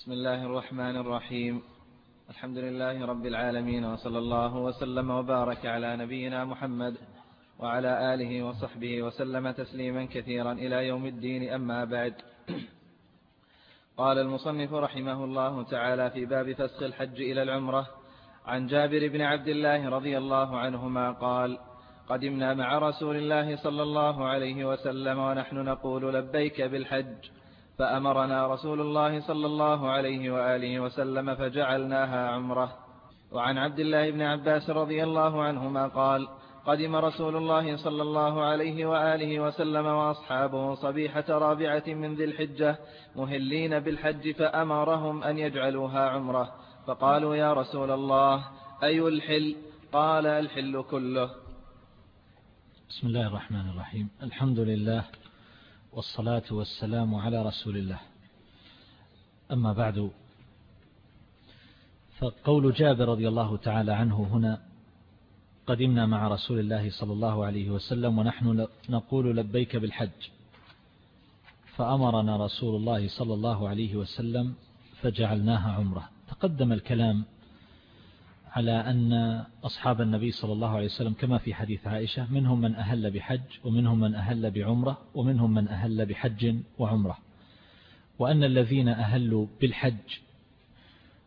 بسم الله الرحمن الرحيم. الحمد لله رب العالمين وصلى الله وسلم وبارك على نبينا محمد وعلى آله وصحبه وسلم تسليما كثيرا إلى يوم الدين أما بعد. قال المصنف رحمه الله تعالى في باب فسخ الحج إلى العمرة عن جابر بن عبد الله رضي الله عنهما قال قدمنا مع رسول الله صلى الله عليه وسلم ونحن نقول لبيك بالحج. فأمرنا رسول الله صلى الله عليه وآله وسلم فجعلناها عمرة. وعن عبد الله بن عباس رضي الله عنهما قال قدم رسول الله صلى الله عليه وآله وسلم وأصحابه صبيحة رابعة من ذي الحجة مهلين بالحج فأمرهم أن يجعلوها عمرة. فقالوا يا رسول الله أي الحل؟ قال الحل كله. بسم الله الرحمن الرحيم. الحمد لله والصلاة والسلام على رسول الله. أما بعد فقول جابر رضي الله تعالى عنه هنا قدمنا مع رسول الله صلى الله عليه وسلم ونحن نقول لبيك بالحج. فأمرنا رسول الله صلى الله عليه وسلم فجعلناها عمرة. تقدم الكلام على أن أصحاب النبي صلى الله عليه وسلم كما في حديث عائشة منهم من أهل بحج ومنهم من أهل بعمرة ومنهم من أهل بحج وعمرة. وأن الذين أهلوا بالحج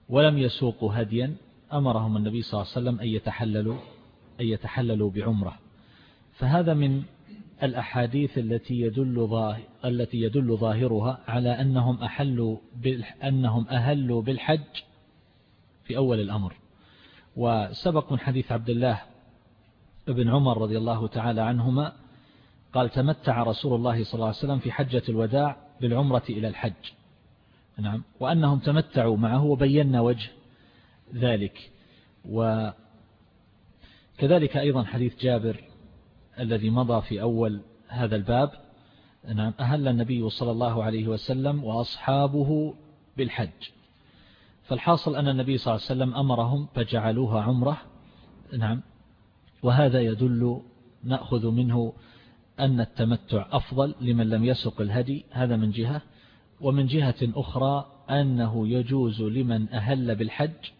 ولم يسوقوا هديا أمرهم النبي صلى الله عليه وسلم أن يتحللوا, أن يتحللوا بعمرة. فهذا من الأحاديث التي يدل التي يدل ظاهرها على أنهم أحلوا أنهم أهلوا بالحج في أول الأمر. وسبق من حديث عبد الله ابن عمر رضي الله تعالى عنهما قال تمتع رسول الله صلى الله عليه وسلم في حجة الوداع بالعمرة إلى الحج. نعم. وأنهم تمتعوا معه وبينا وجه ذلك. وكذلك أيضا حديث جابر الذي مضى في أول هذا الباب. نعم. أهل النبي صلى الله عليه وسلم وأصحابه بالحج. فالحاصل أن النبي صلى الله عليه وسلم أمرهم فجعلوها عمرة. نعم. وهذا يدل نأخذ منه أن التمتع أفضل لمن لم يسق الهدي. هذا من جهة. ومن جهة أخرى أنه يجوز لمن أهل بالحج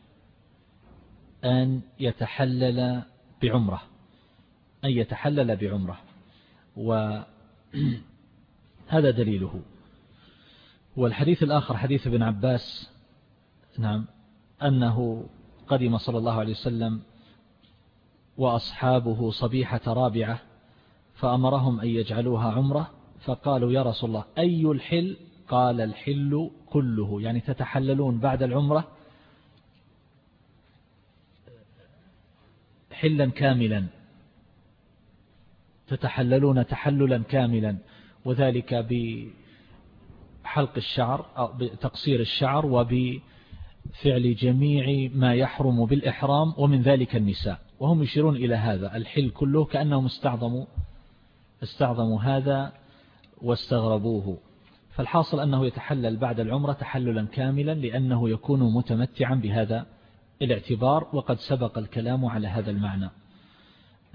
أن يتحلل بعمرة. أن يتحلل بعمرة. وهذا دليله. والحديث الآخر حديث ابن عباس نعم. أنه قدم صلى الله عليه وسلم وأصحابه صبيحة رابعة فأمرهم أن يجعلوها عمرة فقالوا يا رسول الله أي الحل؟ قال الحل كله يعني تتحللون بعد العمرة حلا كاملا تتحللون تحللا كاملا وذلك بحلق الشعر أو بتقصير الشعر وب فعل جميع ما يحرم بالإحرام ومن ذلك النساء. وهم يشيرون إلى هذا الحل كله كأنهم استعظموا استعظموا هذا واستغربوه. فالحاصل أنه يتحلل بعد العمرة تحللا كاملا لأنه يكون متمتعا بهذا الاعتبار وقد سبق الكلام على هذا المعنى.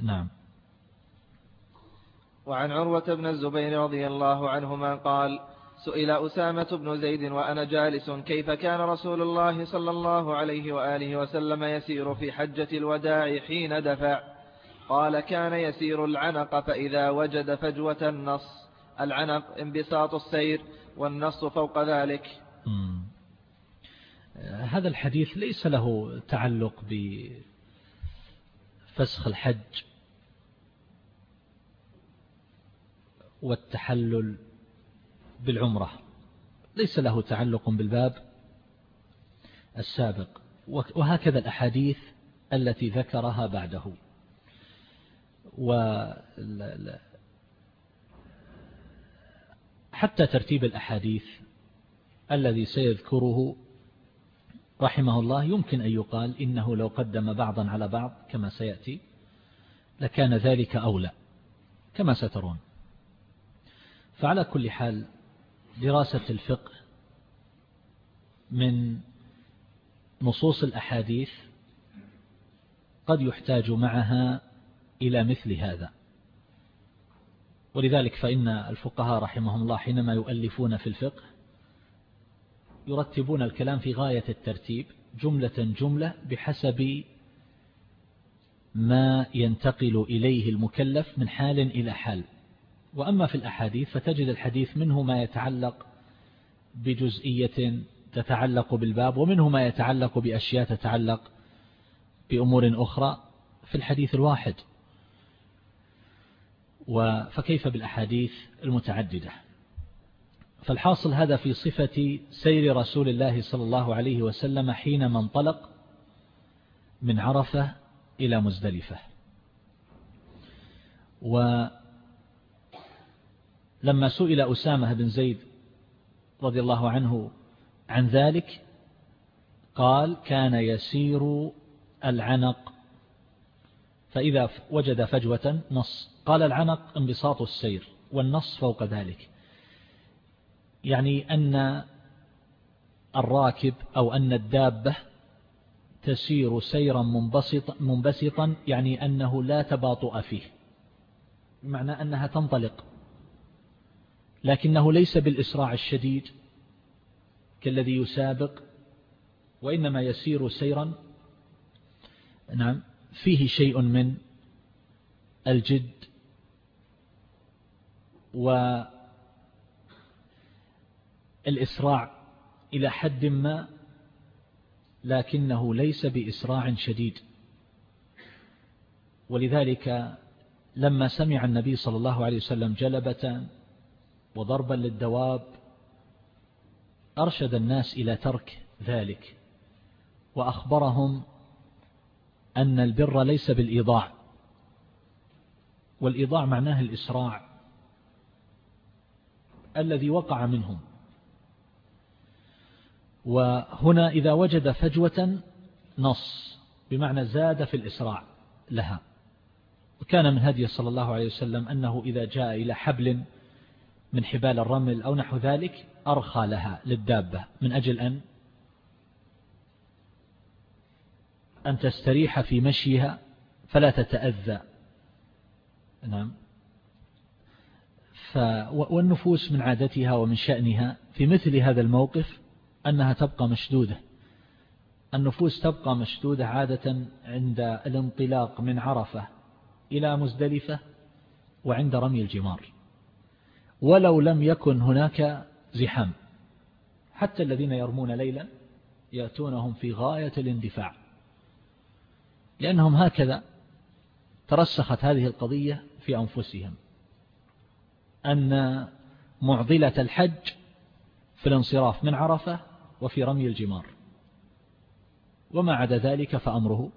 نعم. وعن عروة بن الزبير رضي الله عنهما قال سئل أسامة بن زيد وأنا جالس كيف كان رسول الله صلى الله عليه وآله وسلم يسير في حجة الوداع حين دفع؟ قال كان يسير العنق فإذا وجد فجوة النص. العنق انبساط السير والنص فوق ذلك. هذا الحديث ليس له تعلق بفسخ الحج والتحلل بالعمرة. ليس له تعلق بالباب السابق. وهكذا الأحاديث التي ذكرها بعده. و حتى ترتيب الأحاديث الذي سيذكره رحمه الله يمكن أن يقال إنه لو قدم بعضا على بعض كما سيأتي لكان ذلك أولى كما سترون. فعلى كل حال دراسة الفقه من نصوص الأحاديث قد يحتاج معها إلى مثل هذا. ولذلك فإن الفقهاء رحمهم الله حينما يؤلفون في الفقه يرتبون الكلام في غاية الترتيب جملة جملة بحسب ما ينتقل إليه المكلف من حال إلى حال. وأما في الأحاديث فتجد الحديث منه ما يتعلق بجزئية تتعلق بالباب ومنه ما يتعلق بأشياء تتعلق بأمور أخرى في الحديث الواحد. فكيف بالأحاديث المتعددة؟ فالحاصل هذا في صفة سير رسول الله صلى الله عليه وسلم حينما انطلق من عرفة إلى مزدلفة. ولما سئل أسامة بن زيد رضي الله عنه عن ذلك قال كان يسير العنق. فإذا وجد فجوة نص. قال العنق انبساط السير والنص فوق ذلك. يعني أن الراكب أو أن الدابة تسير سيرا منبسطا, منبسطا يعني أنه لا تباطؤ فيه. بمعنى أنها تنطلق لكنه ليس بالإسراع الشديد كالذي يسابق وإنما يسير سيرا. نعم فيه شيء من الجد والإسراع إلى حد ما لكنه ليس بإسراع شديد. ولذلك لما سمع النبي صلى الله عليه وسلم جلبة وضربا للدواب أرشد الناس إلى ترك ذلك وأخبرهم أن البر ليس بالإيضاع والإيضاع معناه الإسراع الذي وقع منهم. وهنا إذا وجد فجوة نص بمعنى زاد في الإسراع لها. وكان من هدي صلى الله عليه وسلم أنه إذا جاء إلى حبل من حبال الرمل أو نحو ذلك أرخى لها للدابة. من أجل أن أن تستريح في مشيها فلا تتأذى. نعم. ف والنفوس من عادتها ومن شأنها. في مثل هذا الموقف أنها تبقى مشدودة. النفوس تبقى مشدودة عادة عند الانطلاق من عرفة إلى مزدلفة وعند رمي الجمار. ولو لم يكن هناك زحام. حتى الذين يرمون ليلا يأتونهم في غاية الاندفاع. لأنهم هكذا ترسخت هذه القضية في أنفسهم. أن معضلة الحج في الانصراف من عرفة وفي رمي الجمار. وما عدا ذلك فأمره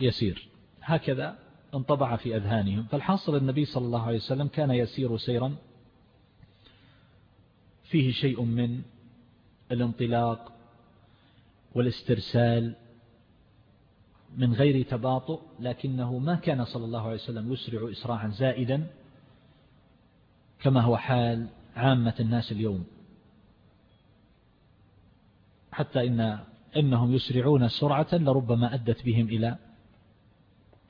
يسير. هكذا انطبع في أذهانهم. فالحاصل النبي صلى الله عليه وسلم كان يسير سيرا فيه شيء من الانطلاق والاسترسال من غير تباطؤ لكنه ما كان صلى الله عليه وسلم يسرع إسراعا زائدا كما هو حال عامة الناس اليوم. حتى إن إنهم يسرعون سرعة لربما أدت بهم إلى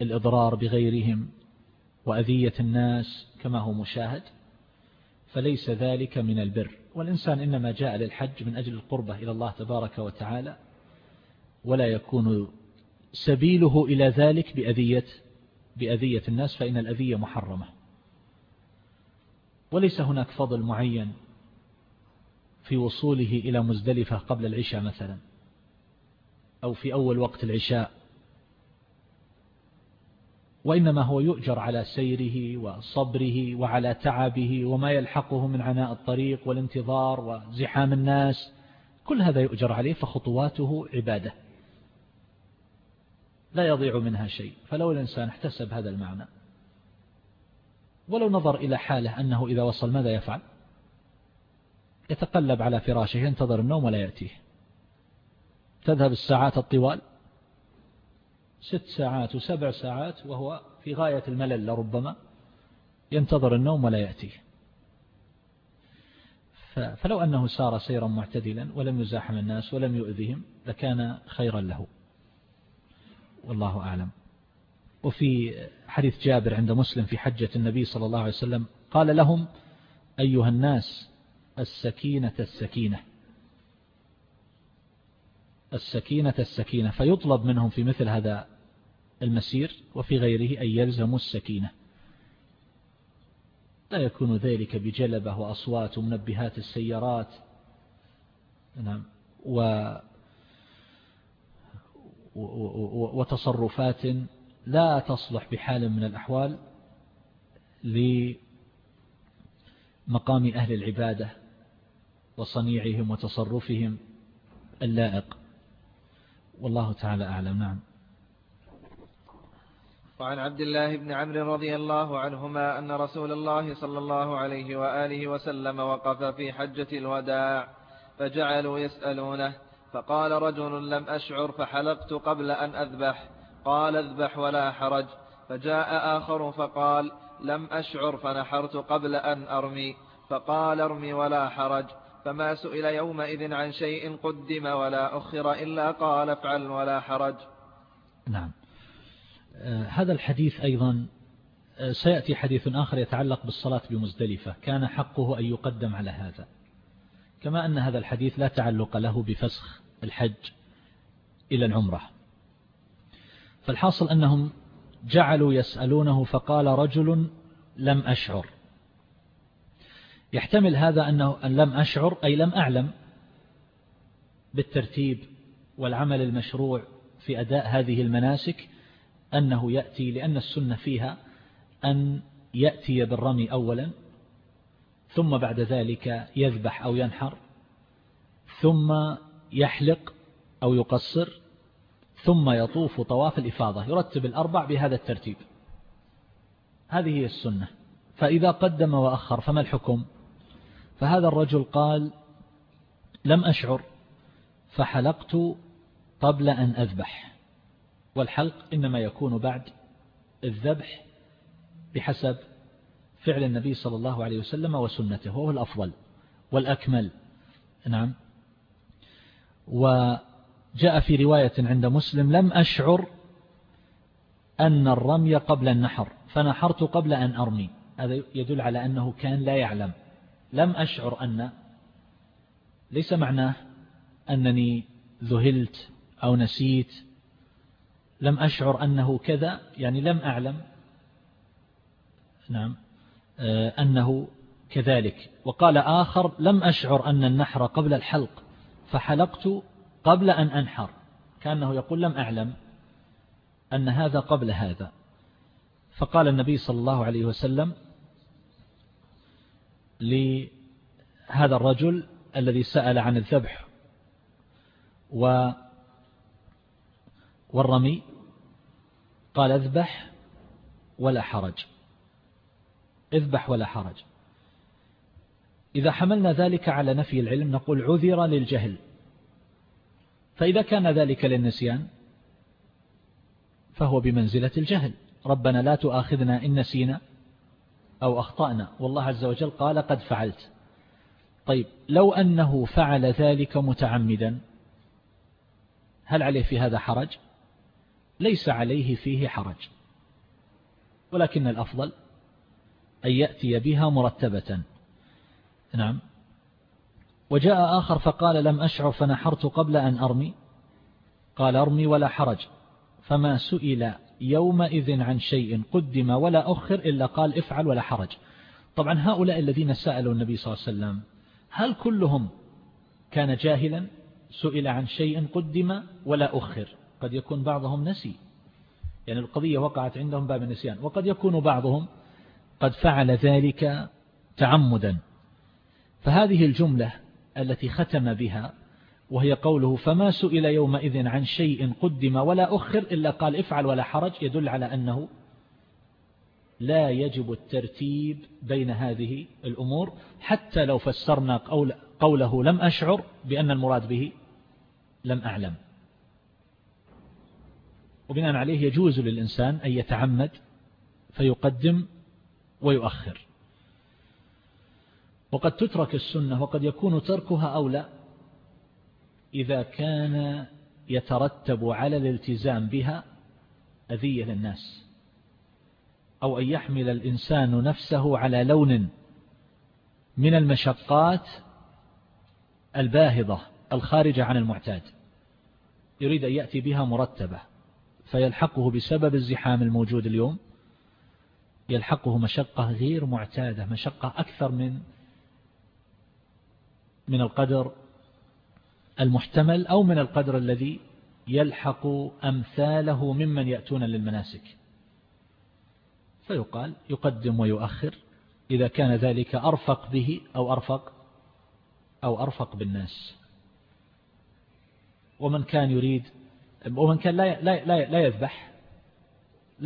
الإضرار بغيرهم وأذية الناس كما هو مشاهد فليس ذلك من البر. والإنسان إنما جاء للحج من أجل القربة إلى الله تبارك وتعالى ولا يكون سبيله إلى ذلك بأذية بأذية الناس فإن الأذية محرمة. وليس هناك فضل معين في وصوله إلى مزدلفة قبل العشاء مثلا أو في أول وقت العشاء. وإنما هو يؤجر على سيره وصبره وعلى تعبه وما يلحقه من عناء الطريق والانتظار وزحام الناس. كل هذا يؤجر عليه فخطواته عبادة. لا يضيع منها شيء. فلو الإنسان احتسب هذا المعنى. ولو نظر إلى حاله أنه إذا وصل ماذا يفعل؟ يتقلب على فراشه ينتظر النوم ولا يأتيه. تذهب الساعات الطوال ست ساعات وسبع ساعات وهو في غاية الملل لربما ينتظر النوم ولا يأتيه فلو أنه سار سيرا معتدلا ولم يزاحم الناس ولم يؤذهم لكان خيرا له. والله أعلم. وفي حديث جابر عند مسلم في حجة النبي صلى الله عليه وسلم قال لهم أيها الناس السكينة السكينة. السكينة السكينة. فيطلب منهم في مثل هذا المسير وفي غيره أن يلزموا السكينة. لا يكون ذلك بجلبة وأصوات ومنبهات السيارات. نعم. و وتصرفات لا تصلح بحال من الأحوال لمقام أهل العبادة وصنيعهم وتصرفهم اللائق. والله تعالى أعلم. نعم. وعن عبد الله بن عمرو رضي الله عنهما أن رسول الله صلى الله عليه وآله وسلم وقف في حجة الوداع فجعلوا يسألونه فقال رجل لم أشعر فحلقت قبل أن أذبح قال اذبح ولا حرج فجاء آخر فقال لم أشعر فنحرت قبل أن أرمي فقال ارمي ولا حرج فما سئل يومئذ عن شيء قدم ولا أخر إلا قال افعل ولا حرج. نعم. هذا الحديث أيضا آه، سيأتي حديث آخر يتعلق بالصلاة بمزدلفة. كان حقه أن يقدم على هذا. كما أن هذا الحديث لا تعلق له بفسخ الحج إلى العمرة. فالحاصل أنهم جعلوا يسألونه فقال رجل لم أشعر. يحتمل هذا أنه أن لم أشعر أي لم أعلم بالترتيب والعمل المشروع في أداء هذه المناسك أنه يأتي لأن السنة فيها أن يأتي بالرمي أولا ثم بعد ذلك يذبح أو ينحر ثم يحلق أو يقصر ثم يطوف طواف الإفاضة يرتب الأربع بهذا الترتيب. هذه هي السنة. فإذا قدم وأخر فما الحكم؟ فهذا الرجل قال لم أشعر فحلقت قبل أن أذبح. والحلق إنما يكون بعد الذبح بحسب فعل النبي صلى الله عليه وسلم وسنته وهو الأفضل والأكمل. نعم. وجاء في رواية عند مسلم لم أشعر أن الرمي قبل النحر فنحرت قبل أن أرمي. هذا يدل على أنه كان لا يعلم. لم أشعر أن ليس معناه أنني ذهلت أو نسيت لم أشعر أنه كذا يعني لم أعلم. نعم. آه، أنه كذلك. وقال آخر لم أشعر أن النحر قبل الحلق فحلقت قبل أن أنحر. كأنه يقول لم أعلم أن هذا قبل هذا. فقال النبي صلى الله عليه وسلم لهذا الرجل الذي سأل عن الذبح و والرمي قال اذبح ولا حرج. اذبح ولا حرج. إذا حملنا ذلك على نفي العلم نقول عذر للجهل. فإذا كان ذلك للنسيان فهو بمنزلة الجهل. ربنا لا تؤاخذنا إن نسينا أو أخطأنا. والله عز وجل قال قد فعلت. طيب لو أنه فعل ذلك متعمدا هل عليه في هذا حرج؟ ليس عليه فيه حرج. ولكن الأفضل أن يأتي بها مرتبة. نعم. وجاء آخر فقال لم أشعر فنحرت قبل أن أرمي. قال أرمي ولا حرج. فما سئل يومئذ عن شيء قدم ولا أخر إلا قال افعل ولا حرج. طبعا هؤلاء الذين سألوا النبي صلى الله عليه وسلم هل كلهم كان جاهلا؟ سئل عن شيء قدم ولا أخر. قد يكون بعضهم نسي. يعني القضية وقعت عندهم باب النسيان. وقد يكون بعضهم قد فعل ذلك تعمدا. فهذه الجملة التي ختم بها وهي قوله فما سئل يومئذ عن شيء قدم ولا أخر إلا قال افعل ولا حرج يدل على أنه لا يجب الترتيب بين هذه الأمور. حتى لو فسرنا قوله لم أشعر بأن المراد به لم أعلم وبناء عليه يجوز للإنسان أن يتعمد فيقدم ويؤخر. وقد تترك السنة وقد يكون تركها أولى إذا كان يترتب على الالتزام بها أذية للناس أو أن يحمل الإنسان نفسه على لون من المشقات الباهظة الخارجة عن المعتاد. يريد أن يأتي بها مرتبة. فيلحقه بسبب الزحام الموجود اليوم يلحقه مشقة غير معتادة مشقة أكثر من من القدر المحتمل أو من القدر الذي يلحق أمثاله ممن يأتون للمناسك. فيقال يقدم ويؤخر إذا كان ذلك أرفق به أو أرفق أو أرفق بالناس. ومن كان يريد ومن كان لا لا لا, لا يذبح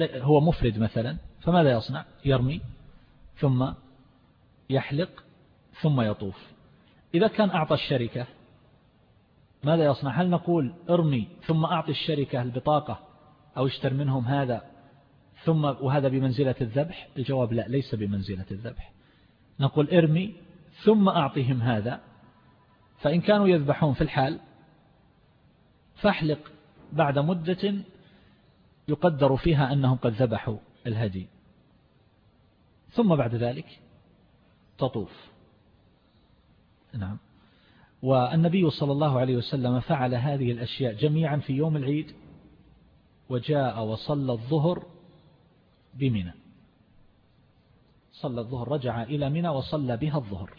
هو مفرد مثلا فماذا يصنع؟ يرمي ثم يحلق ثم يطوف. إذا كان أعطى الشركة ماذا يصنع؟ هل نقول ارمي ثم أعطي الشركة البطاقة أو اشتر منهم هذا ثم وهذا بمنزلة الذبح؟ الجواب لا ليس بمنزلة الذبح. نقول ارمي ثم أعطهم هذا فإن كانوا يذبحون في الحال فاحلق بعد مدة يقدر فيها أنهم قد ذبحوا الهدي. ثم بعد ذلك تطوف. نعم. والنبي صلى الله عليه وسلم فعل هذه الأشياء جميعا في يوم العيد وجاء وصلى الظهر بمنى. صلى الظهر رجع إلى منى وصلى بها الظهر.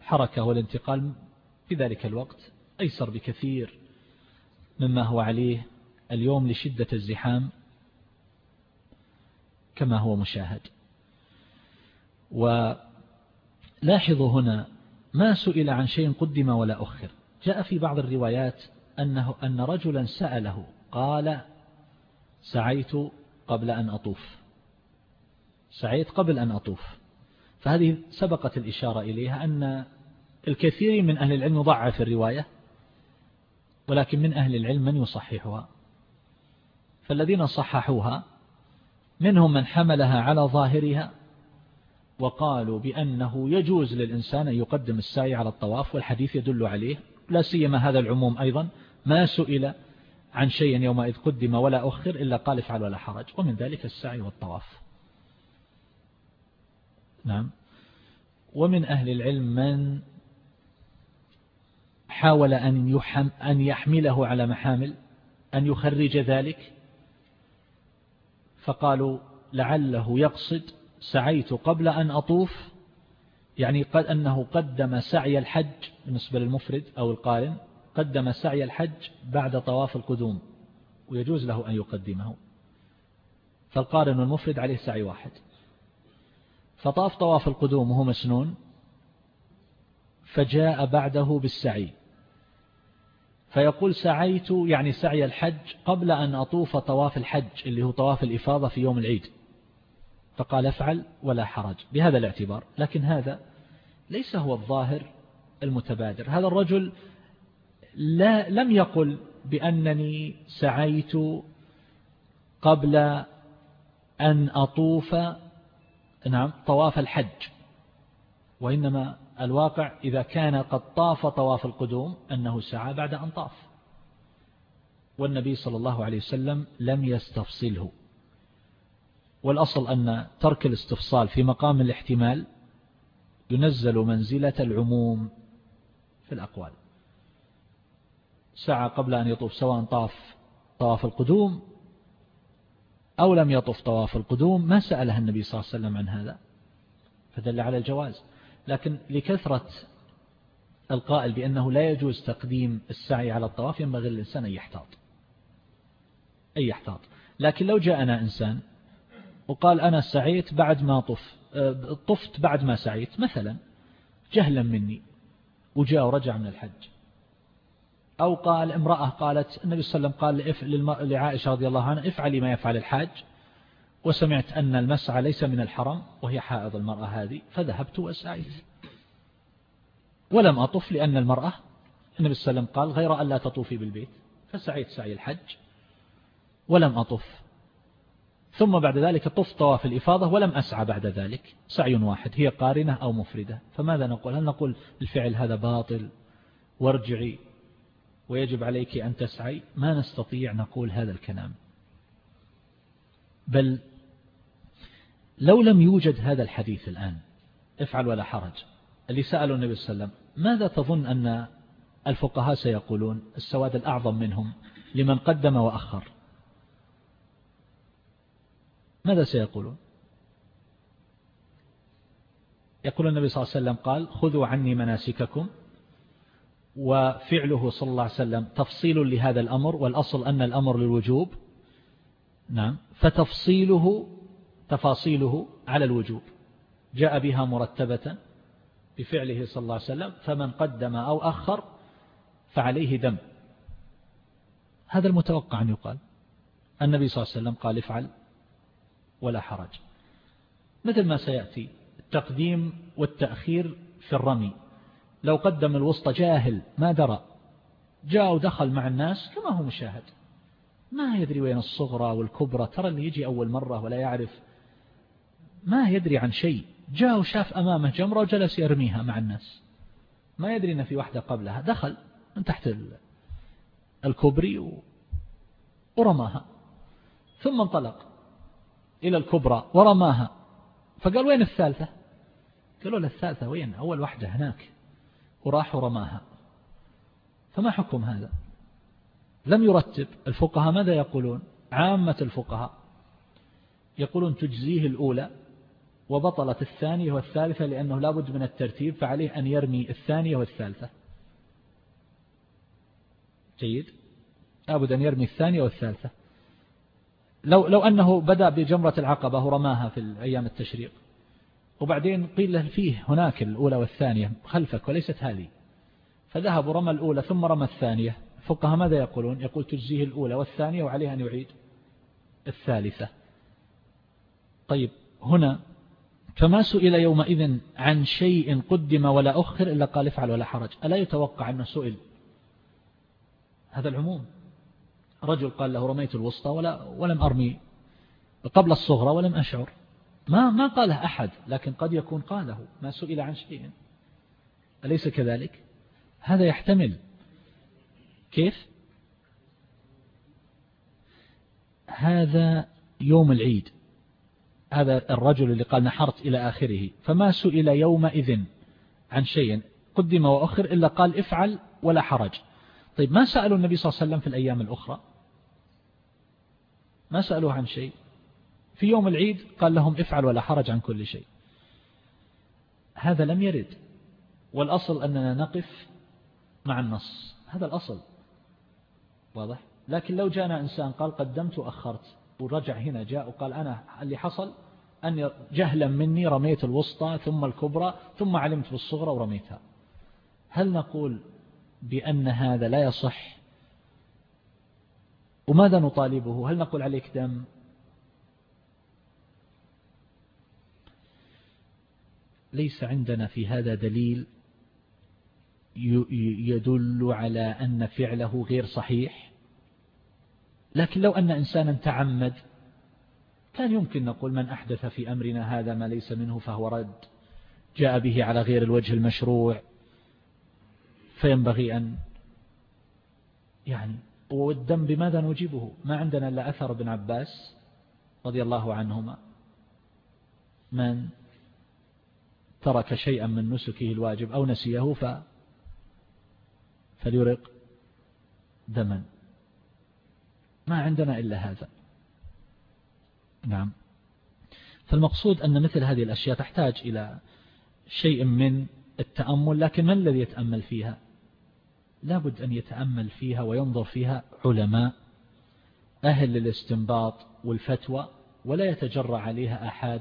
حركة والانتقال في ذلك الوقت أيسر بكثير. مما هو عليه اليوم لشدة الزحام كما هو مشاهد. ولاحظوا هنا ما سئل عن شيء قدم ولا أخر. جاء في بعض الروايات أنه أن رجلا سأله قال سعيت قبل أن أطوف. سعيت قبل أن أطوف. فهذه سبقت الإشارة إليها أن الكثير من أهل العلم ضعف الرواية. ولكن من أهل العلم من يصححها؟ فالذين صححوها منهم من حملها على ظاهرها وقالوا بأنه يجوز للإنسان أن يقدم السعي على الطواف والحديث يدل عليه لا سيما هذا العموم أيضا ما سئل عن شيء يومئذ قدم ولا أخر إلا قال افعل ولا حرج ومن ذلك السعي والطواف. نعم. ومن أهل العلم من حاول أن, يحم أن يحمله على محامل أن يخرج ذلك. فقالوا لعله يقصد سعيت قبل أن أطوف. يعني قد أنه قدم سعي الحج بالنسبة للمفرد أو القارن قدم سعي الحج بعد طواف القدوم ويجوز له أن يقدمه. فالقارن والمفرد عليه سعي واحد. فطاف طواف القدوم وهو مسنون فجاء بعده بالسعي. فيقول سعيت يعني سعي الحج قبل أن أطوف طواف الحج اللي هو طواف الإفاضة في يوم العيد. فقال افعل ولا حرج. بهذا الاعتبار. لكن هذا ليس هو الظاهر المتبادر. هذا الرجل لا لم يقل بأنني سعيت قبل أن أطوف نعم طواف الحج وإنما الواقع إذا كان قد طاف طواف القدوم أنه سعى بعد أن طاف. والنبي صلى الله عليه وسلم لم يستفصله. والأصل أن ترك الاستفصال في مقام الاحتمال ينزل منزلة العموم في الأقوال. سعى قبل أن يطوف سواء طاف طواف القدوم أو لم يطف طواف القدوم ما سألها النبي صلى الله عليه وسلم عن هذا. فدل على الجواز. لكن لكثرة القائل بأنه لا يجوز تقديم السعي على الطواف ينبغي للإنسان أن يحتاط. أن يحتاط. لكن لو جاءنا إنسان وقال أنا سعيت بعد ما طف آه، طفت بعد ما سعيت مثلا جهلا مني وجاء ورجع من الحج. أو قال امرأة قالت النبي صلى الله عليه وسلم قال لعائشة رضي الله عنها افعلي ما يفعل الحاج. وسمعت أن المسعى ليس من الحرم وهي حائض المرأة هذه فذهبت وسعيت ولم أطف لأن المرأة النبي صلى الله عليه وسلم قال غير أن لا تطوفي بالبيت فسعيت سعي الحج ولم أطف. ثم بعد ذلك طف طواف الإفاضة ولم أسعى بعد ذلك. سعي واحد هي قارنة أو مفردة. فماذا نقول؟ هل نقول الفعل هذا باطل وارجعي ويجب عليك أن تسعي؟ ما نستطيع نقول هذا الكلام. بل لو لم يوجد هذا الحديث الآن افعل ولا حرج. اللي سألوا النبي صلى الله عليه وسلم ماذا تظن أن الفقهاء سيقولون؟ السواد الأعظم منهم لمن قدم وأخر. ماذا سيقولون؟ يقول النبي صلى الله عليه وسلم قال خذوا عني مناسككم. وفعله صلى الله عليه وسلم تفصيل لهذا الأمر والأصل أن الأمر للوجوب. نعم. فتفصيله تفاصيله على الوجوب. جاء بها مرتبة بفعله صلى الله عليه وسلم فمن قدم أو أخر فعليه دم هذا المتوقع أن يقال. النبي صلى الله عليه وسلم قال افعل ولا حرج. مثل ما سيأتي التقديم والتأخير في الرمي. لو قدم الوسطى جاهل ما درى. جاء ودخل مع الناس كما هو مشاهد. ما يدري وين الصغرى والكبرى. ترى اللي يجي أول مرة ولا يعرف ما يدري عن شيء. جاء وشاف أمامه جمرة وجلس يرميها مع الناس. ما يدري أن في واحدة قبلها. دخل من تحت الكوبري ورماها. ثم انطلق إلى الكبرى ورماها. فقال وين الثالثة؟ قالوا له الثالثة وين؟ أول واحدة هناك. وراح ورماها. فما حكم هذا؟ لم يرتب. الفقهاء ماذا يقولون؟ عامة الفقهاء يقولون تجزيه الأولى. وبطلت الثانية والثالثة لأنه لابد من الترتيب فعليه أن يرمي الثانية والثالثة. جيد؟ لابد أن يرمي الثانية والثالثة. لو, لو أنه بدأ بجمرة العقبة ورماها في أيام التشريق. وبعدين قيل له فيه هناك الأولى والثانية خلفك وليست هذه. فذهب ورمى الأولى ثم رمى الثانية. فقها ماذا يقولون؟ يقول تجزيه الأولى والثانية وعليه أن يعيد الثالثة. طيب هنا فما سئل يومئذ عن شيء قدم ولا أخر إلا قال افعل ولا حرج. ألا يتوقع أنه سئل؟ هذا العموم. رجل قال له رميت الوسطى ولا ولم أرمي قبل الصغرى ولم أشعر. ما ما قاله أحد لكن قد يكون قاله. ما سئل عن شيء. أليس كذلك؟ هذا يحتمل. كيف؟ هذا يوم العيد. هذا الرجل اللي قال نحرت إلى آخره. فما سئل يومئذ عن شيء قدم وأخر إلا قال افعل ولا حرج. طيب ما سألوا النبي صلى الله عليه وسلم في الأيام الأخرى؟ ما سألوه عن شيء. في يوم العيد قال لهم افعل ولا حرج عن كل شيء. هذا لم يرد. والأصل أننا نقف مع النص. هذا الأصل. واضح؟ لكن لو جاءنا إنسان قال قدمت وأخرت ورجع هنا جاء وقال أنا اللي حصل أن جهلا مني رميت الوسطى ثم الكبرى ثم علمت بالصغرى ورميتها. هل نقول بأن هذا لا يصح؟ وماذا نطالبه؟ هل نقول عليك دم؟ ليس عندنا في هذا دليل يدل على أن فعله غير صحيح. لكن لو أن إنسانا تعمد كان يمكن نقول من أحدث في أمرنا هذا ما ليس منه فهو رد. جاء به على غير الوجه المشروع. فينبغي أن يعني والدم بماذا نجيبه؟ ما عندنا إلا أثر ابن عباس رضي الله عنهما. من ترك شيئا من نسكه الواجب أو نسيه ف فليرق دما. ما عندنا إلا هذا. نعم. فالمقصود أن مثل هذه الأشياء تحتاج إلى شيء من التأمل لكن من الذي يتأمل فيها؟ لابد أن يتأمل فيها وينظر فيها علماء أهل للاستنباط والفتوى ولا يتجرى عليها أحد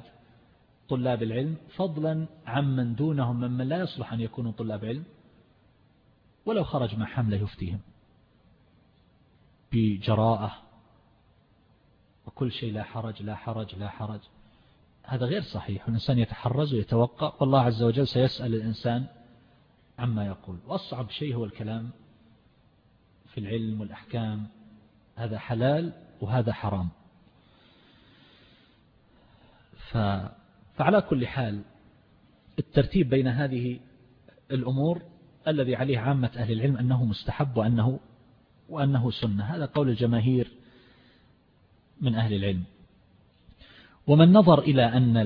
طلاب العلم فضلا عمن دونهم ممن لا يصلح أن يكونوا طلاب علم ولو خرج مع حملة يفتيهم بجراءة وكل شيء لا حرج لا حرج لا حرج. هذا غير صحيح. والإنسان يتحرز ويتوقع والله عز وجل سيسأل الإنسان عما يقول. وأصعب شيء هو الكلام في العلم والأحكام. هذا حلال وهذا حرام. ف... فعلى كل حال الترتيب بين هذه الأمور الذي عليه عامة أهل العلم أنه مستحب وأنه, وأنه سنة. هذا قول الجماهير من أهل العلم. ومن نظر إلى أن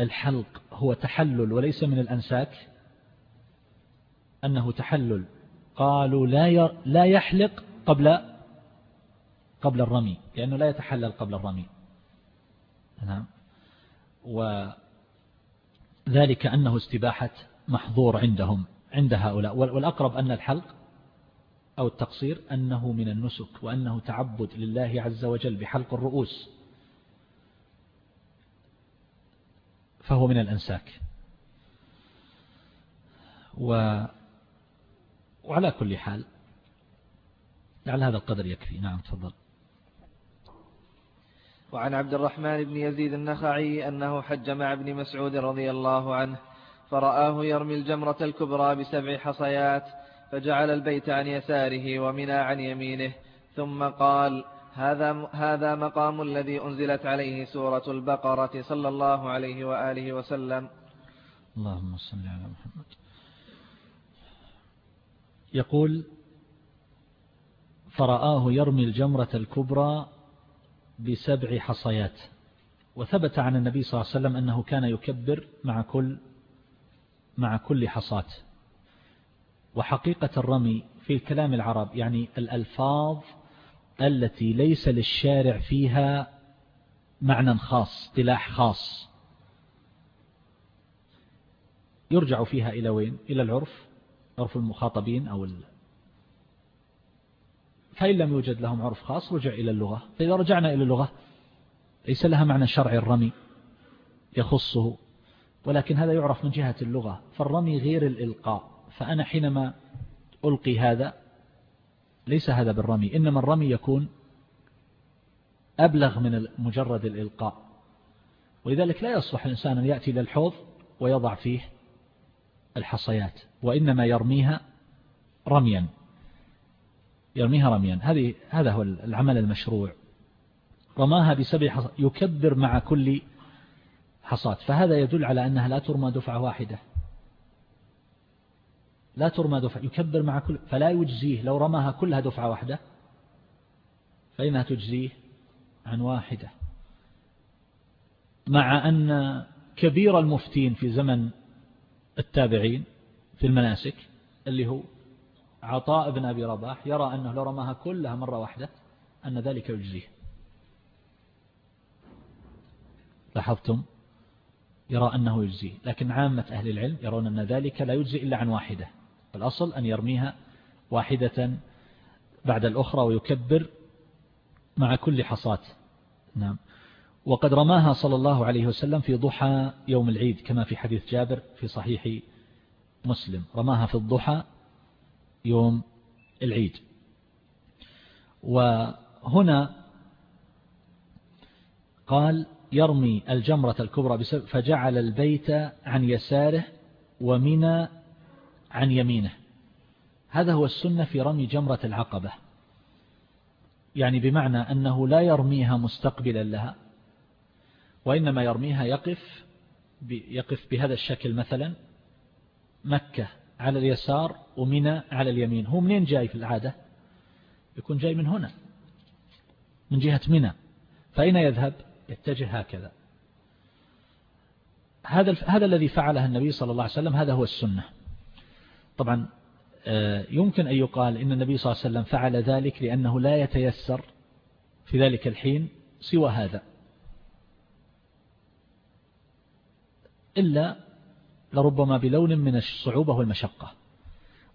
الحلق هو تحلل وليس من الأنساك أنه تحلل. قالوا لا لا يحلق قبل قبل الرمي لأنه لا يتحلل قبل الرمي. نعم. وذلك أنه استباحة محظور عندهم عند هؤلاء. والأقرب أن الحلق أو التقصير أنه من النسك وأنه تعبد لله عز وجل بحلق الرؤوس. فهو من الأنساك. و وعلى كل حال لعل هذا القدر يكفي. نعم تفضل. وعن عبد الرحمن بن يزيد النخعي أنه حج مع ابن مسعود رضي الله عنه فرآه يرمي الجمرة الكبرى بسبع حصيات فجعل البيت عن يساره ومنى عن يمينه ثم قال هذا هذا مقام الذي أنزلت عليه سورة البقرة صلى الله عليه وآله وسلم. اللهم صل على محمد. يقول فرآه يرمي الجمرة الكبرى بسبع حصيات. وثبت عن النبي صلى الله عليه وسلم أنه كان يكبر مع كل مع كل حصاة. وحقيقة الرمي في كلام العرب يعني الألفاظ التي ليس للشارع فيها معنى خاص اصطلاح خاص. يرجع فيها إلى وين؟ إلى العرف عرف المخاطبين أو ال... فإن لم يوجد لهم عرف خاص رجع إلى اللغة. فإذا رجعنا إلى اللغة ليس لها معنى شرعي الرمي يخصه ولكن هذا يعرف من جهة اللغة. فالرمي غير الإلقاء. فأنا حينما ألقي هذا ليس هذا بالرمي إنما الرمي يكون أبلغ من مجرد الإلقاء. ولذلك لا يصلح الإنسان أن يأتي إلى الحوض ويضع فيه الحصيات وإنما يرميها رميا. يرميها رميا. هذه هذا هو العمل المشروع. رماها بسبع يكبر مع كل حصات فهذا يدل على أنها لا ترمى دفعة واحدة. لا ترمى دفعة يكبر مع كل فلا يجزيه لو رماها كلها دفعة واحدة فإنها تجزيه؟ عن واحدة. مع أن كبير المفتين في زمن التابعين في المناسك اللي هو عطاء بن أبي رباح يرى أنه لو رماها كلها مرة واحدة أن ذلك يجزيه. لاحظتم؟ يرى أنه يجزيه. لكن عامة أهل العلم يرون أن ذلك لا يجزي إلا عن واحدة. الأصل أن يرميها واحدة بعد الأخرى ويكبر مع كل حصاة. نعم. وقد رماها صلى الله عليه وسلم في ضحى يوم العيد كما في حديث جابر في صحيح مسلم. رماها في الضحى يوم العيد. وهنا قال يرمي الجمرة الكبرى فجعل البيت عن يساره ومنى عن يمينه. هذا هو السنة في رمي جمرة العقبة. يعني بمعنى أنه لا يرميها مستقبلا لها وإنما يرميها يقف يقف بهذا الشكل مثلا مكة على اليسار ومنى على اليمين. هو منين جاي في العادة؟ يكون جاي من هنا من جهة منى. فأين يذهب؟ يتجه هكذا. هذا هذا الذي فعله النبي صلى الله عليه وسلم هذا هو السنة. طبعا آه، يمكن أن يقال إن النبي صلى الله عليه وسلم فعل ذلك لأنه لا يتيسر في ذلك الحين سوى هذا. إلا لربما بلون من الصعوبة والمشقة.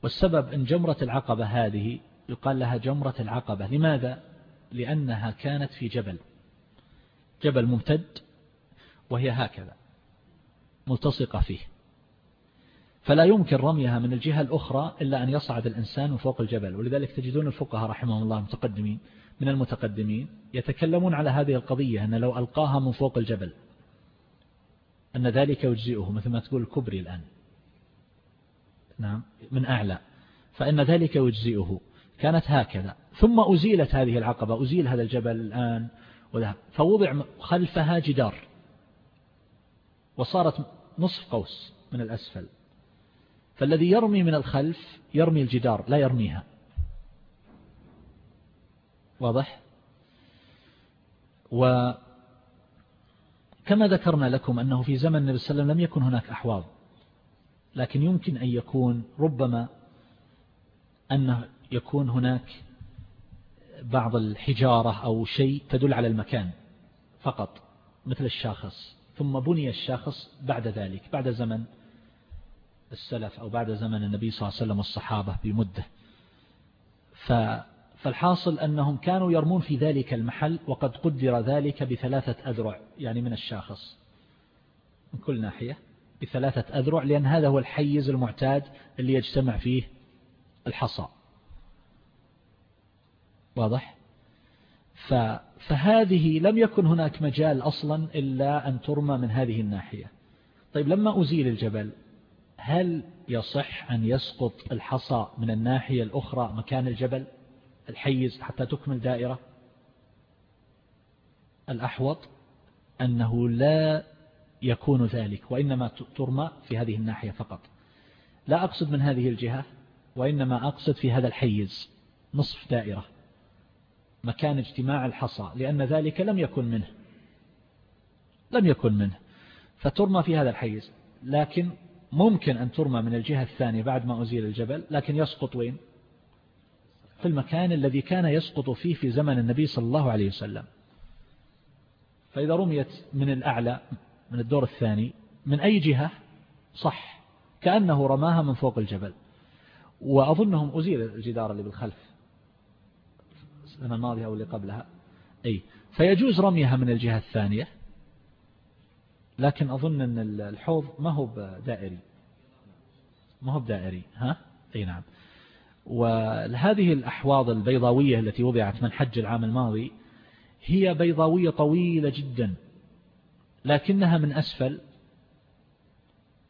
والسبب أن جمرة العقبة هذه يقال لها جمرة العقبة. لماذا؟ لأنها كانت في جبل. جبل ممتد وهي هكذا ملتصقة فيه. فلا يمكن رميها من الجهة الأخرى إلا أن يصعد الإنسان من فوق الجبل. ولذلك تجدون الفقهاء رحمهم الله المتقدمين من المتقدمين يتكلمون على هذه القضية أن لو ألقاها من فوق الجبل أن ذلك يجزئه مثل ما تقول الكبري الآن. نعم من أعلى. فإن ذلك يجزئه. كانت هكذا. ثم أزيلت هذه العقبة. أزيل هذا الجبل الآن. وذهب فوضع خلفها جدار. وصارت نصف قوس من الأسفل. فالذي يرمي من الخلف يرمي الجدار لا يرميها. واضح؟ وكما ذكرنا لكم أنه في زمن النبي صلى الله عليه وسلم لم يكن هناك أحواض لكن يمكن أن يكون ربما أنه يكون هناك بعض الحجارة أو شيء تدل على المكان فقط مثل الشاخص. ثم بني الشاخص بعد ذلك بعد زمن السلف أو بعد زمن النبي صلى الله عليه وسلم والصحابة بمدة. فالحاصل أنهم كانوا يرمون في ذلك المحل وقد قدر ذلك بثلاثة أذرع يعني من الشاخص. من كل ناحية بثلاثة أذرع لأن هذا هو الحيز المعتاد اللي يجتمع فيه الحصى. واضح؟ فهذه لم يكن هناك مجال أصلا إلا أن ترمى من هذه الناحية. طيب لما أزيل الجبل؟ هل يصح أن يسقط الحصى من الناحية الأخرى مكان الجبل؟ الحيز حتى تكمل دائرة؟ الأحوط أنه لا يكون ذلك وإنما ترمى في هذه الناحية فقط. لا أقصد من هذه الجهة وإنما أقصد في هذا الحيز نصف دائرة مكان اجتماع الحصى لأن ذلك لم يكن منه لم يكن منه فترمى في هذا الحيز. لكن ممكن أن ترمى من الجهة الثانية بعد ما أزيل الجبل لكن يسقط وين؟ في المكان الذي كان يسقط فيه في زمن النبي صلى الله عليه وسلم. فإذا رميت من الأعلى من الدور الثاني من أي جهة؟ صح كأنه رماها من فوق الجبل. وأظنهم أزيل الجدار اللي بالخلف. السنة الماضية أو اللي قبلها. أي فيجوز رميها من الجهة الثانية. لكن أظن أن الحوض ما هو دائري ما هو دائري ها؟ أي نعم. وهذه الأحواض البيضاوية التي وضعت من حج العام الماضي هي بيضاوية طويلة جدا لكنها من أسفل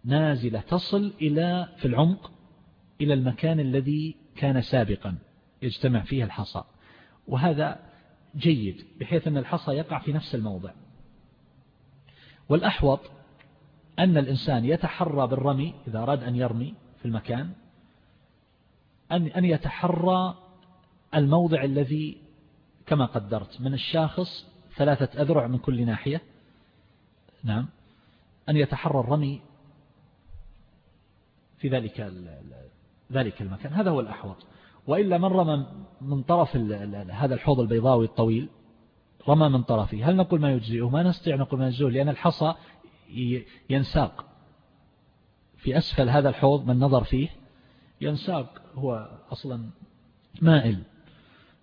نازلة تصل إلى في العمق إلى المكان الذي كان سابقا يجتمع فيه الحصى. وهذا جيد بحيث أن الحصى يقع في نفس الموضع. والأحوط أن الإنسان يتحرى بالرمي إذا أراد أن يرمي في المكان أن أن يتحرى الموضع الذي كما قدرت من الشاخص ثلاثة أذرع من كل ناحية. نعم. أن يتحرى الرمي في ذلك ذلك المكان. هذا هو الأحوط. وإلا من رمى من طرف هذا الحوض البيضاوي الطويل رمى من طرفه. هل نقول ما يجزئه؟ ما نستطيع نقول ما يجزئه لأن الحصى ينساق. في أسفل هذا الحوض من نظر فيه ينساق هو أصلا مائل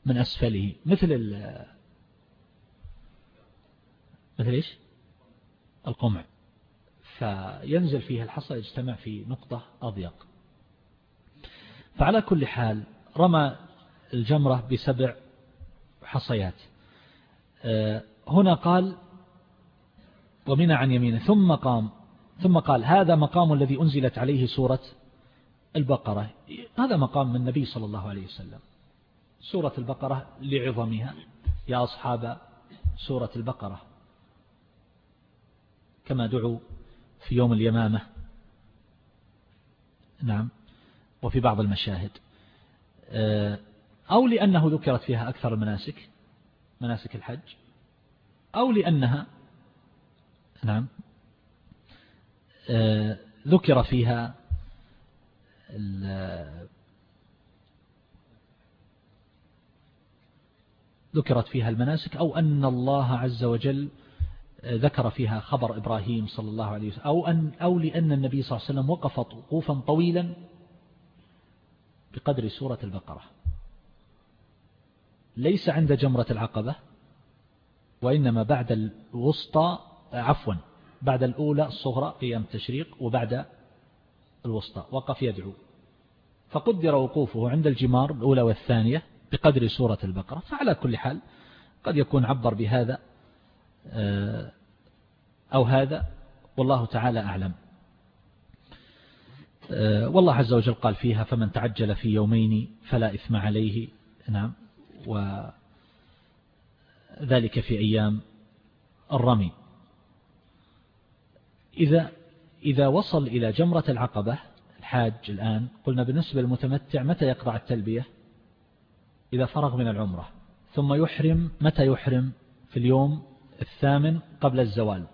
من أسفله. مثل ال مثل إيش؟ القمع. فينزل فيه الحصى يجتمع في نقطة أضيق. فعلى كل حال رمى الجمرة بسبع حصيات. هنا قال ومن عن يمينه. ثم قام ثم قال هذا مقام الذي أنزلت عليه سورة البقرة. هذا مقام من النبي صلى الله عليه وسلم. سورة البقرة لعظمها. يا أصحاب سورة البقرة. كما دعوا في يوم اليمامة. نعم. وفي بعض المشاهد. آه، أو لأنه ذكرت فيها أكثر المناسك. مناسك الحج أو لأنها نعم آه، ذكر فيها ذكرت فيها المناسك أو أن الله عز وجل ذكر فيها خبر إبراهيم صلى الله عليه وسلم أو, أن أو لأن النبي صلى الله عليه وسلم وقف وقوفا طويلا بقدر سورة البقرة. ليس عند جمرة العقبة وإنما بعد الوسطى عفوا بعد الأولى الصغرى قيام التشريق وبعد الوسطى وقف يدعو. فقدر وقوفه عند الجمار الأولى والثانية بقدر سورة البقرة. فعلى كل حال قد يكون عبر بهذا آه، أو هذا والله تعالى أعلم. آه، والله عز وجل قال فيها فمن تعجل في يومين فلا إثم عليه. نعم. وذلك في أيام الرمي. إذا إذا وصل إلى جمرة العقبة الحاج الآن قلنا بالنسبة للمتمتع متى يقرع التلبية؟ إذا فرغ من العمرة. ثم يحرم متى يحرم؟ في اليوم الثامن قبل الزوال.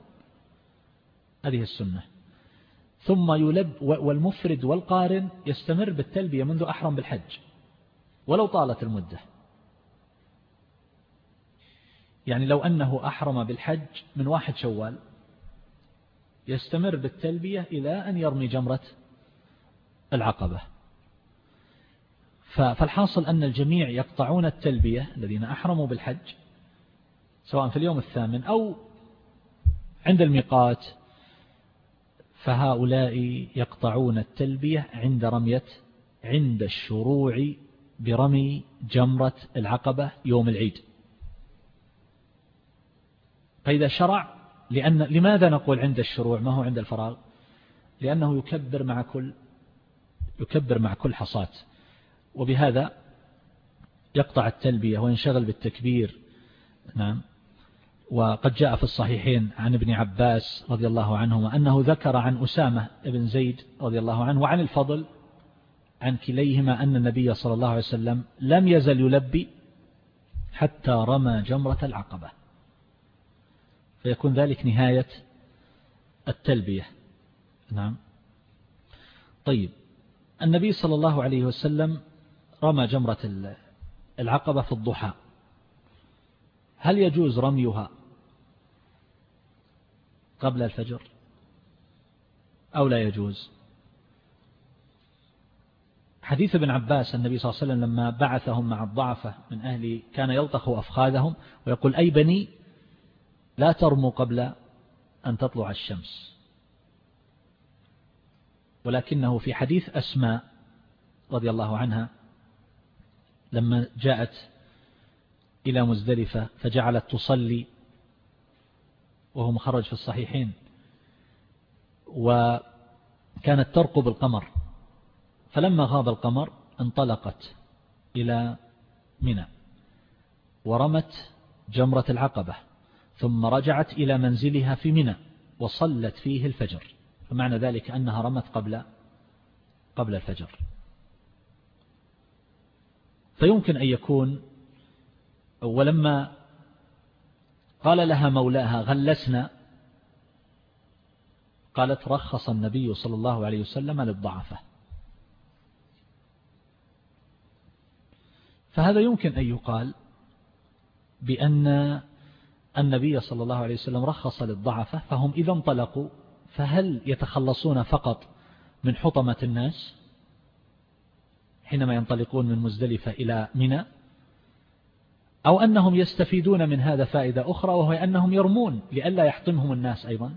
هذه السنة. ثم يلب والمفرد والقارن يستمر بالتلبية منذ أحرم بالحج ولو طالت المدة. يعني لو أنه أحرم بالحج من واحد شوال يستمر بالتلبية إلى أن يرمي جمرة العقبة. فالحاصل أن الجميع يقطعون التلبية الذين أحرموا بالحج سواء في اليوم الثامن أو عند الميقات فهؤلاء يقطعون التلبية عند رمية عند الشروع برمي جمرة العقبة يوم العيد. فإذا شرع لأن لماذا نقول عند الشروع؟ ما هو عند الفراغ؟ لأنه يكبر مع كل يكبر مع كل حصاة وبهذا يقطع التلبية وينشغل بالتكبير. نعم. وقد جاء في الصحيحين عن ابن عباس رضي الله عنهما أنه ذكر عن أسامة بن زيد رضي الله عنه وعن الفضل عن كليهما أن النبي صلى الله عليه وسلم لم يزل يلبي حتى رمى جمرة العقبة. فيكون ذلك نهاية التلبية. نعم. طيب. النبي صلى الله عليه وسلم رمى جمرة العقبة في الضحى. هل يجوز رميها قبل الفجر؟ أو لا يجوز؟ حديث ابن عباس النبي صلى الله عليه وسلم لما بعثهم مع الضعفة من أهل كان يلطخ أفخاذهم ويقول أي بني لا ترموا قبل أن تطلع الشمس. ولكنه في حديث أسماء رضي الله عنها لما جاءت إلى مزدلفة فجعلت تصلي وهو مخرج في الصحيحين وكانت ترقب القمر. فلما غاب القمر انطلقت إلى منى ورمت جمرة العقبة. ثم رجعت إلى منزلها في منى وصلت فيه الفجر. فمعنى ذلك أنها رمت قبل قبل الفجر. فيمكن أن يكون ولما قال لها مولاها غلسنا قالت رخص النبي صلى الله عليه وسلم للضعفة. فهذا يمكن أن يقال بأن النبي صلى الله عليه وسلم رخص للضعفة فهم إذا انطلقوا فهل يتخلصون فقط من حطمة الناس حينما ينطلقون من مزدلفة إلى منى؟ أو أنهم يستفيدون من هذا فائدة أخرى وهو أنهم يرمون لئلا يحطمهم الناس أيضا؟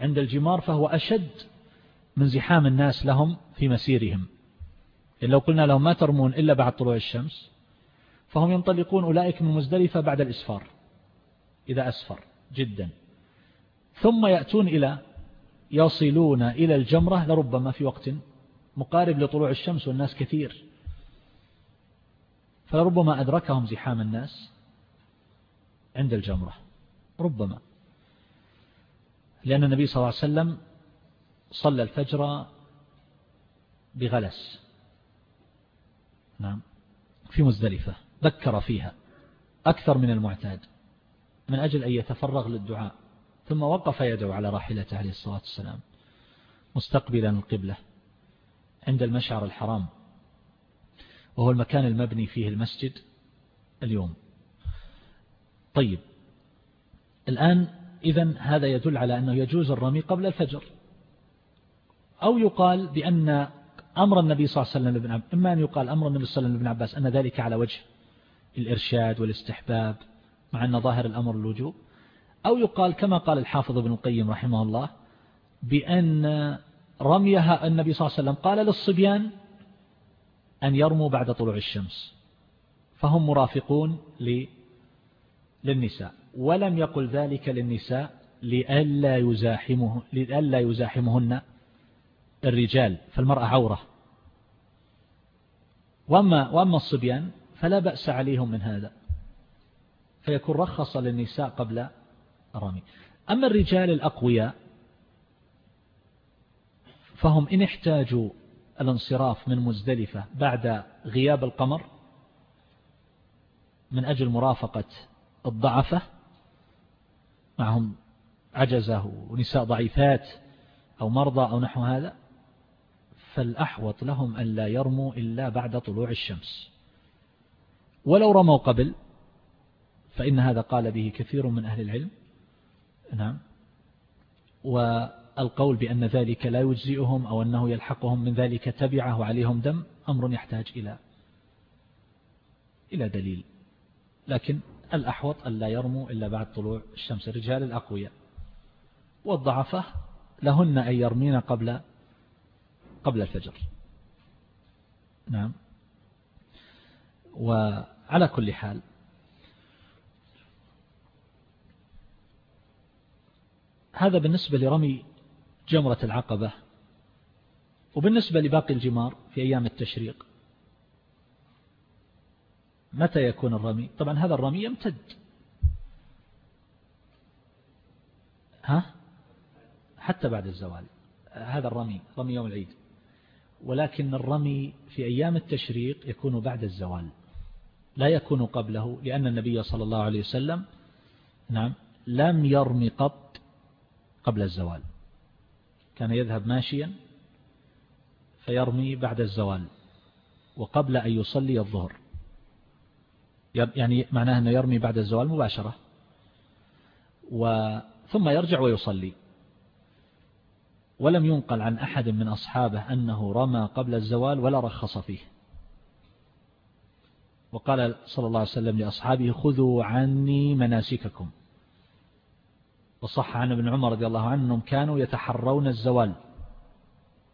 عند الجمار فهو أشد من زحام الناس لهم في مسيرهم. لو قلنا لهم ما ترمون إلا بعد طلوع الشمس فهم ينطلقون أولئك من مزدلفة بعد الإسفار. إذا أسفر جدا. ثم يأتون إلى يصلون إلى الجمرة لربما في وقت مقارب لطلوع الشمس والناس كثير. فلربما أدركهم زحام الناس عند الجمرة. ربما. لأن النبي صلى الله عليه وسلم صلى الفجر بغلس. نعم. في مزدلفة. ذكر فيها. أكثر من المعتاد. من أجل أن يتفرغ للدعاء. ثم وقف يدعو على راحلته عليه الصلاة والسلام مستقبلا القبلة عند المشعر الحرام وهو المكان المبني فيه المسجد اليوم. طيب الآن إذا هذا يدل على أنه يجوز الرمي قبل الفجر. أو يقال بأن أمر النبي صلى الله عليه وسلم إما أن يقال أمر النبي صلى الله عليه وسلم عباس أن ذلك على وجه الإرشاد والإستحباب مع أن ظاهر الأمر الوجوب أو يقال كما قال الحافظ ابن القيم رحمه الله بأن رميها النبي صلى الله عليه وسلم قال للصبيان أن يرموا بعد طلوع الشمس فهم مرافقون للنساء ولم يقل ذلك للنساء لئلا يزاحمه لئلا يزاحمهن الرجال فالمرأة عورة. وأما, وأما الصبيان فلا بأس عليهم من هذا. فيكون رخص للنساء قبل الرمي أما الرجال الأقوياء فهم إن احتاجوا الانصراف من مزدلفة بعد غياب القمر من أجل مرافقة الضعفة معهم عجزة ونساء ضعيفات أو مرضى أو نحو هذا فالأحوط لهم أن لا يرموا إلا بعد طلوع الشمس. ولو رموا قبل فإن هذا قال به كثير من أهل العلم. نعم. والقول بأن ذلك لا يجزئهم أو أنه يلحقهم من ذلك تبعه وعليهم دم أمر يحتاج إلى إلى دليل. لكن الأحوط أن لا يرموا إلا بعد طلوع الشمس. الرجال الأقوياء والضعفة لهن أن يرمين قبل قبل الفجر. نعم. وعلى كل حال هذا بالنسبة لرمي جمرة العقبة وبالنسبة لباقي الجمار في أيام التشريق. متى يكون الرمي؟ طبعا هذا الرمي يمتد. ها؟ حتى بعد الزوال. هذا الرمي رمي يوم العيد. ولكن الرمي في أيام التشريق يكون بعد الزوال. لا يكون قبله لأن النبي صلى الله عليه وسلم نعم لم يرمي قط قبل الزوال. كان يذهب ماشيا فيرمي بعد الزوال وقبل أن يصلي الظهر. يعني معناه أنه يرمي بعد الزوال مباشرة. ثم يرجع ويصلي. ولم ينقل عن أحد من أصحابه أنه رمى قبل الزوال ولا رخص فيه. وقال صلى الله عليه وسلم لأصحابه خذوا عني مناسككم. وصح عن ابن عمر رضي الله عنهم كانوا يتحرون الزوال.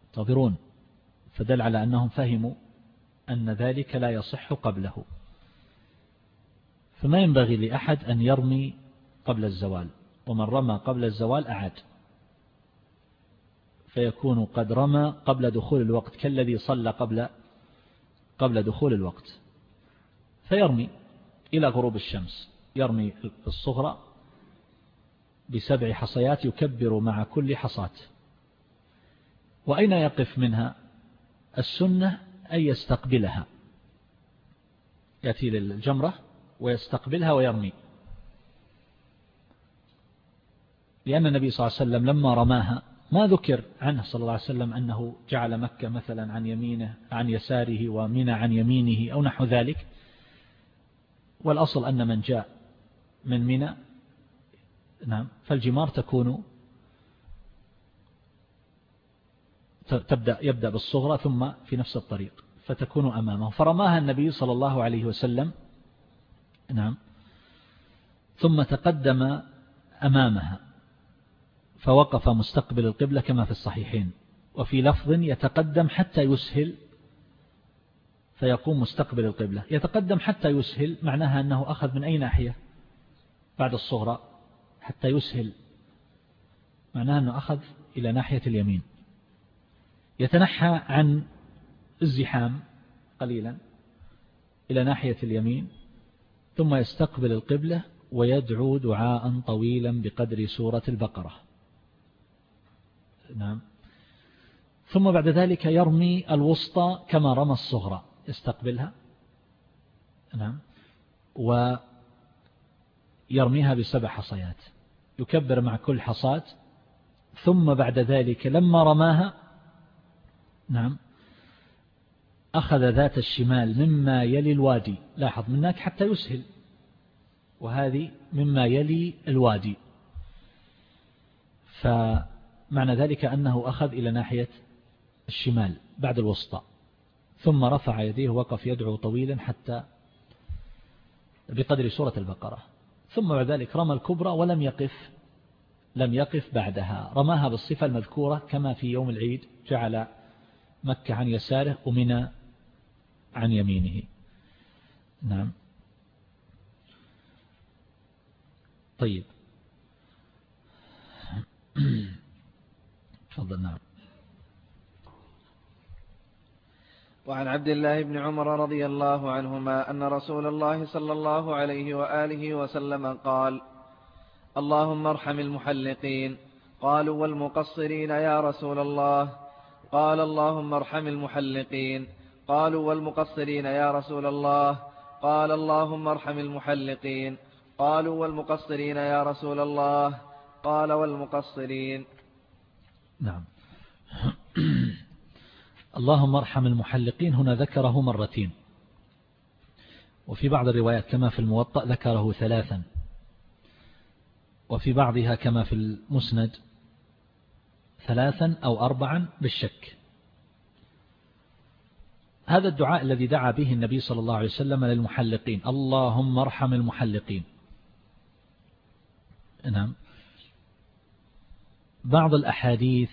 ينتظرون فدل على أنهم فهموا أن ذلك لا يصح قبله. فما ينبغي لأحد أن يرمي قبل الزوال ومن رمى قبل الزوال أعاد. فيكون قد رمى قبل دخول الوقت كالذي صلى قبل قبل دخول الوقت. فيرمي إلى غروب الشمس يرمي الصغرى بسبع حصيات يكبر مع كل حصاة. وأين يقف منها؟ السنة أن يستقبلها. يأتي للجمرة ويستقبلها ويرمي. لأن النبي صلى الله عليه وسلم لما رماها ما ذكر عنه صلى الله عليه وسلم أنه جعل مكة مثلا عن يمينه عن يساره ومنى عن يمينه أو نحو ذلك. والأصل أن من جاء من منى نعم. فالجمار تكون تبدأ يبدأ بالصغرى ثم في نفس الطريق فتكون أمامه. فرماها النبي صلى الله عليه وسلم نعم ثم تقدم أمامها فوقف مستقبل القبلة كما في الصحيحين. وفي لفظ يتقدم حتى يسهل فيقوم مستقبل القبلة. يتقدم حتى يسهل معناها أنه أخذ من أي ناحية؟ بعد الصغرى. حتى يسهل معناها أنه أخذ إلى ناحية اليمين. يتنحى عن الزحام قليلا إلى ناحية اليمين ثم يستقبل القبلة ويدعو دعاء طويلا بقدر سورة البقرة. نعم. ثم بعد ذلك يرمي الوسطى كما رمى الصغرى. يستقبلها. نعم. ويرميها بسبع حصيات. يكبر مع كل حصاة ثم بعد ذلك لما رماها نعم أخذ ذات الشمال مما يلي الوادي. لاحظ منك حتى يسهل. وهذه مما يلي الوادي. فمعنى ذلك أنه أخذ إلى ناحية الشمال بعد الوسطى. ثم رفع يديه وقف يدعو طويلا حتى بقدر سورة البقرة. ثم بعد ذلك رمى الكبرى ولم يقف لم يقف بعدها. رماها بالصفة المذكورة كما في يوم العيد جعل مكة عن يساره ومنى عن يمينه. نعم. طيب. تفضل نعم. وعن عبد الله بن عمر رضي الله عنهما أن رسول الله صلى الله عليه وآله وسلم قال اللهم ارحم المحلقين قالوا والمقصرين يا رسول الله قال اللهم ارحم المحلقين قالوا والمقصرين يا رسول الله قال اللهم ارحم المحلقين قالوا والمقصرين يا رسول الله قال والمقصرين. نعم. اللهم ارحم المحلقين. هنا ذكره مرتين. وفي بعض الروايات كما في الموطأ ذكره ثلاثا. وفي بعضها كما في المسند ثلاثا أو أربعا بالشك. هذا الدعاء الذي دعا به النبي صلى الله عليه وسلم للمحلقين. اللهم ارحم المحلقين. نعم. بعض الأحاديث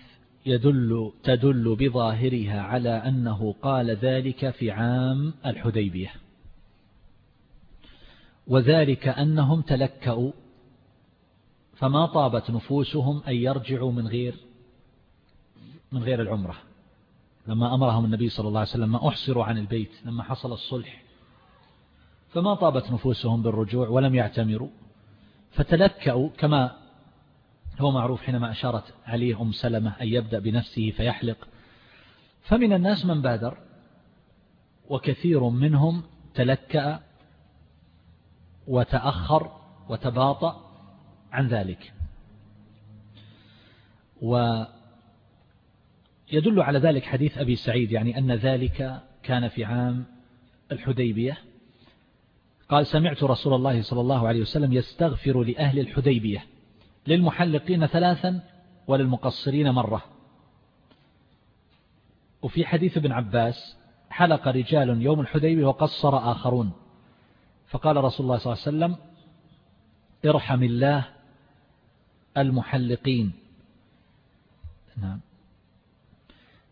يدل تدل بظاهرها على أنه قال ذلك في عام الحديبية. وذلك أنهم تلكأوا فما طابت نفوسهم أن يرجعوا من غير من غير العمرة. لما أمرهم النبي صلى الله عليه وسلم ما أحصروا عن البيت لما حصل الصلح. فما طابت نفوسهم بالرجوع ولم يعتمروا فتلكأوا كما هو معروف حينما أشارت عليه أم سلمة أن يبدأ بنفسه فيحلق. فمن الناس من بادر وكثير منهم تلكأ وتأخر وتباطأ عن ذلك. ويدل على ذلك حديث أبي سعيد يعني أن ذلك كان في عام الحديبية. قال سمعت رسول الله صلى الله عليه وسلم يستغفر لأهل الحديبية. للمحلقين ثلاثا وللمقصرين مرة. وفي حديث ابن عباس حلق رجال يوم الحديبية وقصر آخرون. فقال رسول الله صلى الله عليه وسلم ارحم الله المحلقين. نعم.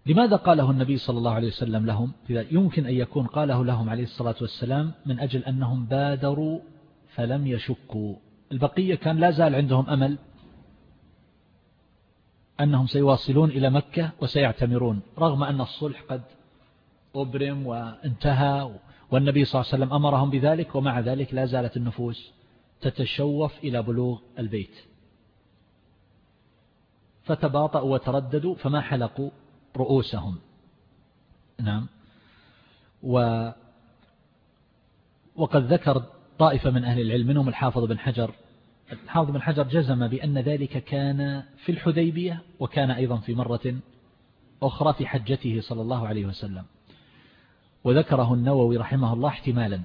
لماذا قاله النبي صلى الله عليه وسلم لهم؟ يمكن أن يكون قاله لهم عليه الصلاة والسلام من أجل أنهم بادروا فلم يشكوا. البقية كان لا زال عندهم أمل أنهم سيواصلون إلى مكة وسيعتمرون رغم أن الصلح قد أبرم وانتهى والنبي صلى الله عليه وسلم أمرهم بذلك ومع ذلك لا زالت النفوس تتشوف إلى بلوغ البيت. فتباطؤوا وترددوا فما حلقوا رؤوسهم. نعم. و وقد ذكر طائفة من أهل العلم منهم الحافظ بن حجر. الحافظ بن حجر جزم بأن ذلك كان في الحديبية وكان أيضا في مرة أخرى في حجته صلى الله عليه وسلم. وذكره النووي رحمه الله احتمالا.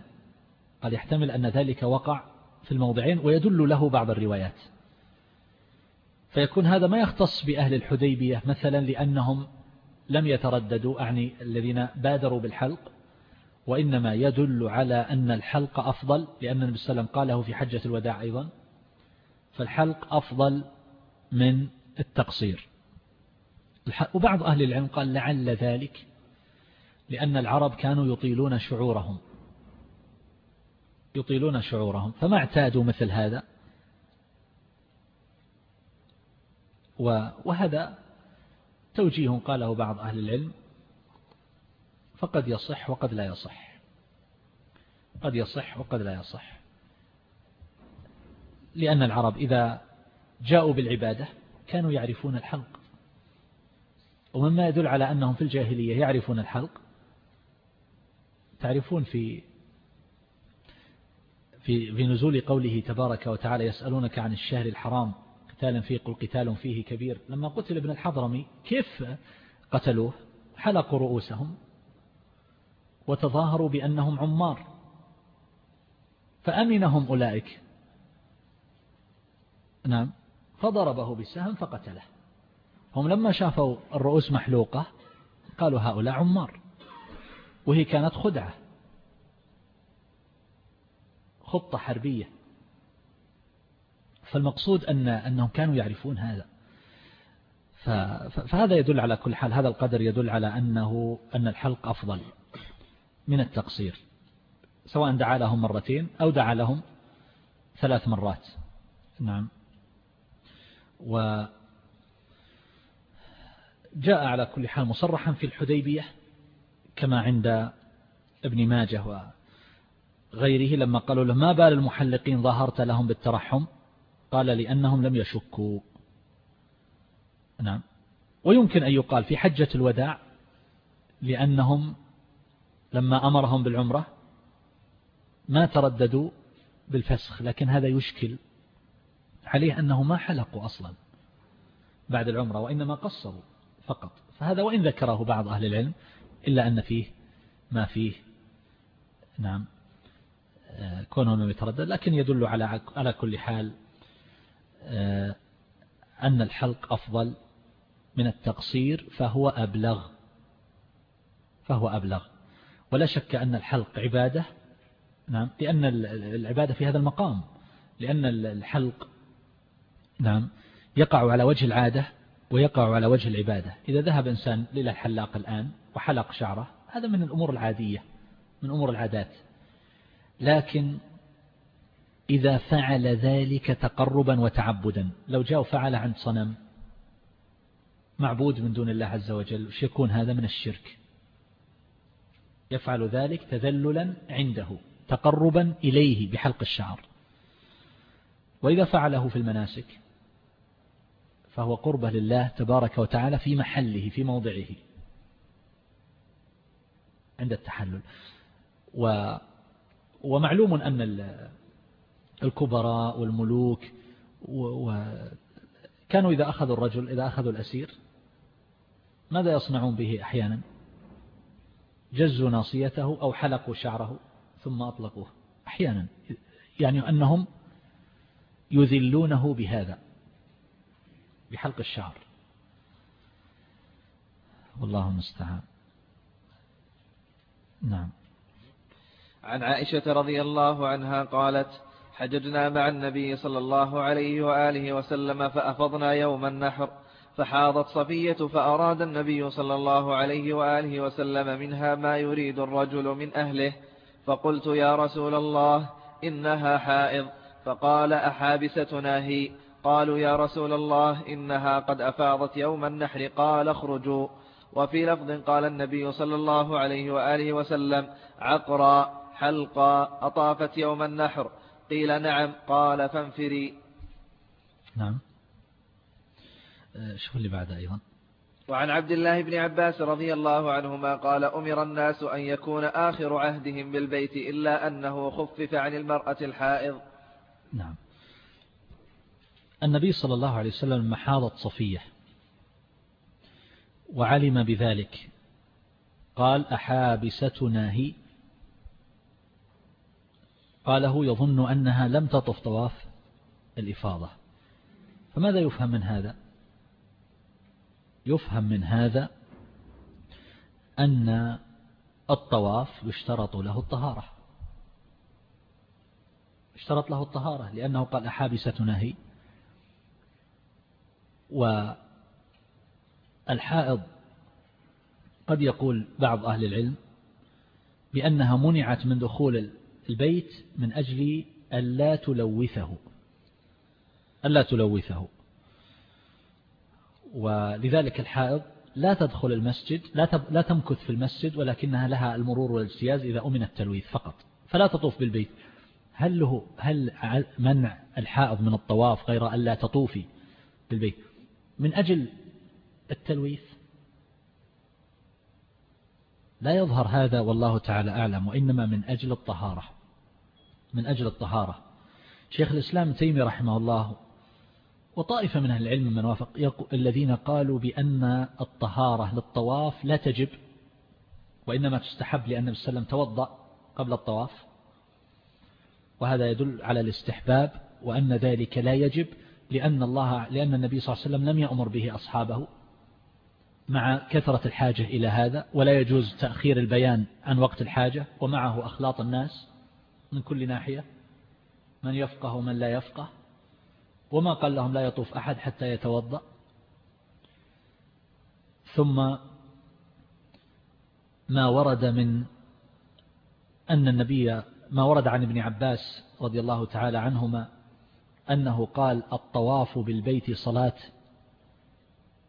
قال يحتمل أن ذلك وقع في الموضعين ويدل له بعض الروايات. فيكون هذا ما يختص بأهل الحديبية مثلا لأنهم لم يترددوا أعني الذين بادروا بالحلق وإنما يدل على أن الحلق أفضل لأن النبي صلى الله عليه وسلم قاله في حجة الوداع أيضا فالحلق أفضل من التقصير. وبعض أهل العلم قال لعل ذلك لأن العرب كانوا يطيلون شعورهم. يطيلون شعورهم. فما اعتادوا مثل هذا؟ وهذا توجيه قاله بعض أهل العلم. فقد يصح وقد لا يصح. قد يصح وقد لا يصح. لأن العرب إذا جاءوا بالعبادة كانوا يعرفون الحلق. ومما يدل على أنهم في الجاهلية يعرفون الحلق. تعرفون في في في نزول قوله تبارك وتعالى يسألونك عن الشهر الحرام قتال فيه قل قتال فيه كبير. لما قتل ابن الحضرمي كيف قتلوه؟ حلقوا رؤوسهم. وتظاهروا بأنهم عمار. فأمنهم أولئك. نعم. فضربه بالسهم فقتله. هم لما شافوا الرؤوس محلوقة قالوا هؤلاء عمار. وهي كانت خدعة. خطة حربية. فالمقصود أن أنهم كانوا يعرفون هذا. فهذا يدل على كل حال هذا القدر يدل على أنه أن الحلق أفضل. من التقصير سواء دعا لهم مرتين أو دعا لهم ثلاث مرات. نعم. و جاء على كل حال مصرحا في الحديبية كما عند ابن ماجه وغيره لما قالوا له ما بال المحلقين ظهرت لهم بالترحم؟ قال لأنهم لم يشكوا. نعم. ويمكن أن يقال في حجة الوداع لأنهم لما أمرهم بالعمرة ما ترددوا بالفسخ لكن هذا يشكل عليه أنه ما حلقوا أصلا بعد العمرة وإنما قصروا فقط. فهذا وإن ذكره بعض أهل العلم إلا أن فيه ما فيه نعم آه، كونه يتردد. لكن يدل على على كل حال آه، أن الحلق أفضل من التقصير فهو أبلغ فهو أبلغ. ولا شك أن الحلق عبادة نعم لأن العبادة في هذا المقام لأن الحلق نعم يقع على وجه العادة ويقع على وجه العبادة. إذا ذهب إنسان إلى الحلاق الآن وحلق شعره هذا من الأمور العادية من أمور العادات. لكن إذا فعل ذلك تقربا وتعبدا لو جاء وفعل عند صنم معبود من دون الله عز وجل وش يكون هذا من الشرك؟ يفعل ذلك تذللا عنده تقربا إليه بحلق الشعر. وإذا فعله في المناسك فهو قربة لله تبارك وتعالى في محله في موضعه عند التحلل. و ومعلوم أن الكبراء والملوك وكانوا إذا أخذوا الرجل إذا أخذوا الأسير ماذا يصنعون به أحيانا؟ جزوا ناصيته أو حلقوا شعره ثم أطلقوه. أحيانا. يعني أنهم يذلونه بهذا بحلق الشعر. والله المستعان. نعم. عن عائشة رضي الله عنها قالت حججنا مع النبي صلى الله عليه وآله وسلم فأفضنا يوم النحر. فحاضت صفية فأراد النبي صلى الله عليه وآله وسلم منها ما يريد الرجل من أهله فقلت يا رسول الله إنها حائض فقال أحابستنا هي؟ قالوا يا رسول الله إنها قد أفاضت يوم النحر قال اخرجوا. وفي لفظ قال النبي صلى الله عليه وآله وسلم عقرا حلقا أطافت يوم النحر قيل نعم قال فانفري. نعم. شوف اللي بعد أيضا؟ وعن عبد الله بن عباس رضي الله عنهما قال أمر الناس أن يكون آخر عهدهم بالبيت إلا أنه خفف عن المرأة الحائض. نعم. النبي صلى الله عليه وسلم محاضة صفية وعلم بذلك. قال أحابستنا هي؟ قاله يظن أنها لم تطف طواف الإفاضة. فماذا يفهم من هذا؟ يفهم من هذا أن الطواف يشترط له الطهارة. اشترط له الطهارة لأنه قال أحابستنا هي والحائض قد يقول بعض أهل العلم بأنها منعت من دخول البيت من أجل ألا تلوثه ألا تلوثه. ولذلك الحائض لا تدخل المسجد لا لا تمكث في المسجد ولكنها لها المرور والاجتياز إذا أمن التلويث فقط. فلا تطوف بالبيت. هل له هل منع الحائض من الطواف غير ألا تطوفي بالبيت؟ من أجل التلويث لا يظهر هذا والله تعالى أعلم وإنما من أجل الطهارة. من أجل الطهارة. شيخ الإسلام تيمي رحمه الله وطائفة من أهل العلم من وافق الذين قالوا بأن الطهارة للطواف لا تجب وإنما تستحب لأن النبي صلى الله عليه وسلم توضأ قبل الطواف وهذا يدل على الاستحباب وأن ذلك لا يجب لأن الله لأن النبي صلى الله عليه وسلم لم يأمر به أصحابه مع كثرة الحاجة إلى هذا ولا يجوز تأخير البيان عن وقت الحاجة ومعه أخلاط الناس من كل ناحية من يفقه ومن لا يفقه. وما قال لهم لا يطوف أحد حتى يتوضأ. ثم ما ورد من أن النبي ما ورد عن ابن عباس رضي الله تعالى عنهما أنه قال الطواف بالبيت صلاة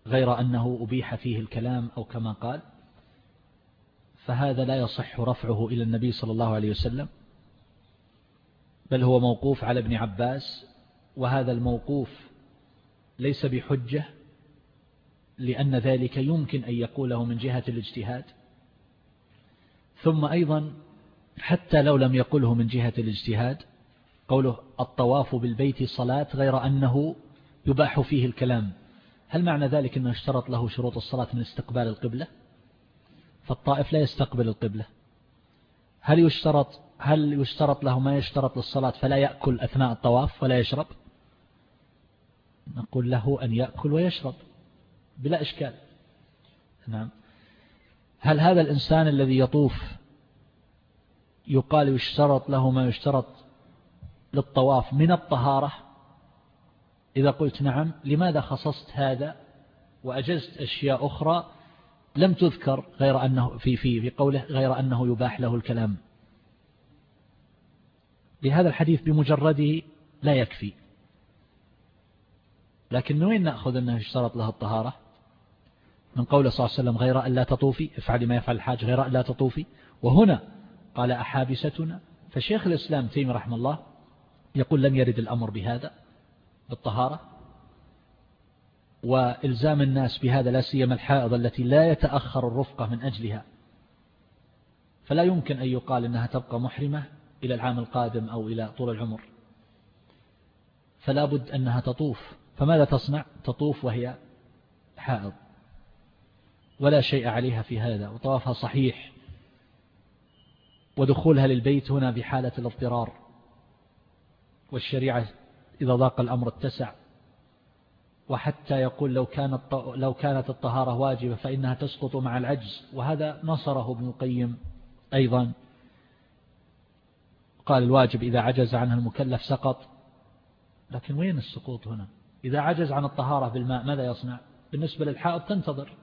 غير أنه أبيح فيه الكلام أو كما قال. فهذا لا يصح رفعه إلى النبي صلى الله عليه وسلم بل هو موقوف على ابن عباس وهذا الموقوف ليس بحجة لأن ذلك يمكن أن يقوله من جهة الاجتهاد. ثم أيضا حتى لو لم يقله من جهة الاجتهاد قوله الطواف بالبيت صلاة غير أنه يباح فيه الكلام. هل معنى ذلك أنه اشترط له شروط الصلاة من استقبال القبلة؟ فالطائف لا يستقبل القبلة. هل يشترط هل يشترط له ما يشترط للصلاة فلا يأكل أثناء الطواف ولا يشرب؟ نقول له أن يأكل ويشرب بلا إشكال. نعم. هل هذا الإنسان الذي يطوف يقال يشترط له ما يشترط للطواف من الطهارة؟ إذا قلت نعم لماذا خصصت هذا وأجزت أشياء أخرى لم تذكر غير أنه في في في قوله غير أنه يباح له الكلام؟ لهذا الحديث بمجرده لا يكفي. لكن من وين نأخذ أنه اشترط له الطهارة؟ من قوله صلى الله عليه وسلم غير أن لا تطوفي افعلي ما يفعل الحاج غير أن لا تطوفي. وهنا قال أحابستنا فشيخ الإسلام تيمي رحمه الله يقول لم يرد الأمر بهذا بالطهارة. وإلزام الناس بهذا لا سيما الحائض التي لا يتأخر الرفقة من أجلها. فلا يمكن أن يقال أنها تبقى محرمة إلى العام القادم أو إلى طول العمر. فلا بد أنها تطوف. فماذا تصنع؟ تطوف وهي حائض. ولا شيء عليها في هذا وطوافها صحيح. ودخولها للبيت هنا بحالة الاضطرار. والشريعة إذا ضاق الأمر اتسع. وحتى يقول لو كانت لو كانت الطهارة واجبة فإنها تسقط مع العجز. وهذا نصره ابن القيم أيضا. قال الواجب إذا عجز عنه المكلف سقط. لكن وين السقوط هنا؟ إذا عجز عن الطهارة بالماء ماذا يصنع؟ بالنسبة للحائط تنتظر.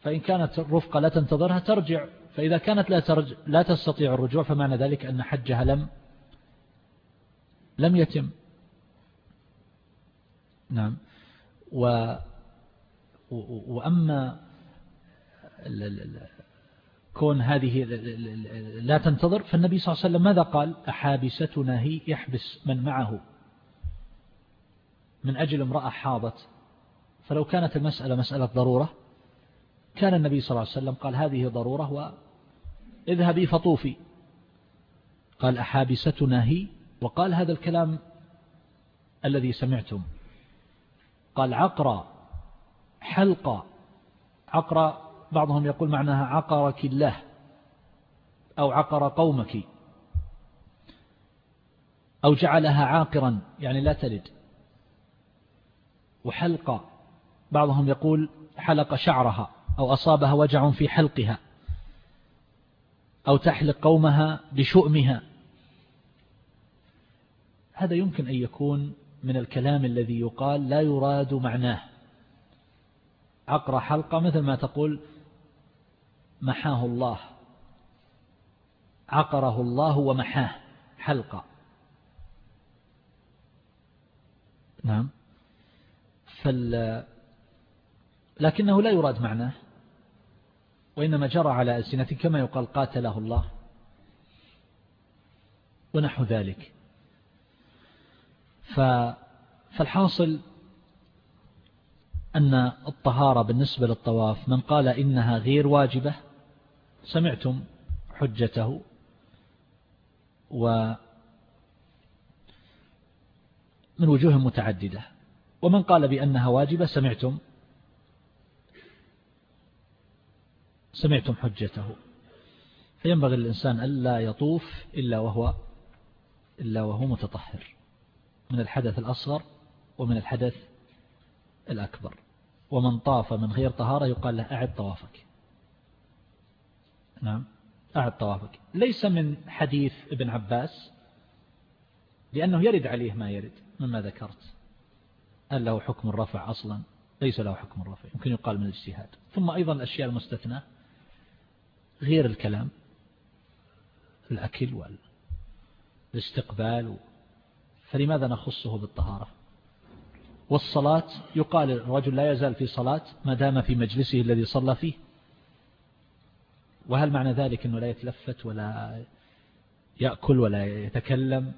فإن كانت الرفقة لا تنتظرها ترجع. فإذا كانت لا, ترجع لا تستطيع الرجوع فمعنى ذلك أن حجها لم لم يتم. نعم. و وأما كون هذه لا تنتظر فالنبي صلى الله عليه وسلم ماذا قال؟ أحابستنا هي يحبس من معه. من أجل امرأة حاضت. فلو كانت المسألة مسألة ضرورة كان النبي صلى الله عليه وسلم قال هذه ضرورة واذهبي فطوفي. قال أحابستنا هي؟ وقال هذا الكلام الذي سمعتم. قال عقرى حلقة عقرى بعضهم يقول معناها عقرك الله أو عقر قومك. أو جعلها عاقرا يعني لا تلد. وحلقة بعضهم يقول حلق شعرها أو أصابها وجع في حلقها أو تحلق قومها بشؤمها. هذا يمكن أن يكون من الكلام الذي يقال لا يراد معناه. عقر حلقة مثل ما تقول محاه الله. عقره الله ومحاه حلقة. نعم. فال لكنه لا يراد معناه وإنما جرى على ألسنة كما يقال قاتله الله ونحو ذلك. فالحاصل أن الطهارة بالنسبة للطواف من قال إنها غير واجبة سمعتم حجته و من وجوه متعددة. ومن قال بأنها واجبة سمعتم. سمعتم حجته. فينبغي الإنسان ألا يطوف إلا وهو إلا وهو متطهر. من الحدث الأصغر ومن الحدث الأكبر. ومن طاف من غير طهارة يقال له أعد طوافك. نعم أعد طوافك. ليس من حديث ابن عباس لأنه يرد عليه ما يرد مما ذكرت. هل له حكم الرفع أصلا؟ ليس له حكم الرفع يمكن يقال من الاجتهاد. ثم أيضا الأشياء المستثنى غير الكلام الأكل والاستقبال. فلماذا نخصه بالطهارة؟ والصلاة يقال الرجل لا يزال في صلاة ما دام في مجلسه الذي صلى فيه. وهل معنى ذلك أنه لا يتلفت ولا يأكل ولا يتكلم؟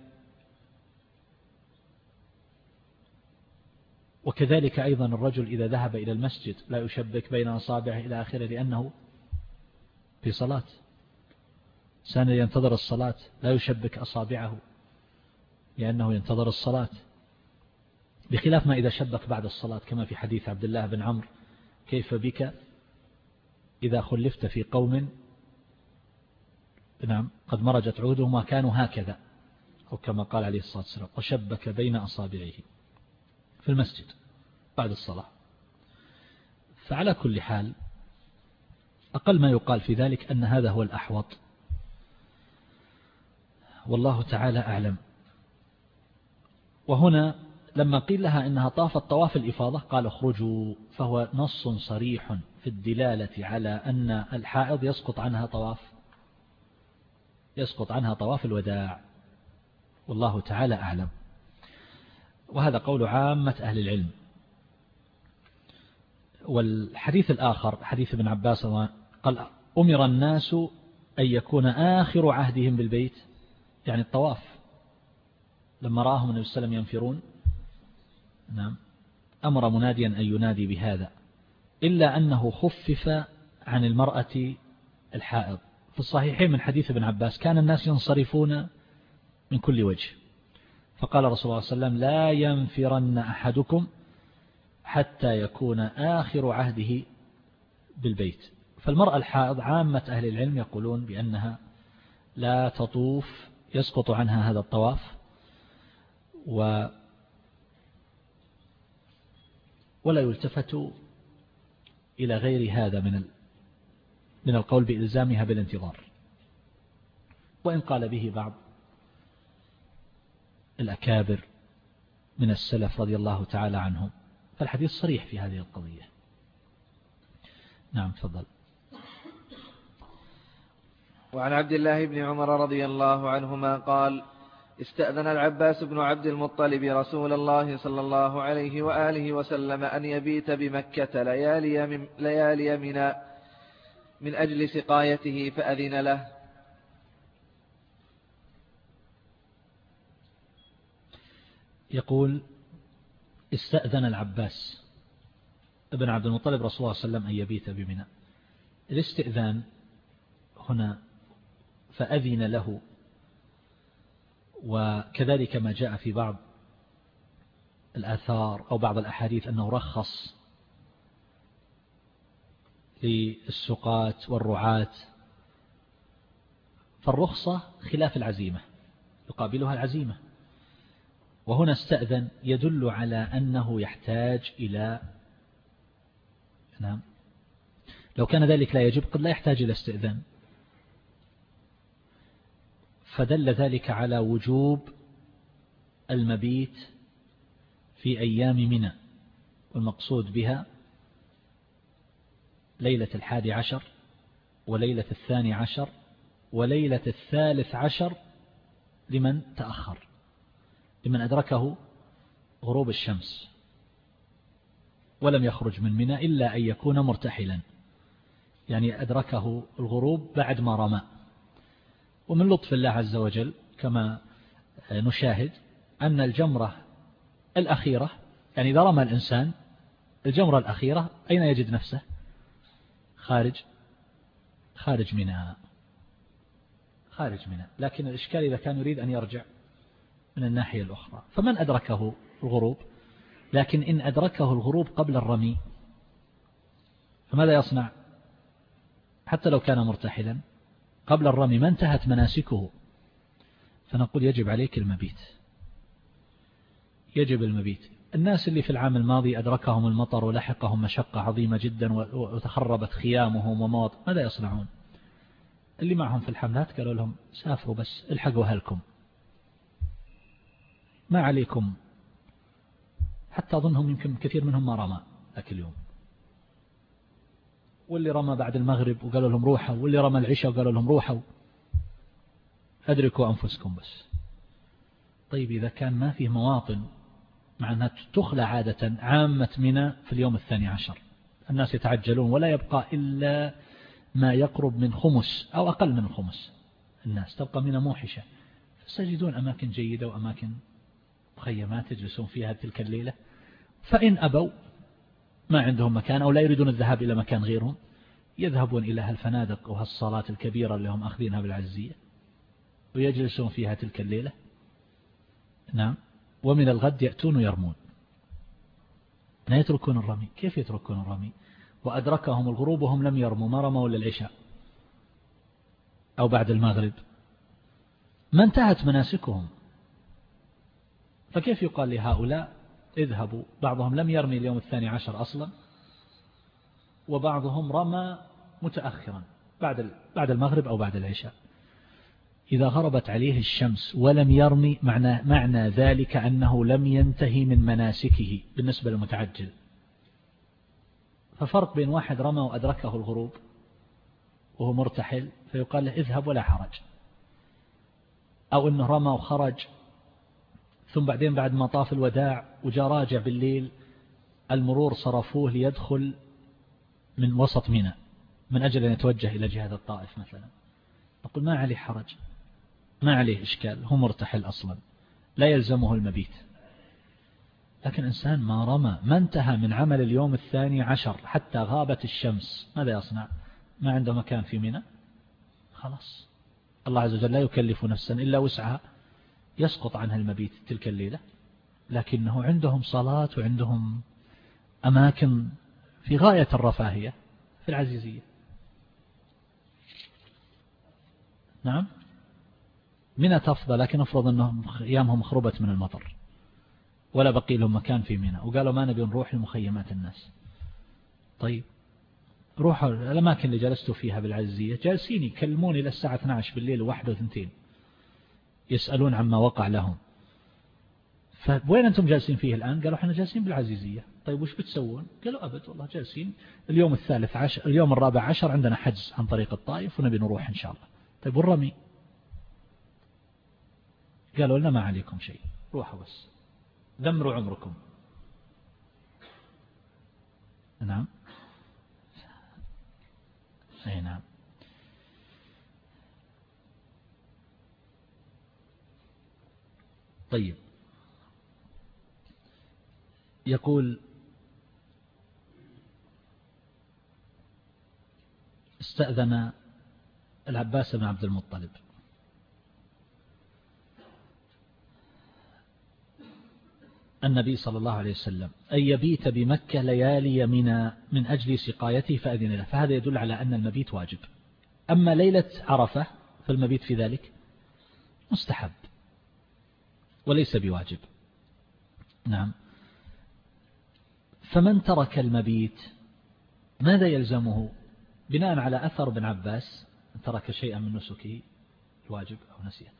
وكذلك أيضا الرجل إذا ذهب إلى المسجد لا يشبك بين أصابعه إلى آخره لأنه في صلاة. سان ينتظر الصلاة لا يشبك أصابعه لأنه ينتظر الصلاة. بخلاف ما إذا شبك بعد الصلاة كما في حديث عبد الله بن عمرو كيف بك إذا خلفت في قوم؟ نعم قد مرجت عودهم وكانوا هكذا أو كما قال عليه الصلاة والسلام وشبك بين أصابعه. في المسجد بعد الصلاة. فعلى كل حال أقل ما يقال في ذلك أن هذا هو الأحوط. والله تعالى أعلم. وهنا لما قيل لها إنها طافت طواف الإفاضة قال اخرجوا فهو نص صريح في الدلالة على أن الحائض يسقط عنها طواف يسقط عنها طواف الوداع. والله تعالى أعلم. وهذا قول عامة أهل العلم. والحديث الآخر حديث ابن عباس قال أمر الناس أن يكون آخر عهدهم بالبيت يعني الطواف. لما رآهم النبي صلى الله عليه وسلم ينفرون نعم أمر مناديا أن ينادي بهذا إلا أنه خفف عن المرأة الحائض. في الصحيحين من حديث ابن عباس كان الناس ينصرفون من كل وجه. فقال رسول الله صلى الله عليه وسلم لا ينفرن أحدكم حتى يكون آخر عهده بالبيت. فالمرأة الحائض عامة أهل العلم يقولون بأنها لا تطوف يسقط عنها هذا الطواف و ولا يلتفت إلى غير هذا من من القول بإلزامها بالانتظار. وإن قال به بعض الأكابر من السلف رضي الله تعالى عنهم. فالحديث صريح في هذه القضية. نعم تفضل. وعن عبد الله بن عمر رضي الله عنهما قال استأذن العباس بن عبد المطلب رسول الله صلى الله عليه وآله وسلم أن يبيت بمكة ليالي من, ليالي من, من أجل سقايته فأذن له. يقول استأذن العباس ابن عبد المطلب رسول الله صلى الله عليه وسلم أن يبيت بمنى. الاستئذان هنا فأذن له وكذلك ما جاء في بعض الآثار أو بعض الأحاديث أنه رخص للسقاة والرعاة فالرخصة خلاف العزيمة يقابلها العزيمة. وهنا استأذن يدل على أنه يحتاج إلى نعم. لو كان ذلك لا يجب قد لا يحتاج إلى استئذان. فدل ذلك على وجوب المبيت في أيام منى والمقصود بها ليلة الحادي عشر وليلة الثاني عشر وليلة الثالث عشر لمن تأخر. لمن أدركه غروب الشمس ولم يخرج من منى إلا أن يكون مرتحلا يعني أدركه الغروب بعد ما رمى. ومن لطف الله عز وجل كما نشاهد أن الجمرة الأخيرة يعني إذا رمى الإنسان الجمرة الأخيرة أين يجد نفسه؟ خارج خارج منها خارج منها. لكن الإشكال إذا كان يريد أن يرجع من الناحية الأخرى. فمن أدركه الغروب؟ لكن إن أدركه الغروب قبل الرمي فماذا يصنع؟ حتى لو كان مرتحلا قبل الرمي ما انتهت مناسكه. فنقول يجب عليك المبيت. يجب المبيت. الناس اللي في العام الماضي أدركهم المطر ولحقهم مشقة عظيمة جدا وتخربت خيامهم ومواطن ماذا يصنعون؟ اللي معهم في الحملات قالوا لهم سافروا بس الحقوا أهلكم. ما عليكم. حتى أظنهم يمكن كثير منهم ما رمى ذاك اليوم. واللي رمى بعد المغرب وقالوا لهم روحوا واللي رمى العشاء وقالوا لهم روحوا. أدركوا أنفسكم بس. طيب إذا كان ما فيه مواطن مع أنها تخلى عادة عامة منى في اليوم الثاني عشر. الناس يتعجلون ولا يبقى إلا ما يقرب من خمس أو أقل من خمس الناس. تبقى منى موحشة. فستجدون أماكن جيدة وأماكن مخيمات تجلسون فيها تلك الليلة. فإن أبوا ما عندهم مكان أو لا يريدون الذهاب إلى مكان غيرهم يذهبون إلى هالفنادق وهالصالات الكبيرة اللي هم أخذينها بالعزية ويجلسون فيها تلك الليلة. نعم. ومن الغد يأتون ويرمون. لا يتركون الرمي. كيف يتركون الرمي؟ وأدركهم الغروب وهم لم يرموا. ما رموا للعشاء أو بعد المغرب. ما انتهت مناسكهم. فكيف يقال لهؤلاء اذهبوا؟ بعضهم لم يرمي اليوم الثاني عشر أصلا وبعضهم رمى متأخرا بعد بعد المغرب أو بعد العشاء. إذا غربت عليه الشمس ولم يرمي معنى, معنى ذلك أنه لم ينتهي من مناسكه بالنسبة للمتعجل. ففرق بين واحد رمى وأدركه الغروب وهو مرتحل فيقال له اذهب ولا حرج. أو أنه رمى وخرج ثم بعدين بعد ما طاف الوداع وجاء راجع بالليل المرور صرفوه ليدخل من وسط منى من أجل أن يتوجه إلى جهة الطائف مثلا. نقول ما عليه حرج ما عليه إشكال هو مرتحل أصلا لا يلزمه المبيت. لكن إنسان ما رمى ما انتهى من عمل اليوم الثاني عشر حتى غابت الشمس. ماذا يصنع؟ ما عنده مكان في منى؟ خلاص. الله عز وجل لا يكلف نفسا إلا وسعها. يسقط عنها المبيت تلك الليلة لكنه عندهم صلاة وعندهم أماكن في غاية الرفاهية في العزيزية. نعم؟ منى تفضى لكن افرض أنهم أيامهم خربت من المطر. ولا بقي لهم مكان في منى. وقالوا ما نبي نروح لمخيمات الناس. طيب روحوا الأماكن اللي جلستوا فيها بالعزية جالسين يكلمون إلى الساعة 12 بالليل وواحدة وثنتين يسألون عما وقع لهم. فوين أنتم جالسين فيه الآن؟ قالوا إحنا جالسين بالعزيزية. طيب وش بتسوون؟ قالوا أبد والله جالسين اليوم الثالث عشر اليوم الرابع عشر عندنا حجز عن طريق الطائف ونبي نروح إن شاء الله. طيب والرمي؟ قالوا لنا ما عليكم شيء. روحوا بس. دمروا عمركم. نعم. أي نعم. طيب. يقول استأذن العباس بن عبد المطلب. النبي صلى الله عليه وسلم أن يبيت بمكة ليالي منا من أجل سقايته فأذن له. فهذا يدل على أن المبيت واجب. أما ليلة عرفة فالمبيت في ذلك مستحب. وليس بواجب. نعم. فمن ترك المبيت ماذا يلزمه؟ بناء على أثر بن عباس ترك شيئا من نسكه الواجب أو نسيه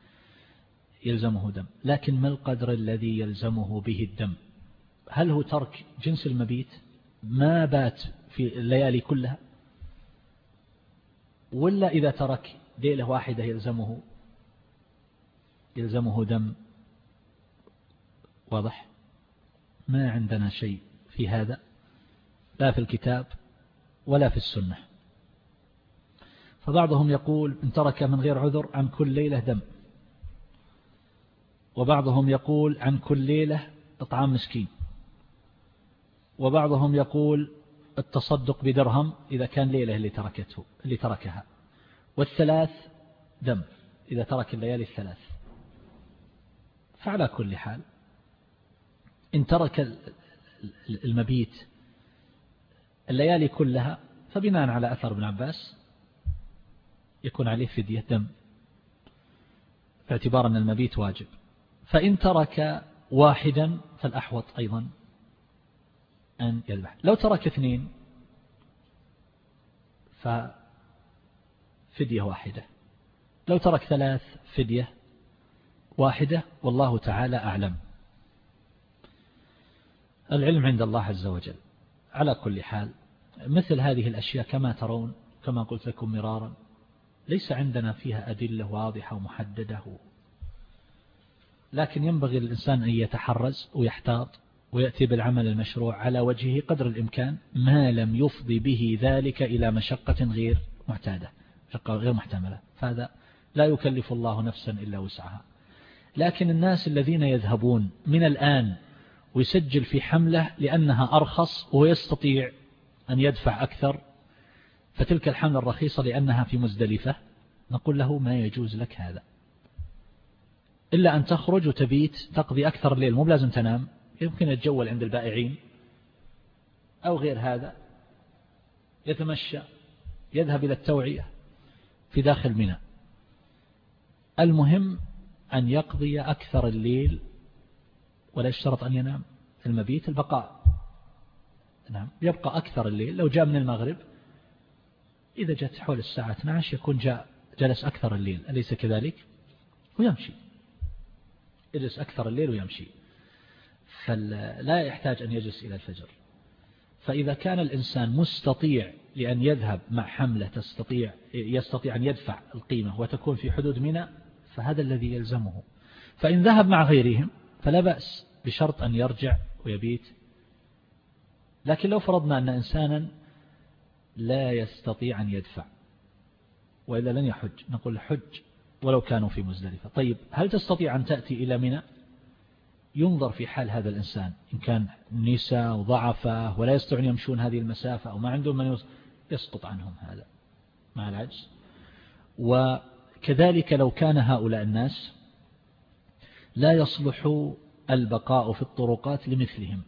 يلزمه دم. لكن ما القدر الذي يلزمه به الدم؟ هل هو ترك جنس المبيت؟ ما بات في الليالي كلها؟ ولا إذا ترك ليلة واحدة يلزمه؟ يلزمه دم. واضح؟ ما عندنا شيء في هذا لا في الكتاب ولا في السنة. فبعضهم يقول إن ترك من غير عذر عن كل ليلة دم. وبعضهم يقول عن كل ليلة إطعام مسكين. وبعضهم يقول التصدق بدرهم إذا كان ليلة اللي تركته اللي تركها. والثلاث دم إذا ترك الليالي الثلاث. فعلى كل حال إن ترك المبيت الليالي كلها فبناء على أثر ابن عباس يكون عليه فدية دم. باعتبار أن المبيت واجب. فإن ترك واحدا فالأحوط أيضا أن يذبح. لو ترك اثنين ففدية واحدة. لو ترك ثلاث فدية واحدة والله تعالى أعلم. العلم عند الله عز وجل. على كل حال مثل هذه الأشياء كما ترون كما قلت لكم مرارا ليس عندنا فيها أدلة واضحة ومحددة. لكن ينبغي للإنسان أن يتحرز ويحتاط ويأتي بالعمل المشروع على وجهه قدر الإمكان ما لم يفضي به ذلك إلى مشقة غير معتادة مشقة غير محتملة. فهذا لا يكلف الله نفسا إلا وسعها. لكن الناس الذين يذهبون من الآن ويسجل في حملة لأنها أرخص ويستطيع أن يدفع أكثر فتلك الحملة الرخيصة لأنها في مزدلفة. نقول له ما يجوز لك هذا. إلا أن تخرج وتبيت تقضي أكثر الليل مو لازم تنام يمكن تتجول عند البائعين أو غير هذا يتمشى يذهب إلى التوعية في داخل منى المهم أن يقضي أكثر الليل ولا يشترط أن ينام المبيت البقاء. نعم. يبقى أكثر الليل. لو جاء من المغرب إذا جاءت حول الساعة 12 يكون جاء جلس أكثر الليل. أليس كذلك؟ ويمشي. يجلس أكثر الليل ويمشي. فلا يحتاج أن يجلس إلى الفجر. فإذا كان الإنسان مستطيع لأن يذهب مع حملة تستطيع يستطيع أن يدفع القيمة وتكون في حدود منى فهذا الذي يلزمه. فإن ذهب مع غيرهم فلا بأس بشرط أن يرجع ويبيت. لكن لو فرضنا أن إنسانا لا يستطيع أن يدفع وإذا لن يحج نقول حج ولو كانوا في مزدلفة. طيب هل تستطيع أن تأتي إلى منى؟ ينظر في حال هذا الإنسان إن كان نساء وضعفة ولا يستطيعون يمشون هذه المسافة أو ما عندهم من يسقط عنهم هذا مع العجز. وكذلك لو كان هؤلاء الناس لا يصلح البقاء في الطرقات لمثلهم.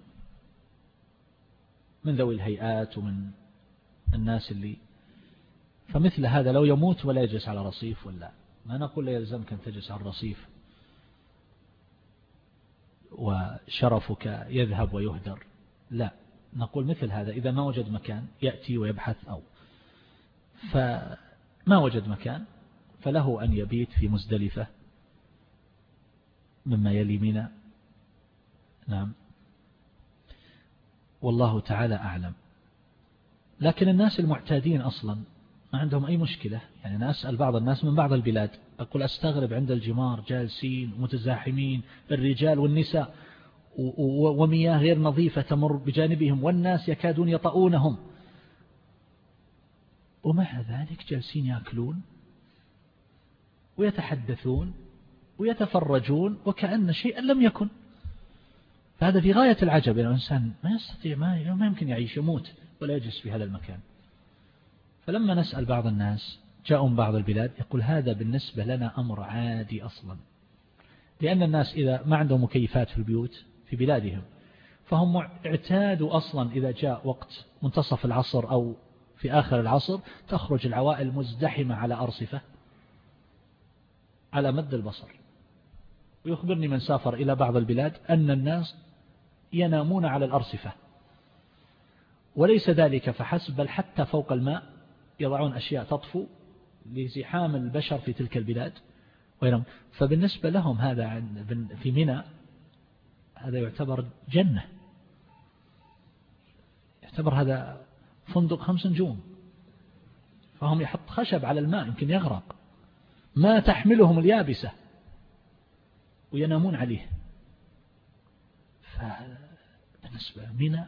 من ذوي الهيئات ومن الناس اللي فمثل هذا لو يموت ولا يجلس على رصيف ولا ما نقول لا يلزمك أن تجلس على الرصيف وشرفك يذهب ويهدر. لا نقول مثل هذا إذا ما وجد مكان يأتي ويبحث أو فما وجد مكان فله أن يبيت في مزدلفة مما يلي منا. نعم. والله تعالى أعلم. لكن الناس المعتادين أصلا ما عندهم أي مشكلة. يعني أنا أسأل بعض الناس من بعض البلاد أقول أستغرب عند الجمار جالسين متزاحمين الرجال والنساء ومياه غير نظيفة تمر بجانبهم والناس يكادون يطؤونهم. ومع ذلك جالسين يأكلون ويتحدثون. ويتفرجون وكأن شيئا لم يكن. فهذا في غاية العجب يعني الإنسان ما يستطيع ما يمكن يعيش يموت ولا يجلس في هذا المكان. فلما نسأل بعض الناس جاءوا من بعض البلاد يقول هذا بالنسبة لنا أمر عادي أصلا. لأن الناس إذا ما عندهم مكيفات في البيوت في بلادهم فهم اعتادوا أصلا إذا جاء وقت منتصف العصر أو في آخر العصر تخرج العوائل مزدحمة على أرصفة على مد البصر. ويخبرني من سافر إلى بعض البلاد أن الناس ينامون على الأرصفة. وليس ذلك فحسب بل حتى فوق الماء يضعون أشياء تطفو لزحام البشر في تلك البلاد فبالنسبة لهم هذا في منى هذا يعتبر جنة. يعتبر هذا فندق خمس نجوم. فهم يحط خشب على الماء يمكن يغرق. ما تحملهم اليابسة. وينامون عليه. فبالنسبة منى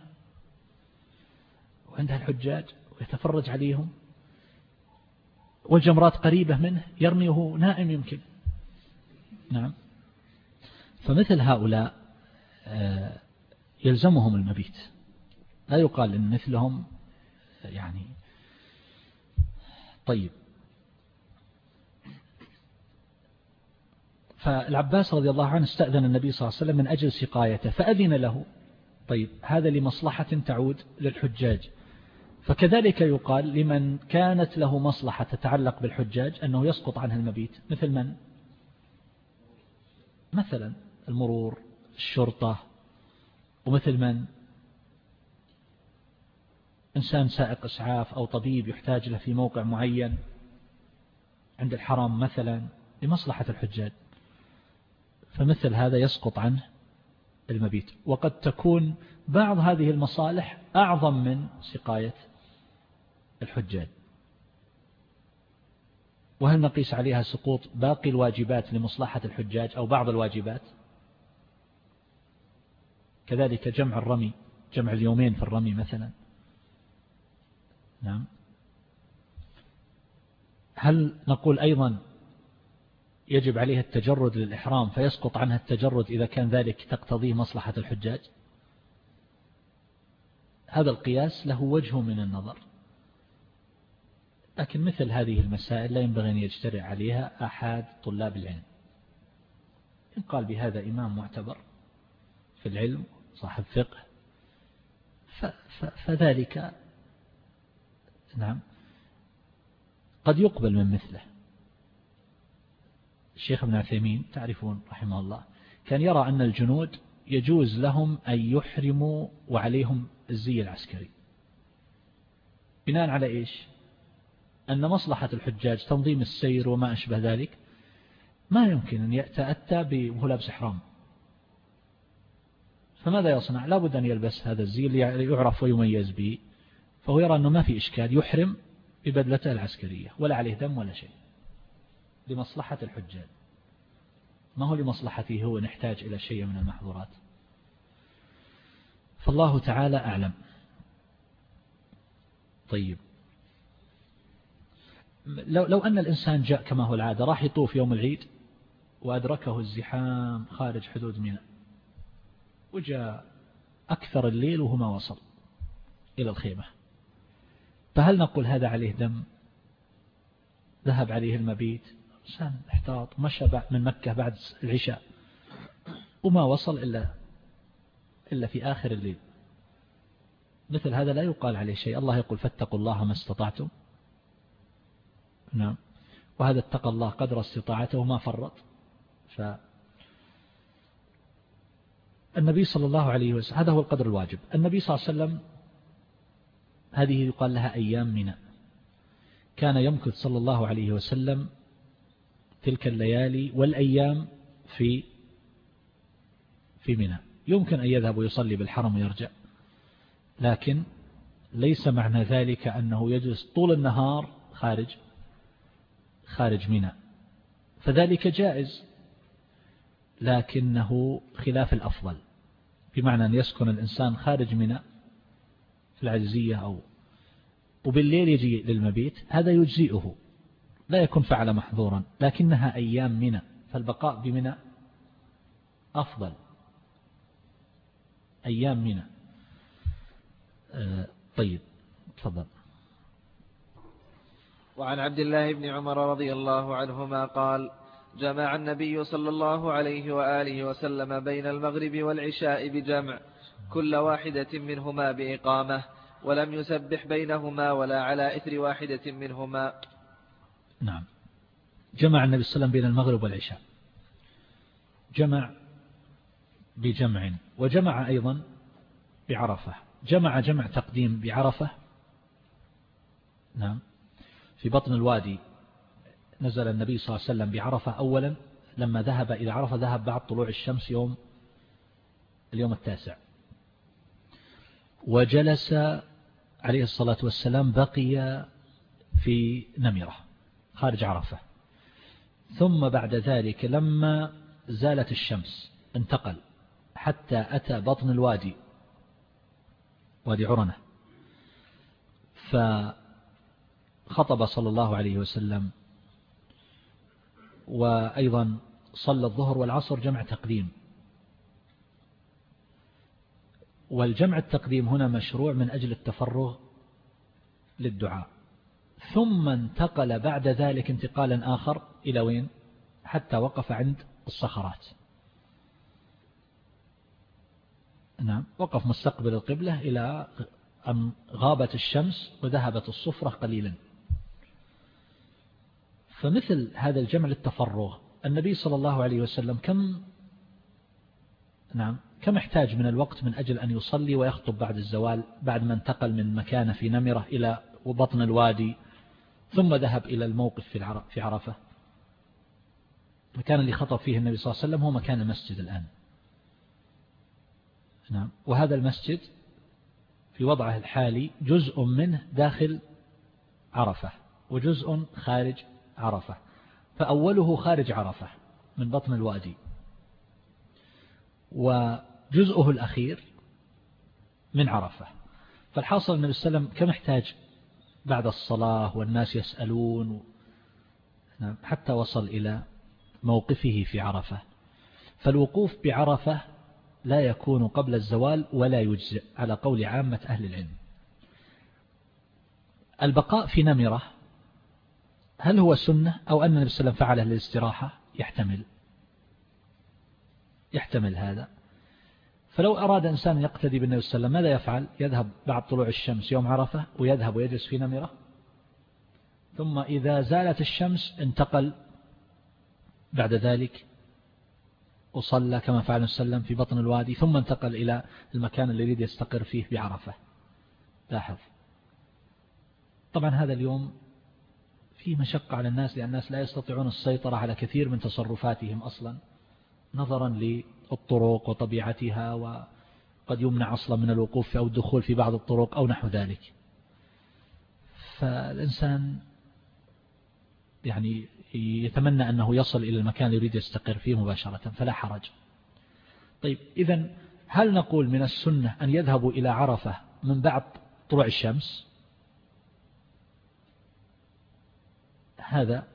وعندها الحجاج ويتفرج عليهم والجمرات قريبة منه يرميه نائم يمكن. نعم. فمثل هؤلاء آه، يلزمهم المبيت. لا يقال إن مثلهم يعني طيب. فالعباس رضي الله عنه استأذن النبي صلى الله عليه وسلم من أجل سقايته فأذن له طيب هذا لمصلحة تعود للحجاج. فكذلك يقال لمن كانت له مصلحة تتعلق بالحجاج أنه يسقط عنه المبيت مثل من؟ مثلا المرور الشرطة ومثل من؟ إنسان سائق إسعاف أو طبيب يحتاج له في موقع معين عند الحرم مثلا لمصلحة الحجاج. فمثل هذا يسقط عنه المبيت. وقد تكون بعض هذه المصالح أعظم من سقاية الحجاج. وهل نقيس عليها سقوط باقي الواجبات لمصلحة الحجاج أو بعض الواجبات؟ كذلك جمع الرمي جمع اليومين في الرمي مثلا. نعم. هل نقول أيضا يجب عليها التجرد للإحرام فيسقط عنها التجرد إذا كان ذلك تقتضيه مصلحة الحجاج؟ هذا القياس له وجه من النظر. لكن مثل هذه المسائل لا ينبغي أن يجترع عليها أحد طلاب العلم. إن قال بهذا إمام معتبر في العلم صاحب فقه فذلك نعم قد يقبل من مثله. الشيخ ابن عثيمين تعرفون رحمه الله كان يرى أن الجنود يجوز لهم أن يحرموا وعليهم الزي العسكري. بناء على إيش؟ أن مصلحة الحجاج تنظيم السير وما أشبه ذلك ما يمكن أن يتأتى وهو لابس حرام فماذا يصنع؟ لابد أن يلبس هذا الزي اللي يعرف ويميز به فهو يرى أنه ما في إشكال يحرم ببدلته العسكرية ولا عليه دم ولا شيء. لمصلحة الحجاج. ما هو لمصلحته؟ هو نحتاج إلى شيء من المحظورات. فالله تعالى أعلم. طيب. لو, لو أن الإنسان جاء كما هو العادة راح يطوف يوم العيد وأدركه الزحام خارج حدود منى. وجاء أكثر الليل وهو ما وصل إلى الخيمة. فهل نقول هذا عليه دم؟ ذهب عليه المبيت؟ إنسان احتاط مشى من مكة بعد العشاء. وما وصل إلا إلا في آخر الليل. مثل هذا لا يقال عليه شيء. الله يقول فاتقوا الله ما استطعتم. نعم. وهذا اتقى الله قدر استطاعته وما فرط. ف النبي صلى الله عليه وسلم هذا هو القدر الواجب. النبي صلى الله عليه وسلم هذه يقال لها أيام منى. كان يمكث صلى الله عليه وسلم تلك الليالي والأيام في في منى. يمكن أن يذهب ويصلي بالحرم ويرجع لكن ليس معنى ذلك أنه يجلس طول النهار خارج خارج منى. فذلك جائز لكنه خلاف الأفضل. بمعنى أن يسكن الإنسان خارج منى في العجزية أو وبالليل يجي للمبيت هذا يجزئه. لا يكون فعل محظورا لكنها أيام منى فالبقاء بمنى أفضل. أيام منى. آه، طيب تفضل. وعن عبد الله بن عمر رضي الله عنهما قال جمع النبي صلى الله عليه وآله وسلم بين المغرب والعشاء بجمع كل واحدة منهما بإقامة ولم يسبح بينهما ولا على إثر واحدة منهما. نعم. جمع النبي صلى الله عليه وسلم بين المغرب والعشاء. جمع بجمع وجمع أيضا بعرفة. جمع جمع تقديم بعرفة. نعم. في بطن الوادي نزل النبي صلى الله عليه وسلم بعرفة أولا لما ذهب إلى عرفة ذهب بعد طلوع الشمس يوم اليوم التاسع. وجلس عليه الصلاة والسلام بقي في نمرة. خارج عرفة. ثم بعد ذلك لما زالت الشمس انتقل حتى أتى بطن الوادي وادي عرنة. فخطب صلى الله عليه وسلم وأيضا صلى الظهر والعصر جمع تقديم. والجمع التقديم هنا مشروع من أجل التفرغ للدعاء. ثم انتقل بعد ذلك انتقالا آخر إلى وين؟ حتى وقف عند الصخرات. نعم وقف مستقبل القبلة إلى أن غابت الشمس وذهبت الصفرة قليلا. فمثل هذا الجمع للتفرغ النبي صلى الله عليه وسلم كم نعم كم احتاج من الوقت من أجل أن يصلي ويخطب بعد الزوال بعد ما انتقل من مكانه في نمرة إلى بطن الوادي ثم ذهب إلى الموقف في عرفة. المكان اللي خطب فيه النبي صلى الله عليه وسلم هو مكان المسجد الآن. نعم. وهذا المسجد في وضعه الحالي جزء منه داخل عرفة وجزء خارج عرفة. فأوله خارج عرفة من بطن الوادي. وجزءه الأخير من عرفة. فالحاصل النبي صلى الله عليه وسلم كم احتاج بعد الصلاة والناس يسألون. نعم، حتى وصل إلى موقفه في عرفة. فالوقوف بعرفة لا يكون قبل الزوال ولا يجزئ على قول عامة أهل العلم. البقاء في نمرة هل هو سنة أو أن النبي صلى الله عليه وسلم فعله للاستراحة؟ يحتمل. يحتمل هذا. فلو أراد إنسان يقتدي بالنبي صلى الله عليه وسلم ماذا يفعل؟ يذهب بعد طلوع الشمس يوم عرفة ويذهب ويجلس في نمرة. ثم إذا زالت الشمس انتقل بعد ذلك وصلى كما فعل وسلم في بطن الوادي ثم انتقل إلى المكان اللي يريد يستقر فيه بعرفة. لاحظ. طبعا هذا اليوم فيه مشقة على الناس لأن الناس لا يستطيعون السيطرة على كثير من تصرفاتهم أصلا نظرا للطرق وطبيعتها وقد يمنع أصلا من الوقوف أو الدخول في بعض الطرق أو نحو ذلك. فالإنسان يعني يتمنى أنه يصل إلى المكان اللي يريد يستقر فيه مباشرة فلا حرج. طيب إذا هل نقول من السنة أن يذهبوا إلى عرفة من بعد طلوع الشمس؟ هذا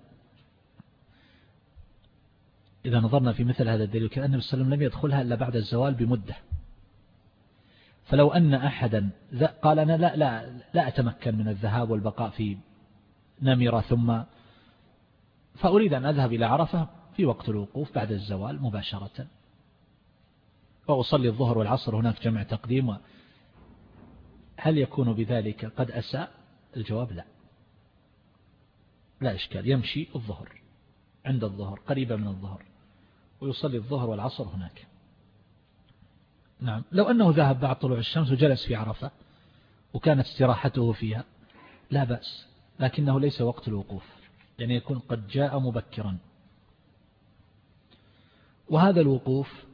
إذا نظرنا في مثل هذا الدليل كأن النبي صلى الله عليه وسلم لم يدخلها إلا بعد الزوال بمدة. فلو أن أحدا قال أنا لا, لا, لا أتمكن من الذهاب والبقاء في نمرة ثم فأريد أن أذهب إلى عرفة في وقت الوقوف بعد الزوال مباشرة. وأصلي الظهر والعصر هناك جمع تقديم. هل يكون بذلك قد أساء؟ الجواب لا. لا إشكال يمشي الظهر عند الظهر قريبا من الظهر. ويصلي الظهر والعصر هناك. نعم. لو أنه ذهب بعد طلوع الشمس وجلس في عرفة وكانت استراحته فيها لا بأس لكنه ليس وقت الوقوف يعني يكون قد جاء مبكرا. وهذا الوقوف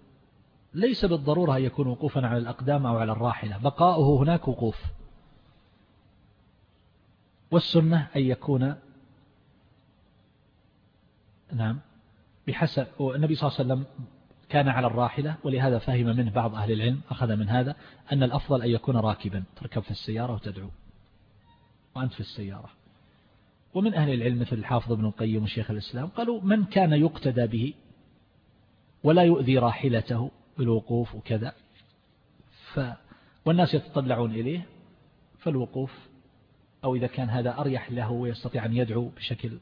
ليس بالضرورة أن يكون وقوفا على الأقدام أو على الراحلة بقاؤه هناك وقوف. والسنة أن يكون نعم بحسب النبي صلى الله عليه وسلم كان على الراحلة ولهذا فهم منه بعض أهل العلم أخذ من هذا أن الأفضل أن يكون راكبا تركب في السيارة وتدعو. وأنت في السيارة. ومن أهل العلم مثل الحافظ ابن القيم وشيخ الإسلام قالوا من كان يقتدى به ولا يؤذي راحلته بالوقوف وكذا ف والناس يتطلعون إليه فالوقوف أو إذا كان هذا أريح له ويستطيع أن يدعو بشكل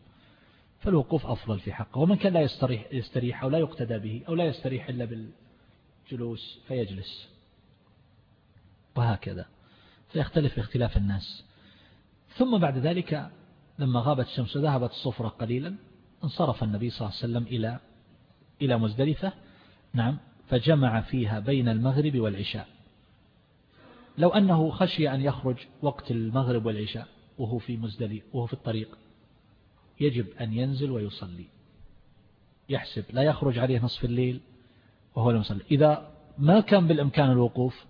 فالوقوف أفضل في حقه. ومن كان لا يستريح, يستريح أو لا يقتدى به أو لا يستريح إلا بالجلوس فيجلس. وهكذا. فيختلف باختلاف الناس. ثم بعد ذلك لما غابت الشمس وذهبت الصفرة قليلا انصرف النبي صلى الله عليه وسلم إلى إلى مزدلفة. نعم. فجمع فيها بين المغرب والعشاء. لو أنه خشي أن يخرج وقت المغرب والعشاء وهو في مزدلف وهو في الطريق يجب أن ينزل ويصلي. يحسب لا يخرج عليه نصف الليل وهو لم يصلي. إذا ما كان بالإمكان الوقوف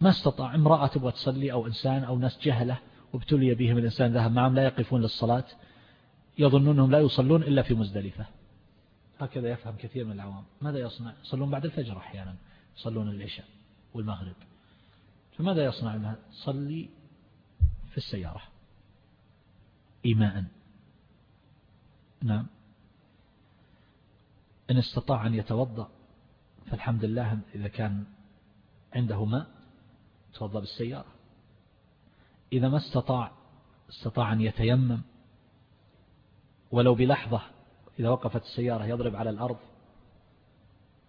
ما استطاع امرأة تبغى تصلي أو إنسان أو ناس جهلة وابتلي بهم الإنسان ذهب معهم لا يقفون للصلاة يظنونهم لا يصلون إلا في مزدلفة. هكذا يفهم كثير من العوام. ماذا يصنع؟ يصلون بعد الفجر أحيانا يصلون العشاء والمغرب. فماذا يصنع صلي في السيارة. إيماء. نعم. إن استطاع أن يتوضأ فالحمد لله إذا كان عنده ماء توضأ بالسيارة. إذا ما استطاع استطاع أن يتيمم ولو بلحظة إذا وقفت السيارة يضرب على الأرض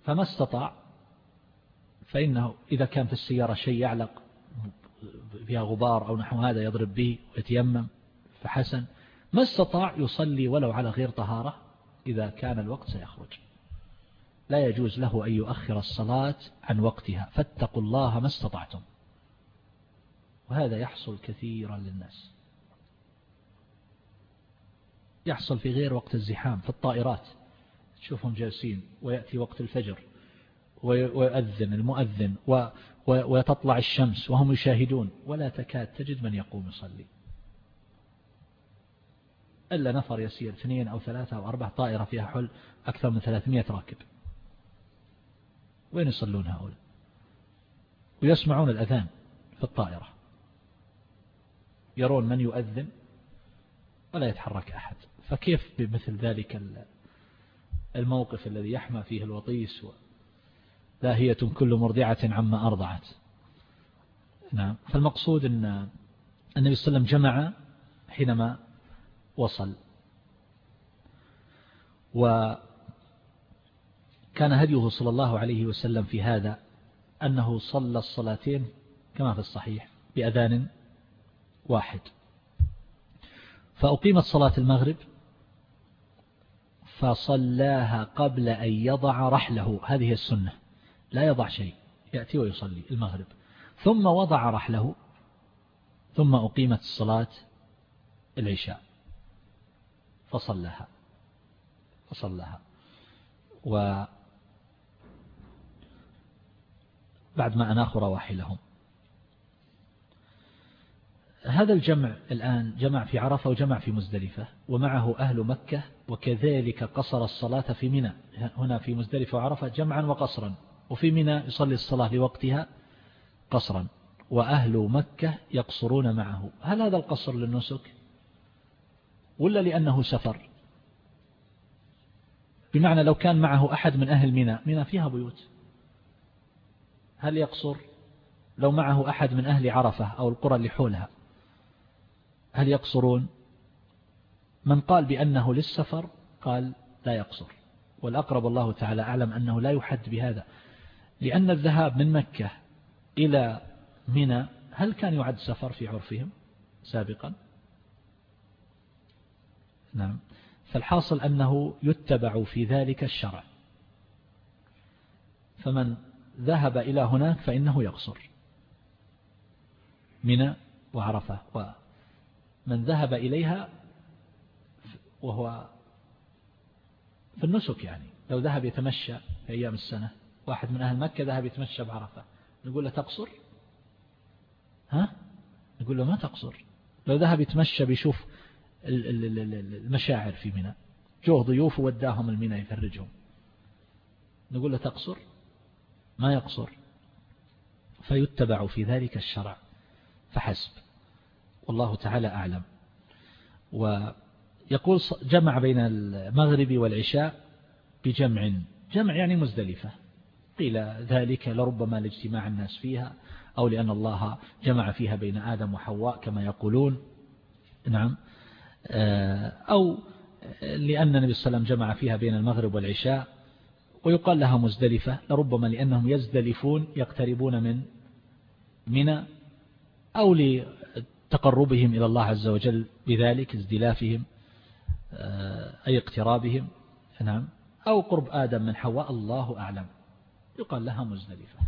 فما استطاع فإنه إذا كان في السيارة شيء يعلق فيها غبار أو نحو هذا يضرب به ويتيمم فحسن. ما استطاع يصلي ولو على غير طهارة؟ إذا كان الوقت سيخرج. لا يجوز له أن يؤخر الصلاة عن وقتها. فاتقوا الله ما استطعتم. وهذا يحصل كثيرا للناس. يحصل في غير وقت الزحام في الطائرات. تشوفهم جالسين ويأتي وقت الفجر ويؤذن المؤذن وتطلع الشمس وهم يشاهدون. ولا تكاد تجد من يقوم يصلي. إلا نفر يسير اثنين أو ثلاثة أو أربعة طائرة فيها حل أكثر من ثلاثمية راكب. وين يصلون هؤلاء؟ ويسمعون الأذان في الطائرة. يرون من يؤذن ولا يتحرك أحد. فكيف بمثل ذلك الموقف الذي يحمى فيه الوطيس لاهية كل مرضعة عما أرضعت؟ نعم. فالمقصود أن النبي صلى الله عليه وسلم جمع حينما وصل. وكان هديه صلى الله عليه وسلم في هذا أنه صلى الصلاتين كما في الصحيح بأذان واحد. فأقيمت صلاة المغرب فصلاها قبل أن يضع رحله. هذه السنة. لا يضع شيء. يأتي ويصلي المغرب. ثم وضع رحله. ثم أقيمت الصلاة العشاء. فصلها. فصلها. و بعد ما أناخوا رواحلهم. هذا الجمع الآن جمع في عرفة وجمع في مزدلفة ومعه أهل مكة وكذلك قصر الصلاة في منى. هنا في مزدلفة وعرفة جمعا وقصرا. وفي منى يصلي الصلاة لوقتها قصرا. وأهل مكة يقصرون معه. هل هذا القصر للنسك؟ ولا لأنه سفر؟ بمعنى لو كان معه أحد من أهل منى منى فيها بيوت. هل يقصر لو معه أحد من أهل عرفة أو القرى اللي حولها؟ هل يقصرون؟ من قال بأنه للسفر قال لا يقصر. والأقرب الله تعالى أعلم أنه لا يحد بهذا. لأن الذهاب من مكة إلى منى هل كان يعد سفر في عرفهم سابقا؟ نعم. فالحاصل أنه يتبع في ذلك الشرع. فمن ذهب إلى هناك فإنه يقصر. منى وعرفة. ومن ذهب إليها وهو في النسك يعني. لو ذهب يتمشى في أيام السنة. واحد من أهل مكة ذهب يتمشى بعرفة. نقول له تقصر؟ ها؟ نقول له ما تقصر. لو ذهب يتمشى بيشوف المشاعر في منى. جوه ضيوف وداهم المنى يفرجهم. نقول له تقصر؟ ما يقصر. فيتبع في ذلك الشرع. فحسب. والله تعالى أعلم. ويقول جمع بين المغرب والعشاء بجمع. جمع يعني مزدلفة. قيل ذلك لربما لاجتماع الناس فيها أو لأن الله جمع فيها بين آدم وحواء كما يقولون. نعم. أو لأن النبي صلى الله عليه وسلم جمع فيها بين المغرب والعشاء ويقال لها مزدلفة لربما لأنهم يزدلفون يقتربون من منى أو لتقربهم إلى الله عز وجل بذلك ازدلافهم آه، أي اقترابهم نعم أو قرب آدم من حواء الله أعلم. يقال لها مزدلفة.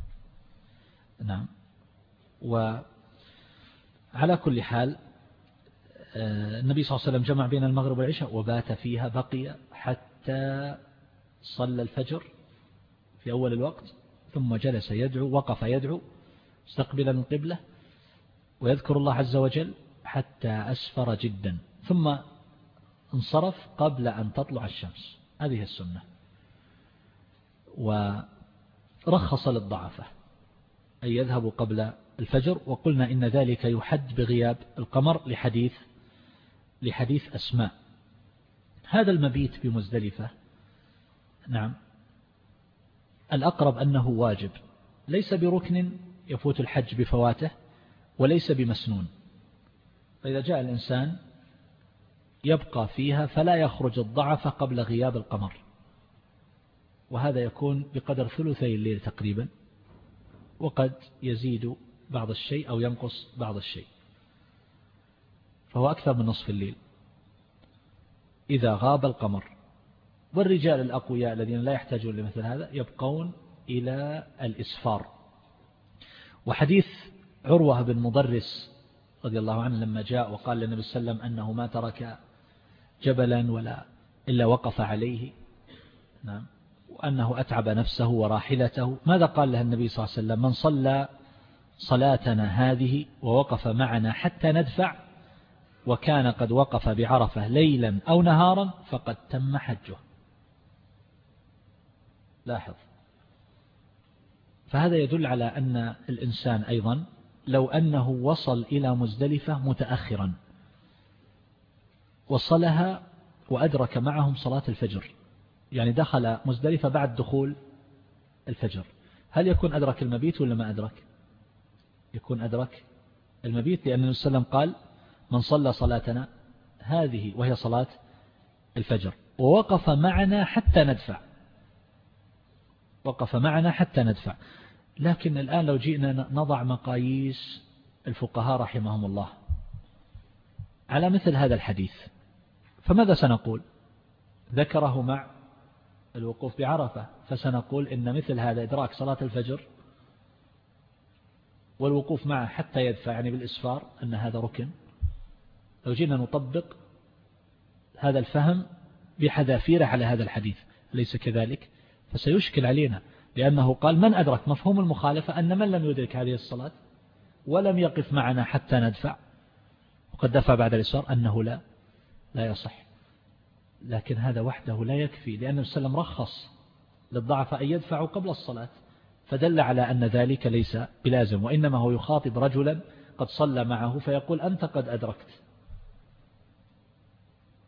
نعم. وعلى كل حال آه، النبي صلى الله عليه وسلم جمع بين المغرب والعشاء وبات فيها بقي حتى صلى الفجر في أول الوقت ثم جلس يدعو وقف يدعو مستقبلا القبلة ويذكر الله عز وجل حتى أسفر جدا ثم انصرف قبل أن تطلع الشمس. هذه السنة. ورخص للضعفة أن يذهبوا قبل الفجر وقلنا إن ذلك يحد بغياب القمر لحديث لحديث أسماء. هذا المبيت بمزدلفة نعم الأقرب أنه واجب ليس بركن يفوت الحج بفواته وليس بمسنون. فإذا جاء الإنسان يبقى فيها فلا يخرج الضعف قبل غياب القمر. وهذا يكون بقدر ثلثي الليل تقريبا وقد يزيد بعض الشيء أو ينقص بعض الشيء. فهو أكثر من نصف الليل. إذا غاب القمر والرجال الأقوياء الذين لا يحتاجون لمثل هذا يبقون إلى الإسفار. وحديث عروة بن مضرس رضي الله عنه لما جاء وقال للنبي صلى الله عليه وسلم أنه ما ترك جبلا ولا إلا وقف عليه نعم وأنه أتعب نفسه وراحلته. ماذا قال له النبي صلى الله عليه وسلم؟ من صلى صلاتنا هذه ووقف معنا حتى ندفع وكان قد وقف بعرفة ليلا أو نهارا فقد تم حجه. لاحظ. فهذا يدل على أن الإنسان أيضا لو أنه وصل إلى مزدلفة متأخرا وصلها وأدرك معهم صلاة الفجر. يعني دخل مزدلفة بعد دخول الفجر. هل يكون أدرك المبيت ولا ما أدرك؟ يكون أدرك المبيت لأن النبي صلى الله عليه وسلم قال من صلى صلاتنا هذه وهي صلاة الفجر. ووقف معنا حتى ندفع. وقف معنا حتى ندفع. لكن الآن لو جئنا نضع مقاييس الفقهاء رحمهم الله على مثل هذا الحديث. فماذا سنقول؟ ذكره مع الوقوف بعرفة. فسنقول إن مثل هذا إدراك صلاة الفجر والوقوف معه حتى يدفع يعني بالإسفار أن هذا ركن. لو جينا نطبق هذا الفهم بحذافيره على هذا الحديث ليس كذلك؟ فسيشكل علينا لأنه قال من أدرك مفهوم المخالفة أن من لم يدرك هذه الصلاة ولم يقف معنا حتى ندفع؟ وقد دفع بعد الإسفار أنه لا لا يصح. لكن هذا وحده لا يكفي لأن السلام رخص للضعف أن يدفعوا قبل الصلاة فدل على أن ذلك ليس بلازم وإنما هو يخاطب رجلا قد صلى معه فيقول أنت قد أدركت.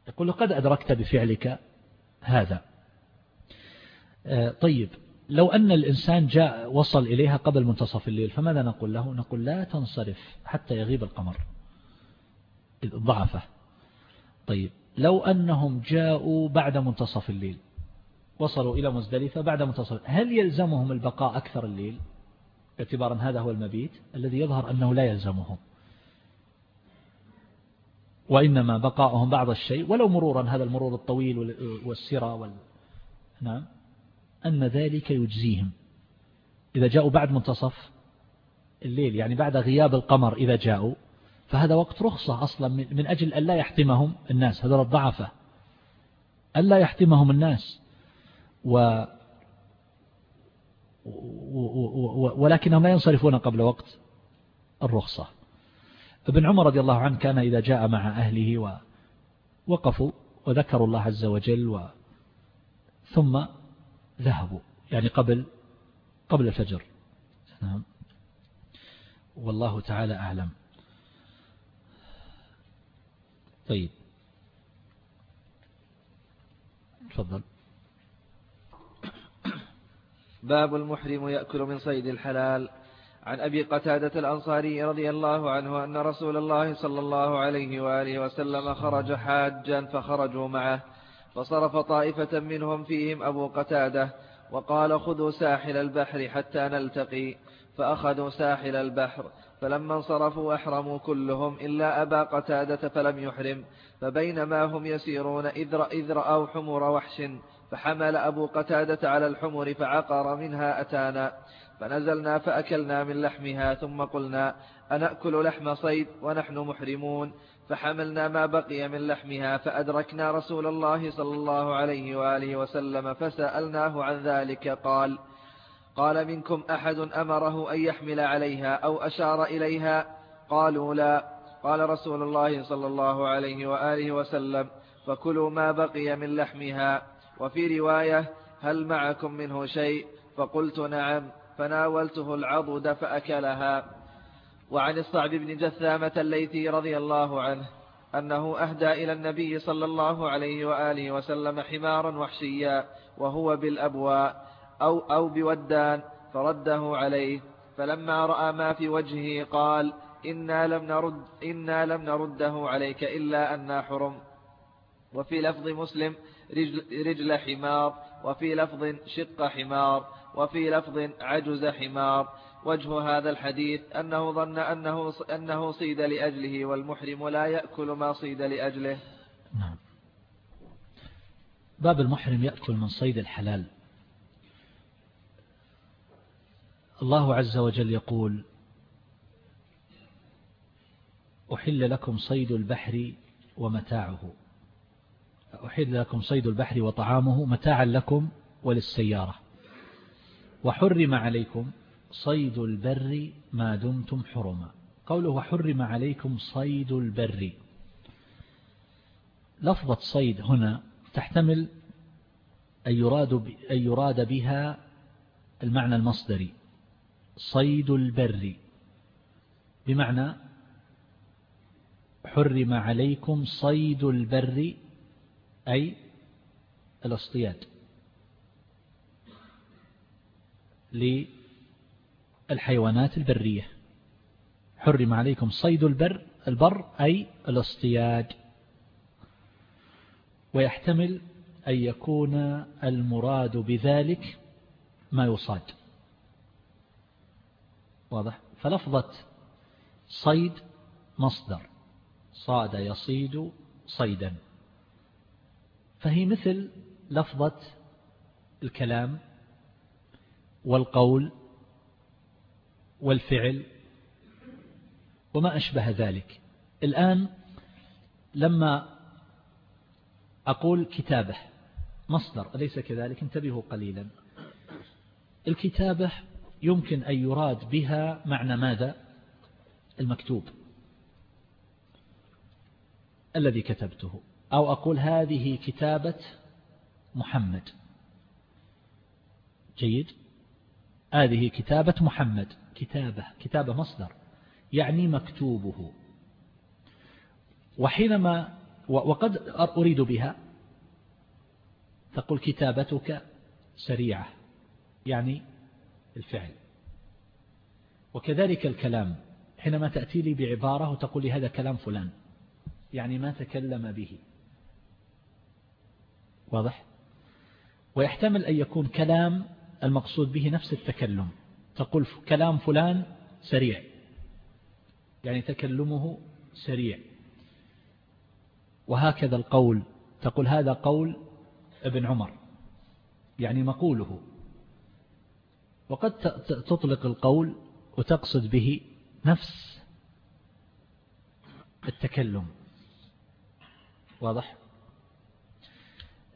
يقول له قد أدركت بفعلك هذا. آه، طيب لو أن الإنسان جاء وصل إليها قبل منتصف الليل فماذا نقول له؟ نقول لا تنصرف حتى يغيب القمر. ضعفه. طيب لو أنهم جاءوا بعد منتصف الليل وصلوا إلى مزدلفة بعد منتصف هل يلزمهم البقاء أكثر الليل؟ اعتبارا هذا هو المبيت الذي يظهر أنه لا يلزمهم. وإنما بقاؤهم بعض الشيء ولو مرورا هذا المرور الطويل والسرى وال... نعم أن ذلك يجزيهم. إذا جاءوا بعد منتصف الليل يعني بعد غياب القمر إذا جاءوا فهذا وقت رخصة أصلا من أجل أن لا يحتمهم الناس. هذول الضعفة. أن لا يحتمهم الناس. و ولكنهم لا ينصرفون قبل وقت الرخصة. ابن عمر رضي الله عنه كان إذا جاء مع أهله ووقفوا وذكروا الله عز وجل و ثم ذهبوا يعني قبل قبل الفجر. نعم. والله تعالى أعلم. طيب. تفضل. باب المحرم يأكل من صيد الحلال. عن أبي قتادة الأنصاري رضي الله عنه أن رسول الله صلى الله عليه وآله وسلم خرج حاجا فخرجوا معه فصرف طائفة منهم فيهم أبو قتادة وقال خذوا ساحل البحر حتى نلتقي فأخذوا ساحل البحر فلما انصرفوا أحرموا كلهم إلا أبا قتادة فلم يحرم فبينما هم يسيرون إذ رأوا حمر وحش فحمل أبو قتادة على الحمر فعقر منها أتانا. فنزلنا فأكلنا من لحمها ثم قلنا أنأكل لحم صيد ونحن محرمون فحملنا ما بقي من لحمها فأدركنا رسول الله صلى الله عليه وآله وسلم فسألناه عن ذلك قال قال منكم أحد أمره أن يحمل عليها أو أشار إليها قالوا لا قال رسول الله صلى الله عليه وآله وسلم فكلوا ما بقي من لحمها وفي رواية هل معكم منه شيء فقلت نعم فناولته العضد فأكلها. وعن الصعب بن جثامة الليثي رضي الله عنه أنه أهدى إلى النبي صلى الله عليه وآله وسلم حمارا وحشيا وهو بالأبواء أو, أو بودان فرده عليه. فلما رأى ما في وجهه قال إنا لم نرد, إنا لم نرده عليك إلا أن حرم. وفي لفظ مسلم رجل, رجل حمار وفي لفظ شق حمار. وفي لفظ عجز حمار. وجه هذا الحديث أنه ظن أنه, أنه صيد لأجله والمحرم لا يأكل ما صيد لأجله. نعم. باب المحرم يأكل من صيد الحلال. الله عز وجل يقول أحل لكم صيد البحر ومتاعه. أحل لكم صيد البحر وطعامه متاعا لكم وللسيارة. وحرم عليكم صيد البر ما دمتم حرما. قوله وحرم عليكم صيد البر. لفظة صيد هنا تحتمل أن يراد, أن يراد بها المعنى المصدري. صيد البر. بمعنى حرم عليكم صيد البر أي الاصطياد. للحيوانات البرية. حرم عليكم صيد البر البر أي الاصطياد ويحتمل أن يكون المراد بذلك ما يصاد. واضح؟ فلفظة صيد مصدر. صاد يصيد صيدا. فهي مثل لفظة الكلام والقول والفعل وما أشبه ذلك. الآن لما أقول كتابة مصدر أليس كذلك؟ انتبهوا قليلا. الكتابة يمكن أن يراد بها معنى ماذا؟ المكتوب الذي كتبته. أو أقول هذه كتابة محمد. جيد؟ هذه كتابة محمد. كتابة كتابة مصدر. يعني مكتوبه. وحينما وقد أريد بها. تقول كتابتك سريعة. يعني الفعل. وكذلك الكلام. حينما تأتي لي بعبارة وتقول لي هذا كلام فلان. يعني ما تكلم به. واضح؟ ويحتمل أن يكون كلام المقصود به نفس التكلم. تقول كلام فلان سريع. يعني تكلمه سريع. وهكذا القول. تقول هذا قول ابن عمر. يعني مقوله. وقد تطلق القول وتقصد به نفس التكلم. واضح؟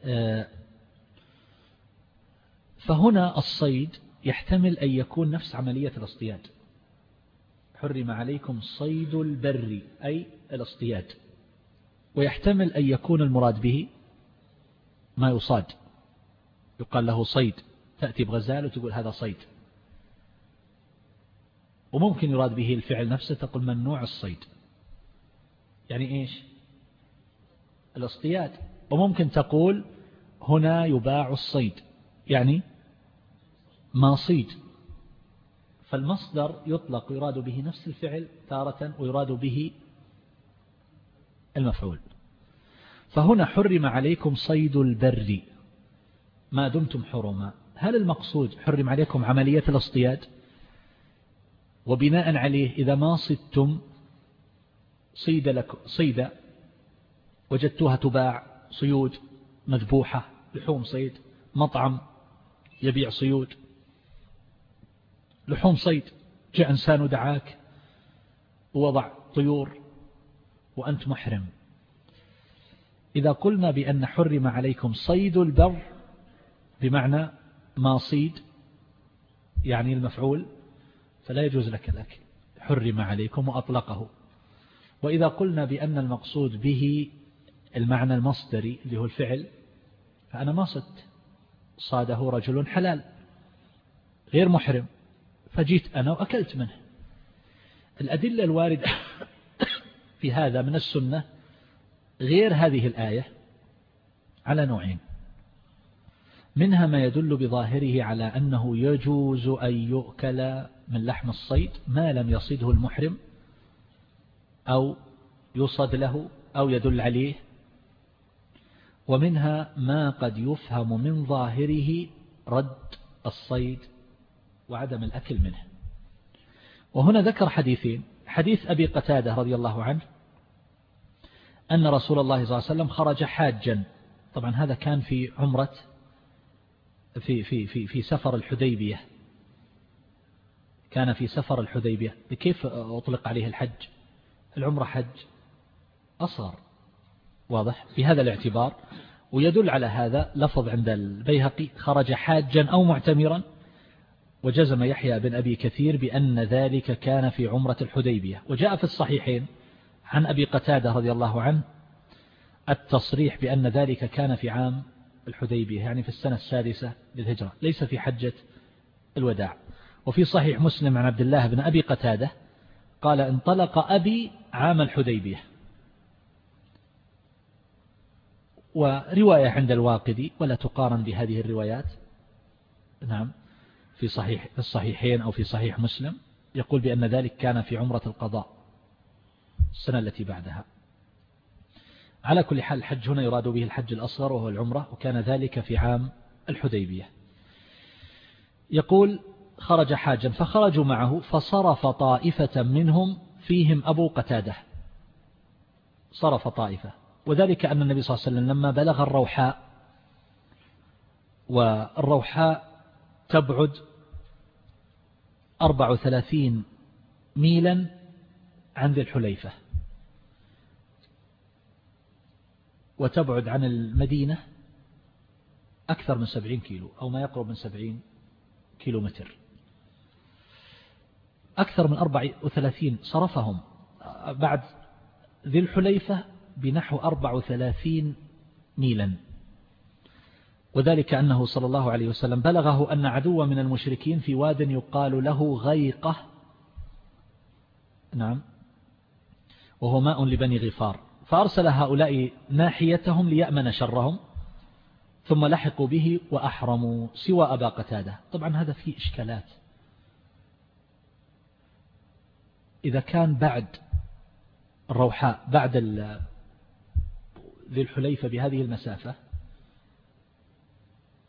آه، فهنا الصيد يحتمل أن يكون نفس عملية الاصطياد. حرم عليكم صيد البر أي الاصطياد. ويحتمل أن يكون المراد به ما يصاد. يقال له صيد. تأتي بغزال وتقول هذا صيد. وممكن يراد به الفعل نفسه تقول ممنوع الصيد. يعني إيش؟ الاصطياد. وممكن تقول هنا يباع الصيد. يعني ما صيد فالمصدر يطلق ويراد به نفس الفعل تارة ويراد به المفعول. فهنا حرم عليكم صيد البر. ما دمتم حرما. هل المقصود حرم عليكم عملية الاصطياد؟ وبناء عليه إذا ما صدتم صيد, لك صيد وجدتوها تباع صيود مذبوحة لحوم صيد مطعم يبيع صيود. لحوم صيد. جاء إنسان ودعاك ووضع طيور وأنت محرم. إذا قلنا بأن حرم عليكم صيد البر بمعنى ما صيد يعني المفعول فلا يجوز لك الأكل حرم عليكم وأطلقه. وإذا قلنا بأن المقصود به المعنى المصدري اللي هو الفعل فأنا ما صدت. صاده رجل حلال غير محرم فجيت أنا وأكلت منه. الأدلة الواردة في هذا من السنة غير هذه الآية على نوعين. منها ما يدل بظاهره على أنه يجوز أن يؤكل من لحم الصيد ما لم يصده المحرم أو يصد له أو يدل عليه ومنها ما قد يفهم من ظاهره رد الصيد وعدم الأكل منه. وهنا ذكر حديثين. حديث أبي قتادة رضي الله عنه أن رسول الله صلى الله عليه وسلم خرج حاجا. طبعا هذا كان في عمرة في في في في سفر الحديبية. كان في سفر الحديبية. كيف أطلق عليه الحج؟ العمرة حج أصغر. واضح؟ في هذا الاعتبار. ويدل على هذا لفظ عند البيهقي خرج حاجا أو معتمرا وجزم يحيى بن أبي كثير بأن ذلك كان في عمرة الحديبية. وجاء في الصحيحين عن أبي قتادة رضي الله عنه التصريح بأن ذلك كان في عام الحديبية يعني في السنة السادسة للهجرة ليس في حجة الوداع. وفي صحيح مسلم عن عبد الله بن أبي قتادة قال انطلق أبي عام الحديبية. ورواية عند الواقدي ولا تقارن بهذه الروايات؟ نعم في صحيح الصحيحين أو في صحيح مسلم يقول بأن ذلك كان في عمرة القضاء السنة التي بعدها. على كل حال الحج هنا يراد به الحج الأصغر وهو العمرة وكان ذلك في عام الحديبية. يقول خرج حاجا فخرجوا معه فصرف طائفة منهم فيهم أبو قتادة. صرف طائفة. وذلك أن النبي صلى الله عليه وسلم لما بلغ الروحاء والروحاء تبعد 34 ميلا عن ذي الحليفة. وتبعد عن المدينة أكثر من 70 كيلو أو ما يقرب من 70 كيلو متر أكثر من 34 صرفهم بعد ذي الحليفة بنحو 34 ميلا وذلك أنه صلى الله عليه وسلم بلغه أن عدو من المشركين في واد يقال له غيقة. نعم. وهو ماء لبني غفار. فأرسل هؤلاء ناحيتهم ليأمن شرهم ثم لحقوا به وأحرموا سوى أبا قتادة. طبعا هذا فيه إشكالات. إذا كان بعد الروحاء بعد ذي الحليفة بهذه المسافة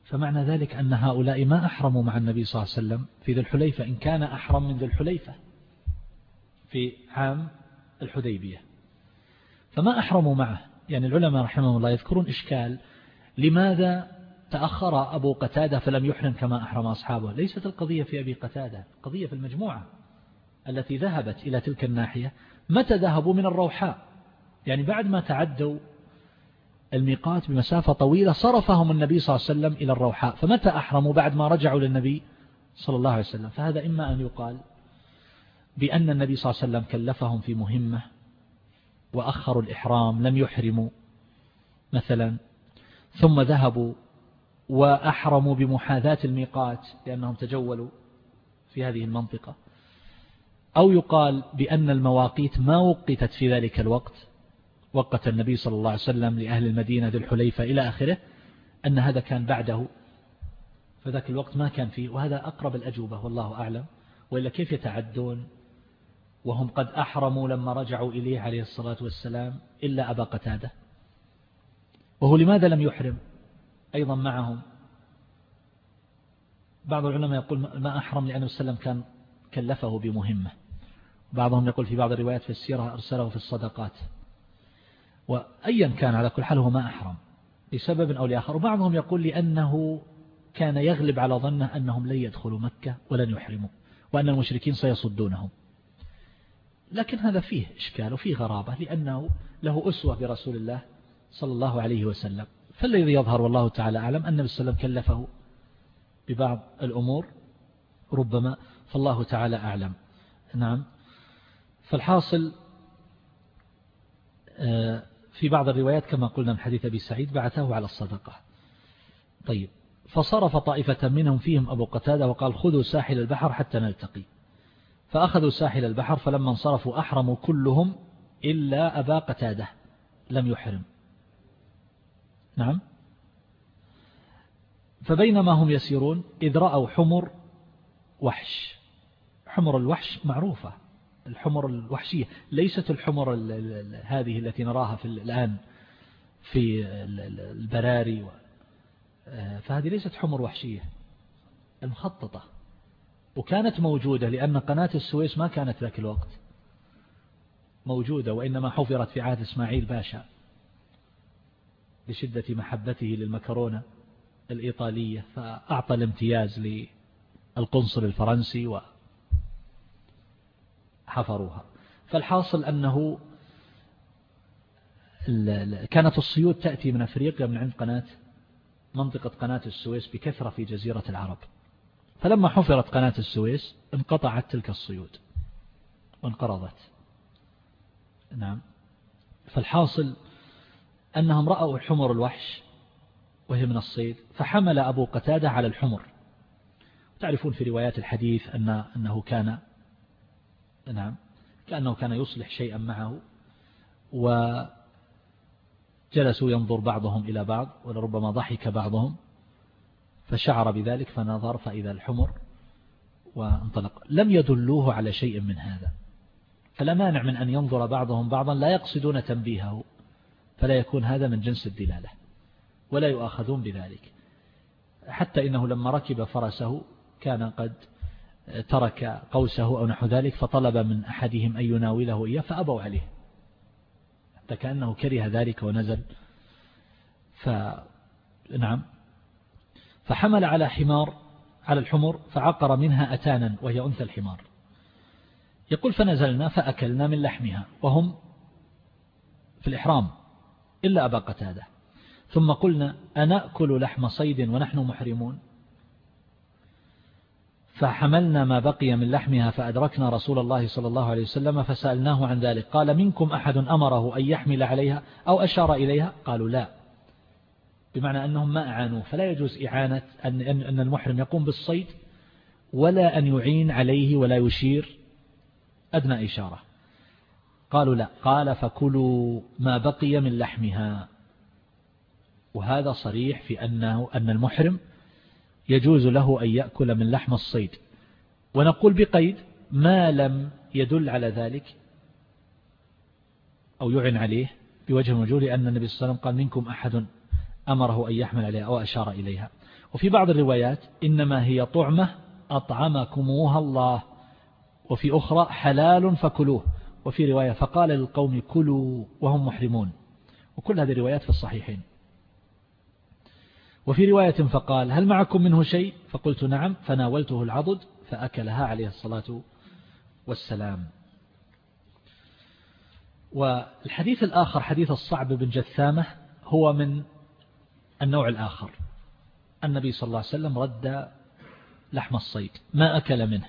فمعنى ذلك أن هؤلاء ما أحرموا مع النبي صلى الله عليه وسلم في ذي الحليفة إن كان أحرم من ذي الحليفة في عام الحديبية. فما أحرموا معه؟ يعني العلماء رحمهم الله يذكرون إشكال لماذا تأخر أبو قتادة فلم يحرم كما أحرم أصحابه. ليست القضية في أبي قتادة القضية في المجموعة التي ذهبت إلى تلك الناحية. متى ذهبوا من الروحاء؟ يعني بعد ما تعدوا الميقات بمسافة طويلة صرفهم النبي صلى الله عليه وسلم إلى الروحاء. فمتى أحرموا بعد ما رجعوا للنبي صلى الله عليه وسلم؟ فهذا إما أن يقال بأن النبي صلى الله عليه وسلم كلفهم في مهمة وأخروا الإحرام لم يحرموا مثلا ثم ذهبوا وأحرموا بمحاذاة الميقات لأنهم تجولوا في هذه المنطقة. أو يقال بأن المواقيت ما وقتت في ذلك الوقت وقت النبي صلى الله عليه وسلم لأهل المدينة ذي الحليفة إلى آخره أن هذا كان بعده. فذاك الوقت ما كان فيه وهذا أقرب الأجوبة والله أعلم. وإلا كيف يتعدون؟ وهم قد أحرموا لما رجعوا إليه عليه الصلاة والسلام إلا أبا قتادة. وهو لماذا لم يحرم؟ أيضا معهم. بعض العلماء يقول ما أحرم لأنه السلام كان كلفه بمهمة. بعضهم يقول في بعض الروايات في السيرة أرسله في الصدقات. وأيا كان على كل حال هو ما أحرم لسبب أو لآخر. وبعضهم يقول لأنه كان يغلب على ظنه أنهم لن يدخلوا مكة ولن يحرموا وأن المشركين سيصدونهم. لكن هذا فيه إشكال وفيه غرابة لأنه له أسوة برسول الله صلى الله عليه وسلم. فالذي يظهر والله تعالى أعلم أن النبي صلى الله عليه وسلم كلفه ببعض الأمور ربما فالله تعالى أعلم. نعم. فالحاصل آه، في بعض الروايات كما قلنا من حديث أبي سعيد بعثه على الصدقة. طيب فصرف طائفة منهم فيهم أبو قتادة وقال خذوا ساحل البحر حتى نلتقي. فأخذوا ساحل البحر فلما انصرفوا أحرموا كلهم إلا أبا قتادة لم يحرم. نعم؟ فبينما هم يسيرون إذ رأوا حمر وحش. حمر الوحش معروفة. الحمر الوحشية. ليست الحمر هذه التي نراها في الآن في البراري فهذه ليست حمر وحشية. المخططة. وكانت موجودة لأن قناة السويس ما كانت ذاك الوقت موجودة وإنما حفرت في عهد إسماعيل باشا لشدة محبته للمكرونة الإيطالية فأعطى الامتياز للقنصل الفرنسي وحفروها فالحاصل أنه كانت الصيود تأتي من أفريقيا من عند قناة منطقة قناة السويس بكثرة في جزيرة العرب. فلما حفرت قناة السويس انقطعت تلك الصيود. وانقرضت. نعم. فالحاصل أنهم رأوا حمر الوحش وهي من الصيد فحمل أبو قتادة على الحمر. تعرفون في روايات الحديث أن أنه كان نعم. كأنه كان يصلح شيئا معه وجلسوا ينظر بعضهم إلى بعض ولربما ضحك بعضهم فشعر بذلك فنظر فإذا الحمر وانطلق. لم يدلوه على شيء من هذا. فلا مانع من أن ينظر بعضهم بعضا لا يقصدون تنبيهه. فلا يكون هذا من جنس الدلالة. ولا يؤاخذون بذلك. حتى إنه لما ركب فرسه كان قد ترك قوسه أو نحو ذلك فطلب من أحدهم أن يناوله إياه فأبوا عليه. حتى كأنه كره ذلك ونزل. فنعم فحمل على حمار على الحمر فعقر منها أتانا وهي أنثى الحمار. يقول فنزلنا فأكلنا من لحمها وهم في الإحرام إلا أبا قتادة. ثم قلنا أنأكل لحم صيد ونحن محرمون؟ فحملنا ما بقي من لحمها فأدركنا رسول الله صلى الله عليه وسلم فسألناه عن ذلك. قال منكم أحد أمره أن يحمل عليها أو أشار إليها؟ قالوا لا. بمعنى أنهم ما أعانوه. فلا يجوز إعانة أن المحرم يقوم بالصيد ولا أن يعين عليه ولا يشير. أدنى إشارة. قالوا لا. قال فكلوا ما بقي من لحمها. وهذا صريح في أنه أن المحرم يجوز له أن يأكل من لحم الصيد. ونقول بقيد ما لم يدل على ذلك؟ أو يعن عليه بوجه الوجوه لأن النبي صلى الله عليه وسلم قال منكم أحد أمره أن يحمل عليها أو أشار إليها. وفي بعض الروايات إنما هي طعمة أطعمكموها الله. وفي أخرى حلال فكلوه. وفي رواية فقال للقوم كلوا وهم محرمون. وكل هذه الروايات في الصحيحين. وفي رواية فقال هل معكم منه شيء؟ فقلت نعم فناولته العضد فأكلها عليه الصلاة والسلام. والحديث الآخر حديث الصعب بن جثامة هو من النوع الآخر. النبي صلى الله عليه وسلم رد لحم الصيد ما أكل منه.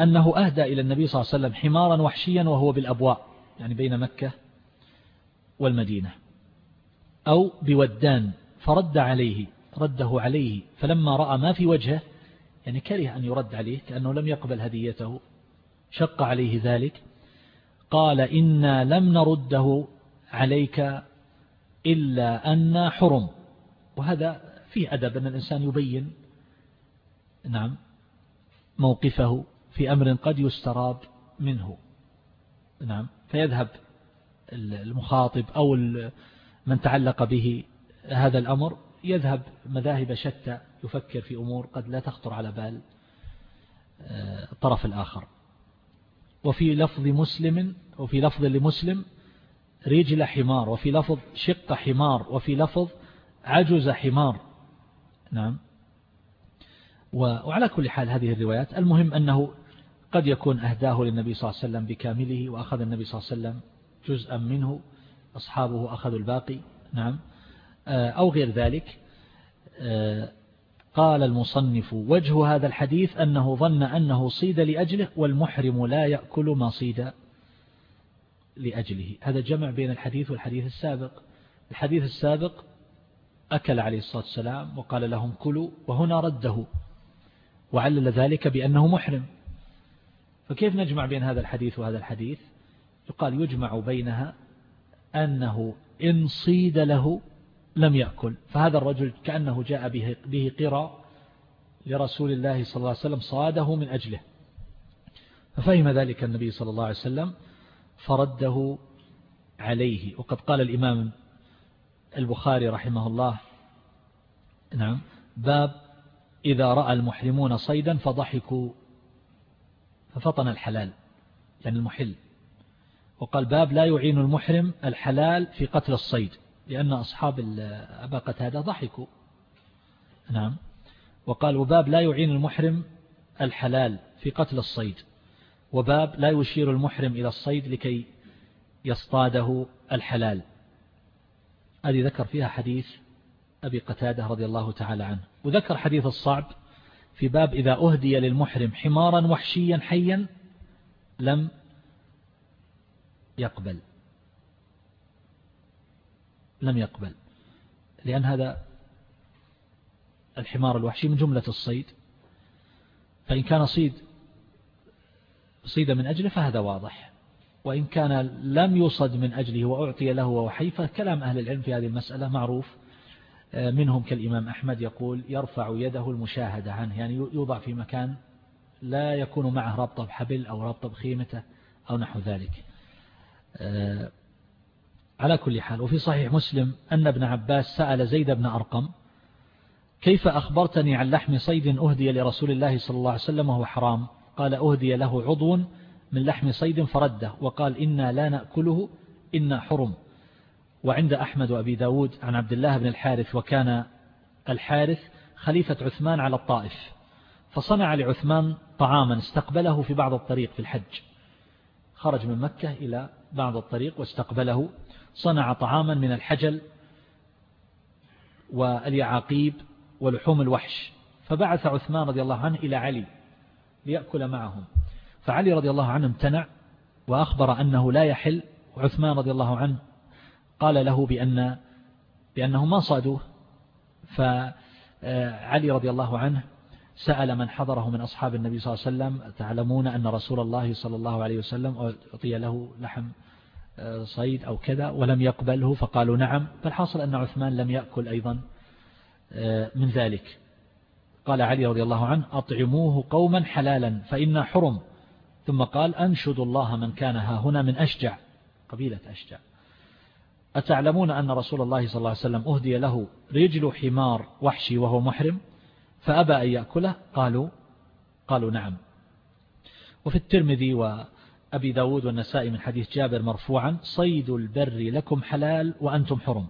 أنه أهدى إلى النبي صلى الله عليه وسلم حمارا وحشيا وهو بالأبواء يعني بين مكة والمدينة أو بودان فرد عليه رده عليه فلما رأى ما في وجهه يعني كره أن يرد عليه كأنه لم يقبل هديته شق عليه ذلك قال إنا لم نرده عليك إلا أن حرم. وهذا فيه أدب أن الإنسان يبين نعم موقفه في أمر قد يستراب منه. نعم فيذهب المخاطب أو من تعلق به هذا الأمر يذهب مذاهب شتى يفكر في أمور قد لا تخطر على بال آه، الطرف الآخر. وفي لفظ مسلم وفي لفظ لمسلم رجل حمار وفي لفظ شق حمار وفي لفظ عجز حمار. نعم. وعلى كل حال هذه الروايات المهم أنه قد يكون أهداه للنبي صلى الله عليه وسلم بكامله وأخذ النبي صلى الله عليه وسلم جزءا منه أصحابه أخذوا الباقي. نعم. أو غير ذلك آه، قال المصنف وجه هذا الحديث أنه ظن أنه صيد لأجله والمحرم لا يأكل ما صيد لأجله. هذا جمع بين الحديث والحديث السابق. الحديث السابق أكل عليه الصلاة والسلام وقال لهم كلوا وهنا رده. وعلل ذلك بأنه محرم. فكيف نجمع بين هذا الحديث وهذا الحديث؟ يقال يجمع بينها أنه إن صيد له لم يأكل. فهذا الرجل كأنه جاء به, به قرى لرسول الله صلى الله عليه وسلم صاده من أجله. ففهم ذلك النبي صلى الله عليه وسلم فرده عليه. وقد قال الإمام البخاري رحمه الله نعم باب إذا رأى المحرمون صيدا فضحكوا ففطن الحلال يعني المحل. وقال باب لا يعين المحرم الحلال في قتل الصيد. لأن أصحاب أبا قتادة ضحكوا. نعم. وقال وباب لا يعين المحرم الحلال في قتل الصيد. وباب لا يشير المحرم إلى الصيد لكي يصطاده الحلال. هذه ذكر فيها حديث أبي قتادة رضي الله تعالى عنه. وذكر حديث الصعب في باب إذا أهدي للمحرم حمارا وحشيا حيا لم يقبل. لم يقبل. لأن هذا الحمار الوحشي من جملة الصيد. فإن كان صيد صيد من أجله فهذا واضح. وإن كان لم يصد من أجله وأعطي له وحي فكلام أهل العلم في هذه المسألة معروف. آه، منهم كالإمام أحمد يقول يرفع يده المشاهدة عنه. يعني يوضع في مكان لا يكون معه ربط بحبل أو ربط بخيمته أو نحو ذلك. آه، على كل حال. وفي صحيح مسلم أن ابن عباس سأل زيد بن أرقم كيف أخبرتني عن لحم صيد أهدي لرسول الله صلى الله عليه وسلم وهو حرام قال أهدي له عضو من لحم صيد فرده. وقال إنا لا نأكله إنا حرم. وعند أحمد وأبي داود عن عبد الله بن الحارث وكان الحارث خليفة عثمان على الطائف فصنع لعثمان طعاما استقبله في بعض الطريق في الحج. خرج من مكة إلى بعض الطريق واستقبله صنع طعاما من الحجل واليعاقيب ولحوم الوحش. فبعث عثمان رضي الله عنه إلى علي ليأكل معهم. فعلي رضي الله عنه امتنع وأخبر أنه لا يحل. وعثمان رضي الله عنه قال له بأن بأنه ما صادوه. فعلي رضي الله عنه سأل من حضره من أصحاب النبي صلى الله عليه وسلم تعلمون أن رسول الله صلى الله عليه وسلم أعطي له لحم صيد أو كذا ولم يقبله فقالوا نعم فالحاصل أن عثمان لم يأكل أيضا آه، من ذلك. قال علي رضي الله عنه أطعموه قوما حلالا فإنا حرم. ثم قال أنشد الله من كان ها هنا من أشجع قبيلة أشجع. أتعلمون أن رسول الله صلى الله عليه وسلم أهدي له رجل حمار وحشي وهو محرم فأبى أن يأكله؟ قالوا قالوا نعم. وفي الترمذي وأبي داود والنسائي من حديث جابر مرفوعا صيد البر لكم حلال وأنتم حرم.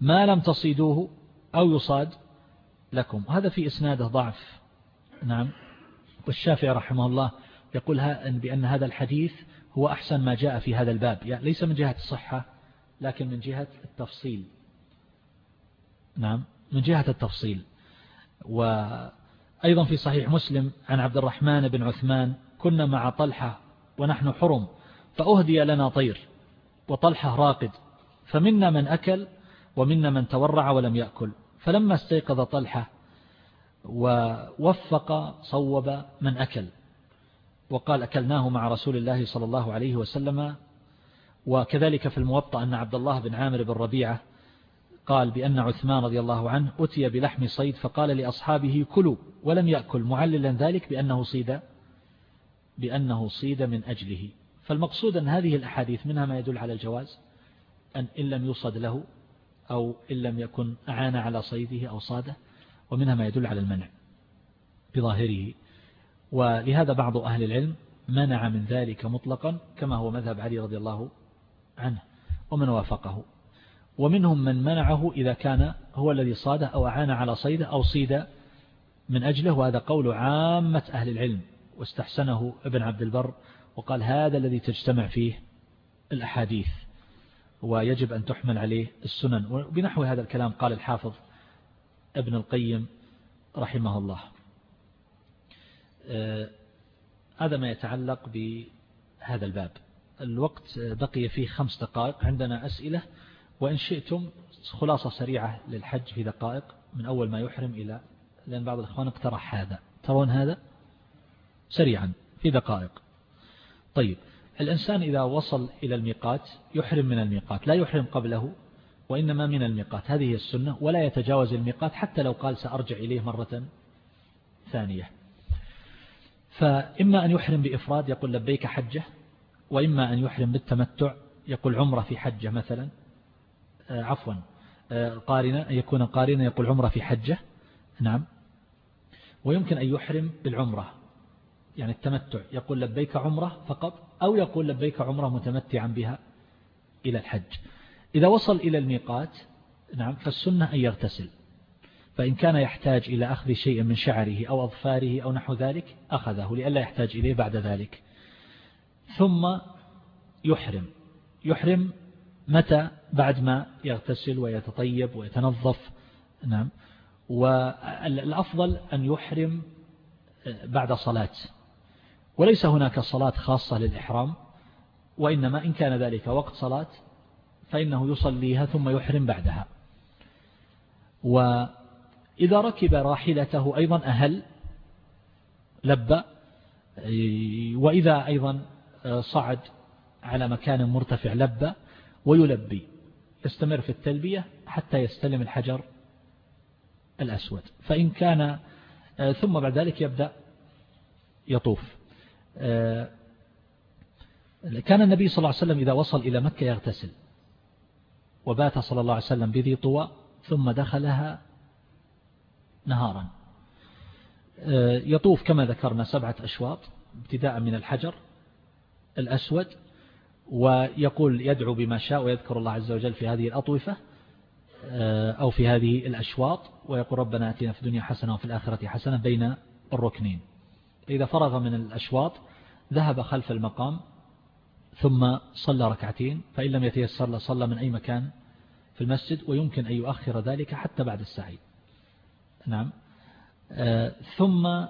ما لم تصيدوه أو يصاد لكم. هذا في إسناده ضعف. نعم. والشافعي رحمه الله يقول بأن هذا الحديث هو أحسن ما جاء في هذا الباب. يعني ليس من جهة الصحة لكن من جهة التفصيل. نعم. من جهة التفصيل. وأيضا في صحيح مسلم عن عبد الرحمن بن عثمان كنا مع طلحة ونحن حرم فأهدي لنا طير وطلحة راقد فمنا من أكل ومنا من تورع ولم يأكل. فلما استيقظ طلحة ووفق صوب من أكل وقال أكلناه مع رسول الله صلى الله عليه وسلم. وكذلك في الموطأ أن عبد الله بن عامر بن ربيعة قال بأن عثمان رضي الله عنه أتي بلحم صيد فقال لأصحابه كلوا ولم يأكل معللا ذلك بأنه صيد. بأنه صيد من أجله. فالمقصود أن هذه الأحاديث منها ما يدل على الجواز أن إن لم يصد له أو إن لم يكن أعان على صيده أو صاده ومنها ما يدل على المنع بظاهره. ولهذا بعض أهل العلم منع من ذلك مطلقا كما هو مذهب علي رضي الله عنه ومن وافقه. ومنهم من منعه إذا كان هو الذي صاده أو أعان على صيده أو صيد من أجله وهذا قول عامة أهل العلم. واستحسنه ابن عبد البر وقال هذا الذي تجتمع فيه الأحاديث ويجب أن تحمل عليه السنن. وبنحو هذا الكلام قال الحافظ ابن القيم رحمه الله. آه، هذا ما يتعلق بهذا الباب. الوقت بقي فيه خمس دقائق. عندنا أسئلة وإن شئتم خلاصة سريعة للحج في دقائق من أول ما يحرم إلى لأن بعض الإخوان اقترح هذا. ترون هذا؟ سريعا في دقائق. طيب الإنسان إذا وصل إلى الميقات يحرم من الميقات لا يحرم قبله وإنما من الميقات. هذه السنة ولا يتجاوز الميقات حتى لو قال سأرجع إليه مرة ثانية. فإما أن يحرم بإفراد يقول لبيك حجة وإما أن يحرم بالتمتع يقول عمرة في حجة مثلا. آه، عفوا. آه، قارنة يكون قارنا يقول عمرة في حجة. نعم. ويمكن أن يحرم بالعمرة. يعني التمتع يقول لبيك عمرة فقط أو يقول لبيك عمرة متمتعا بها إلى الحج. إذا وصل إلى الميقات نعم فالسنة أن يغتسل. فإن كان يحتاج إلى أخذ شيء من شعره أو أظفاره أو نحو ذلك أخذه لئلا يحتاج إليه بعد ذلك. ثم يحرم. يحرم متى؟ بعد ما يغتسل ويتطيب ويتنظف. نعم. والأفضل أن يحرم بعد صلاة. وليس هناك صلاة خاصة للإحرام وإنما إن كان ذلك وقت صلاة فإنه يصليها ثم يحرم بعدها. وإذا ركب راحلته أيضا أهل لبى وإذا أيضا صعد على مكان مرتفع لبى ويلبي يستمر في التلبية حتى يستلم الحجر الأسود. فإن كان ثم بعد ذلك يبدأ يطوف. كان النبي صلى الله عليه وسلم إذا وصل إلى مكة يغتسل وبات صلى الله عليه وسلم بذي طوى ثم دخلها نهارا. آه، يطوف كما ذكرنا سبعة أشواط ابتداء من الحجر الأسود ويقول يدعو بما شاء ويذكر الله عز وجل في هذه الأطوفة آه، أو في هذه الأشواط ويقول ربنا أتنا في الدنيا حسنة وفي الآخرة حسنة بين الركنين. إذا فرغ من الأشواط ذهب خلف المقام ثم صلى ركعتين فإن لم يتيسر له صلى من أي مكان في المسجد ويمكن أن يؤخر ذلك حتى بعد السعي. نعم. آه، ثم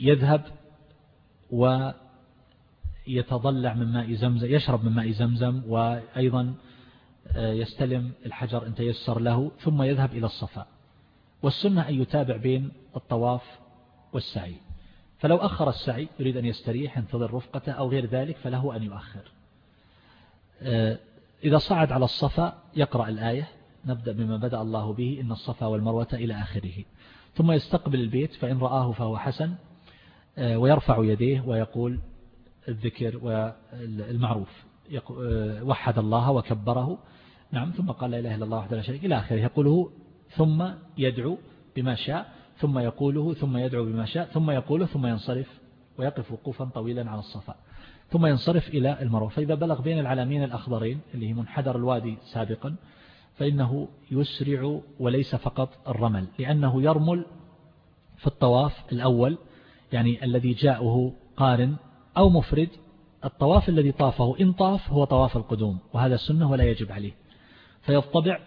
يذهب ويتضلع من ماء زمزم يشرب من ماء زمزم وأيضا آه، يستلم الحجر إن تيسر له ثم يذهب إلى الصفا. والسنة أن يتابع بين الطواف والسعي. فلو أخر السعي يريد أن يستريح ينتظر رفقته أو غير ذلك فله أن يؤخر. آه، إذا صعد على الصفا يقرأ الآية. نبدأ بما بدأ الله به إن الصفا والمروة إلى آخره. ثم يستقبل البيت فإن رآه فهو حسن آه، ويرفع يديه ويقول الذكر والمعروف. آه، وحد الله وكبره. نعم ثم قال لا إله إلا الله وحده لا شريك إلى آخره يقوله ثم يدعو بما شاء. ثم يقوله ثم يدعو بما شاء ثم يقوله ثم ينصرف ويقف وقوفا طويلا على الصفا. ثم ينصرف إلى المروة. فإذا بلغ بين العلامين الأخضرين اللي هي منحدر الوادي سابقا فإنه يسرع وليس فقط الرمل لأنه يرمل في الطواف الأول يعني الذي جاءه قارن أو مفرد. الطواف الذي طافه إن طاف هو طواف القدوم وهذا سنة ولا يجب عليه. فيطبع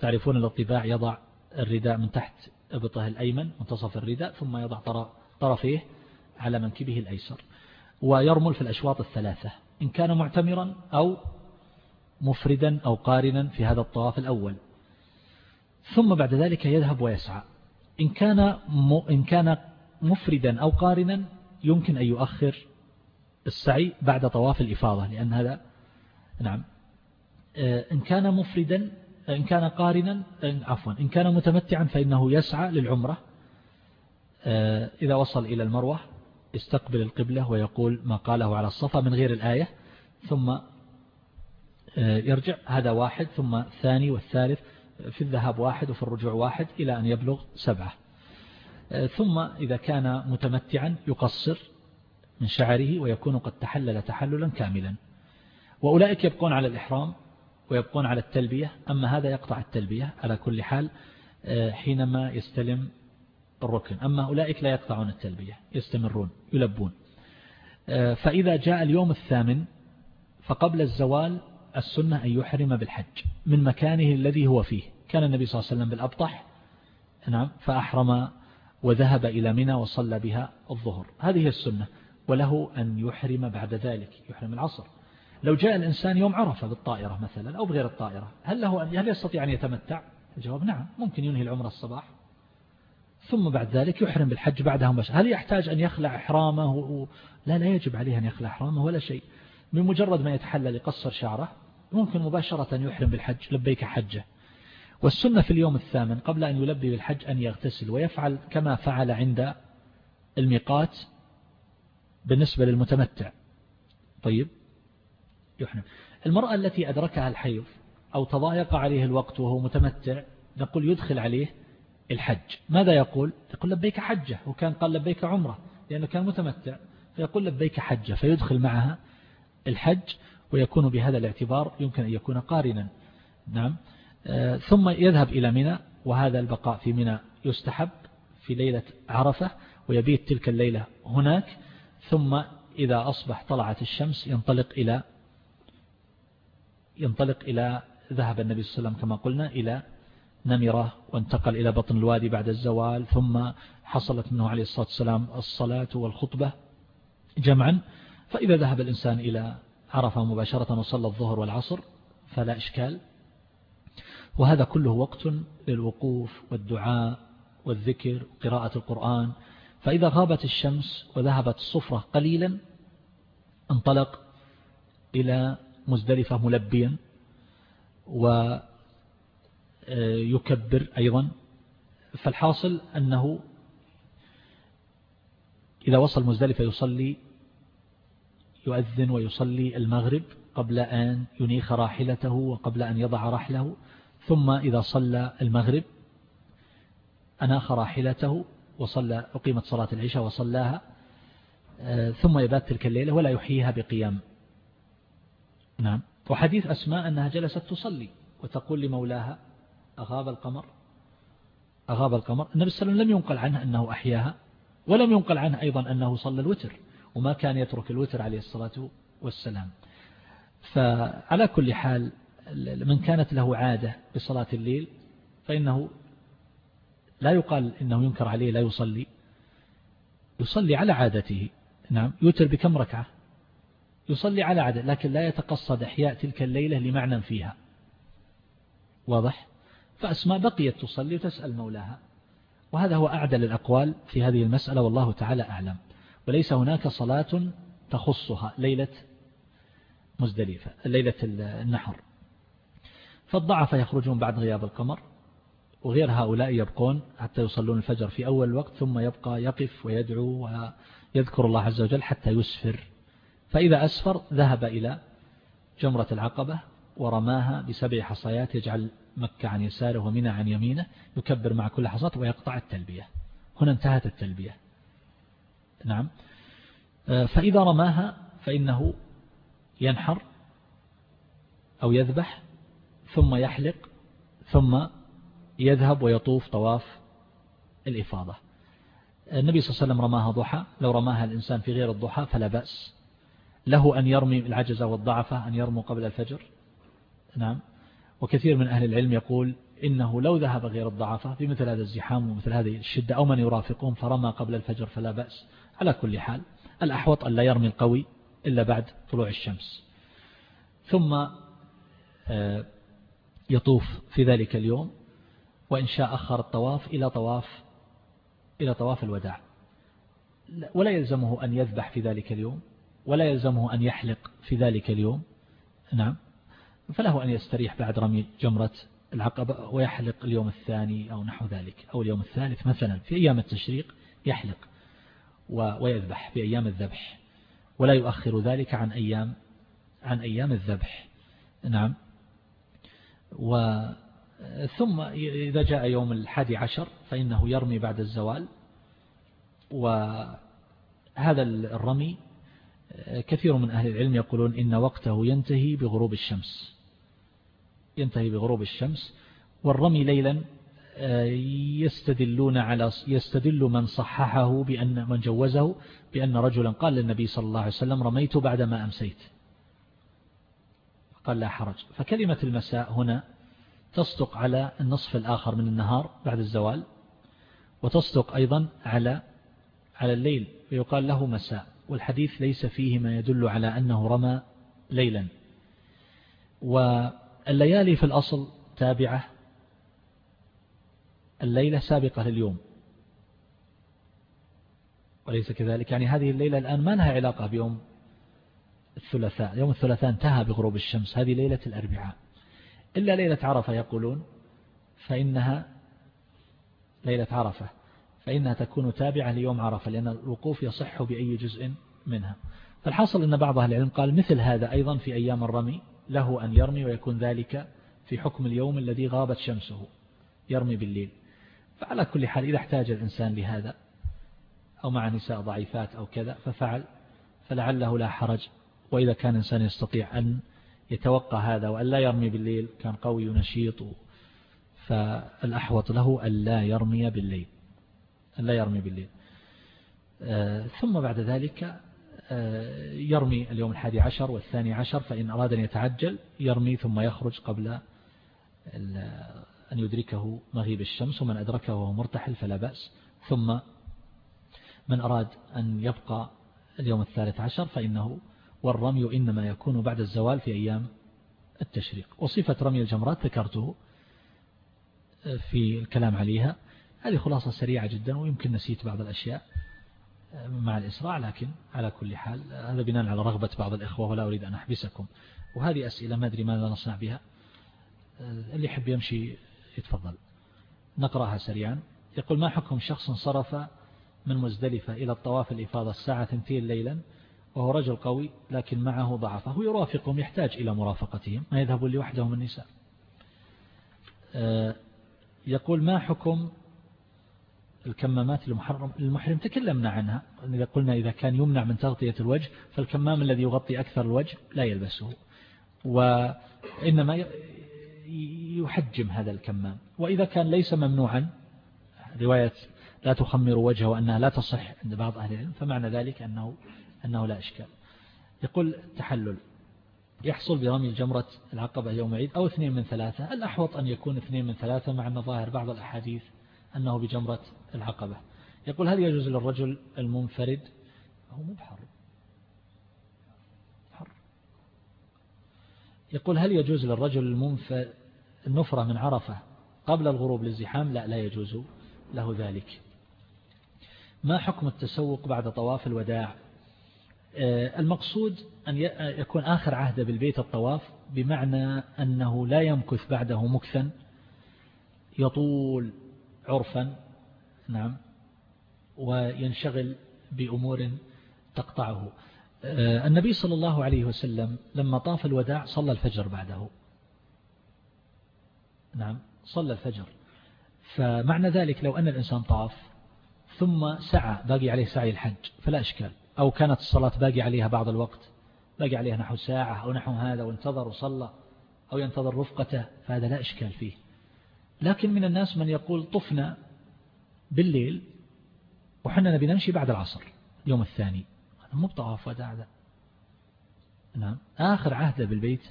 تعرفون الاطباع يضع الرداء من تحت أبطه الأيمن منتصف الرداء ثم يضع طرفيه على منكبه الأيسر ويرمل في الأشواط الثلاثة إن كان معتمرا أو مفردا أو قارنا في هذا الطواف الأول. ثم بعد ذلك يذهب ويسعى. إن كان إن كان مفردا أو قارنا يمكن أن يؤخر السعي بعد طواف الإفاضة لأن هذا نعم آه، إن كان مفردا إن كان قارنا عفوا إن كان متمتعا فإنه يسعى للعمرة. آه، إذا وصل إلى المروة يستقبل القبلة ويقول ما قاله على الصفا من غير الآية ثم آه، يرجع هذا واحد ثم الثاني والثالث في الذهاب واحد وفي الرجوع واحد إلى أن يبلغ سبعة. آه، ثم إذا كان متمتعا يقصر من شعره ويكون قد تحلل تحللا كاملا. وأولئك يبقون على الإحرام ويبقون على التلبية أما هذا يقطع التلبية على كل حال آه، حينما يستلم الركن. أما أولئك لا يقطعون التلبية يستمرون يلبون. آه، فإذا جاء اليوم الثامن فقبل الزوال السنة أن يحرم بالحج من مكانه الذي هو فيه. كان النبي صلى الله عليه وسلم بالأبطح نعم فأحرم وذهب إلى منى وصلى بها الظهر. هذه السنة وله أن يحرم بعد ذلك يحرم العصر. لو جاء الإنسان يوم عرفة بالطائرة مثلا أو بغير الطائرة هل له أن هل يستطيع أن يتمتع؟ الجواب نعم ممكن ينهي العمر الصباح. ثم بعد ذلك يحرم بالحج بعدها مباشرة هل يحتاج أن يخلع إحرامه؟ و... لا لا يجب عليه أن يخلع إحرامه ولا شيء. من مجرد ما يتحلل يقصر شعره ممكن مباشرة يحرم بالحج لبيك حجه. والسنة في اليوم الثامن قبل أن يلبي بالحج أن يغتسل ويفعل كما فعل عند الميقات بالنسبة للمتمتع. طيب يحرم. المرأة التي أدركها الحيض أو تضايق عليه الوقت وهو متمتع نقول يدخل عليه الحج. ماذا يقول؟ يقول لبيك حجة وكان قال لبيك عمرة لأنه كان متمتع. فيقول لبيك حجة فيدخل معها الحج ويكون بهذا الاعتبار يمكن أن يكون قارنا. نعم. آه، ثم يذهب إلى منى وهذا البقاء في منى يستحب في ليلة عرفة ويبيت تلك الليلة هناك. ثم إذا أصبح طلعت الشمس ينطلق إلى ينطلق إلى ذهب النبي صلى الله عليه وسلم كما قلنا إلى نمرة وانتقل إلى بطن الوادي بعد الزوال ثم حصلت منه عليه الصلاة والسلام الصلاة والخطبة جمعا. فإذا ذهب الإنسان إلى عرفة مباشرة وصلى الظهر والعصر فلا إشكال. وهذا كله وقت للوقوف والدعاء والذكر وقراءة القرآن. فإذا غابت الشمس وذهبت الصفرة قليلا انطلق إلى مزدلفة ملبيا ويكبر أيضا. فالحاصل أنه إذا وصل مزدلفة يصلي يؤذن ويصلي المغرب قبل أن ينيخ راحلته وقبل أن يضع رحله. ثم إذا صلى المغرب أناخ راحلته وصلى أقيمت صلاة العشاء وصلاها ثم يبات تلك الليلة ولا يحييها بقيام. نعم. وحديث أسماء أنها جلست تصلي وتقول لمولاها أغاب القمر؟ أغاب القمر؟ النبي صلى الله عليه وسلم لم ينقل عنه أنه أحياها ولم ينقل عنه أيضا أنه صلى الوتر وما كان يترك الوتر عليه الصلاة والسلام. فعلى كل حال من كانت له عادة بصلاة الليل فإنه لا يقال إنه ينكر عليه لا يصلي يصلي على عادته. نعم. يوتر بكم ركعة؟ يصلي على عادة لكن لا يتقصد إحياء تلك الليلة لمعنى فيها. واضح؟ فأسماء بقيت تصلي وتسأل مولاها. وهذا هو أعدل الأقوال في هذه المسألة والله تعالى أعلم. وليس هناك صلاة تخصها ليلة مزدلفة ليلة النحر. فالضعف يخرجون بعد غياب القمر وغير هؤلاء يبقون حتى يصلون الفجر في أول وقت ثم يبقى يقف ويدعو ويذكر الله عز وجل حتى يسفر. فإذا أسفر ذهب إلى جمرة العقبة ورماها بسبع حصيات يجعل مكة عن يساره ومنى عن يمينه يكبر مع كل حصاة ويقطع التلبية. هنا انتهت التلبية. نعم. فإذا رماها فإنه ينحر أو يذبح ثم يحلق ثم يذهب ويطوف طواف الإفاضة. النبي صلى الله عليه وسلم رماها ضحى. لو رماها الإنسان في غير الضحى فلا بأس. له أن يرمي العجز والضعفة أن يرموا قبل الفجر؟ نعم. وكثير من أهل العلم يقول إنه لو ذهب غير الضعفة في مثل هذا الزحام ومثل هذه الشدة أو من يرافقهم فرمى قبل الفجر فلا بأس. على كل حال الأحوط أن لا يرمي القوي إلا بعد طلوع الشمس. ثم آه، يطوف في ذلك اليوم وإن شاء أخر الطواف إلى طواف إلى طواف الوداع. ولا يلزمه أن يذبح في ذلك اليوم. ولا يلزمه أن يحلق في ذلك اليوم. نعم. فله أن يستريح بعد رمي جمرة العقبة ويحلق اليوم الثاني أو نحو ذلك أو اليوم الثالث مثلا في أيام التشريق يحلق ويذبح في أيام الذبح ولا يؤخر ذلك عن أيام عن أيام الذبح. نعم. و ثم إذا جاء يوم الحادي عشر فإنه يرمي بعد الزوال وهذا الرمي كثير من أهل العلم يقولون إن وقته ينتهي بغروب الشمس. ينتهي بغروب الشمس. والرمي ليلا آه، يستدلون على يستدل من صححه بأن من جوزه بأن رجلا قال للنبي صلى الله عليه وسلم رميت بعدما أمسيت. قال لا حرج. فكلمة المساء هنا تصدق على النصف الآخر من النهار بعد الزوال وتصدق أيضا على على الليل ويقال له مساء. والحديث ليس فيه ما يدل على أنه رمى ليلا. والليالي في الأصل تابعة الليلة سابقة لليوم. وليس كذلك. يعني هذه الليلة الآن ما لها علاقة بيوم الثلاثاء. يوم الثلاثاء انتهى بغروب الشمس. هذه ليلة الأربعاء. إلا ليلة عرفة يقولون فإنها ليلة عرفة. فإنها تكون تابعة ليوم عرفة لأن الوقوف يصح بأي جزء منها. فالحاصل أن بعض أهل العلم قال مثل هذا أيضا في أيام الرمي له أن يرمي ويكون ذلك في حكم اليوم الذي غابت شمسه يرمي بالليل. فعلى كل حال إذا احتاج الإنسان لهذا أو مع نساء ضعيفات أو كذا ففعل فلعله لا حرج. وإذا كان إنسان يستطيع أن يتوقع هذا وأن لا يرمي بالليل كان قوي ونشيط فالأحوط له أن لا يرمي بالليل. لا يرمي بالليل. آه، ثم بعد ذلك آه، يرمي اليوم الحادي عشر والثاني عشر فإن أراد أن يتعجل يرمي ثم يخرج قبل أن يدركه مغيب الشمس ومن أدركه وهو مرتحل فلا بأس. ثم من أراد أن يبقى اليوم الثالث عشر فإنه والرمي إنما يكون بعد الزوال في أيام التشريق. وصفة رمي الجمرات ذكرته في الكلام عليها. هذه خلاصة سريعة جدا ويمكن نسيت بعض الأشياء مع الإسراع لكن على كل حال هذا بناء على رغبة بعض الإخوة ولا أريد أن أحبسكم. وهذه أسئلة ما أدري ماذا نصنع بها. اللي يحب يمشي يتفضل. نقرأها سريعا. يقول ما حكم شخص صرف من مزدلفة إلى الطواف الإفاضة الساعة 2 ليلا وهو رجل قوي لكن معه ضعفه؟ يرافقهم يحتاج إلى مرافقتهم. ما يذهب لوحدهم النساء؟ آه، يقول ما حكم الكمامات المحرم المحرم تكلمنا عنها. إذا قلنا إذا كان يمنع من تغطية الوجه فالكمام الذي يغطي أكثر الوجه لا يلبسه. وإنما يحجم هذا الكمام. وإذا كان ليس ممنوعا رواية لا تخمر وجهه وأنها لا تصح عند بعض أهل العلم فمعنى ذلك أنه, أنه لا إشكال. يقول تحلل يحصل برمي جمرة العقبة يوم عيد أو اثنين من ثلاثة. الأحوط أن يكون اثنين من ثلاثة مع أن ظاهر بعض الأحاديث. أنه بجمرة العقبة. يقول هل يجوز للرجل المنفرد؟ هو مو بحر. حر. يقول هل يجوز للرجل المنفرد النفرة من عرفة قبل الغروب للزحام؟ لا لا يجوز له ذلك. ما حكم التسوق بعد طواف الوداع؟ آه، المقصود أن يكون آخر عهد بالبيت الطواف بمعنى أنه لا يمكث بعده مكثا يطول عرفا نعم وينشغل بأمور تقطعه. آه، النبي صلى الله عليه وسلم لما طاف الوداع صلى الفجر بعده. نعم صلى الفجر. فمعنى ذلك لو أن الإنسان طاف ثم سعى باقي عليه سعي الحج فلا إشكال. أو كانت الصلاة باقي عليها بعض الوقت باقي عليها نحو ساعة أو نحو هذا وانتظر وصلى أو ينتظر رفقته فهذا لا إشكال فيه. لكن من الناس من يقول طفنا بالليل وحنا نبي نمشي بعد العصر يوم الثاني. هذا مو بطواف وداع ذا نعم. آخر عهده بالبيت.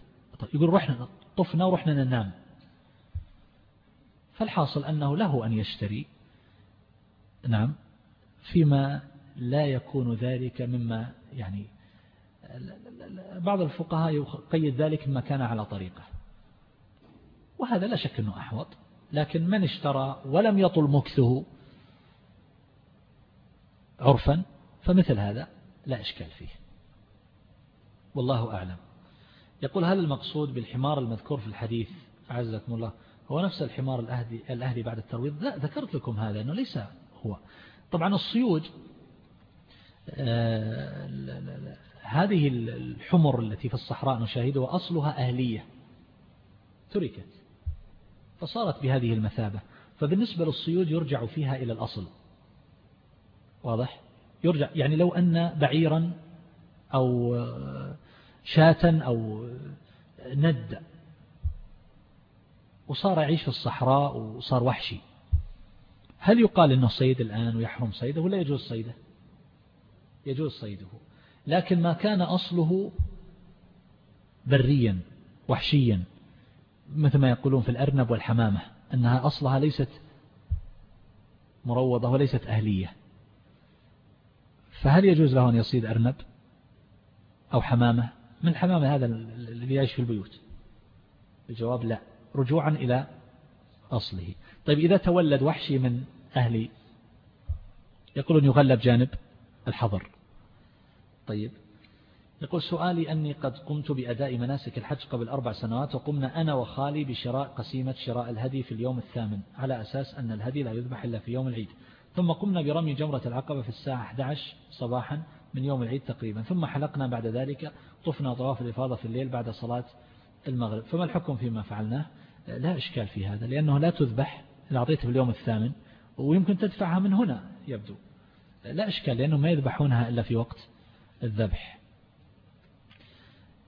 يقول رحنا طفنا ورحنا ننام. فالحاصل أنه له أن يشتري. نعم. فيما لا يكون ذلك مما يعني بعض الفقهاء يقيد ذلك مما كان على طريقه. وهذا لا شك أنه أحوط. لكن من اشترى ولم يطل مكثه عرفا فمثل هذا لا إشكال فيه. والله أعلم. يقول هل المقصود بالحمار المذكور في الحديث عزكم الله هو نفس الحمار الأهلي, الأهلي بعد الترويض؟ لا ذكرت لكم هذا أنه ليس هو. طبعا الصيود آه، هذه الحمر التي في الصحراء نشاهدها أصلها أهلية تركت. فصارت بهذه المثابة. فبالنسبة للصيود يرجع فيها إلى الأصل. واضح؟ يرجع يعني لو أن بعيرا أو شاة أو ند وصار يعيش في الصحراء وصار وحشي هل يقال أنه صيد الآن ويحرم صيده ولا يجوز صيده؟ يجوز صيده. لكن ما كان أصله بريا وحشيا. مثل ما يقولون في الأرنب والحمامة أنها أصلها ليست مروضة وليست أهلية. فهل يجوز له أن يصيد أرنب أو حمامة؟ من الحمامة هذا الذي يعيش في البيوت. الجواب لا. رجوعا إلى أصله. طيب إذا تولد وحشي من أهلي يقولون يغلب جانب الحظر. طيب يقول سؤالي أني قد قمت بأداء مناسك الحج قبل أربع سنوات وقمنا أنا وخالي بشراء قسيمة شراء الهدي في اليوم الثامن على أساس أن الهدي لا يذبح إلا في يوم العيد. ثم قمنا برمي جمرة العقبة في الساعة 11 صباحا من يوم العيد تقريبا. ثم حلقنا بعد ذلك طفنا طواف الإفاضة في الليل بعد صلاة المغرب. فما الحكم فيما فعلناه؟ لا إشكال في هذا لأنه لا تذبح إذا في اليوم الثامن ويمكن تدفعها من هنا يبدو. لا إشكال لأنه ما يذبحونها إلا في وقت الذبح.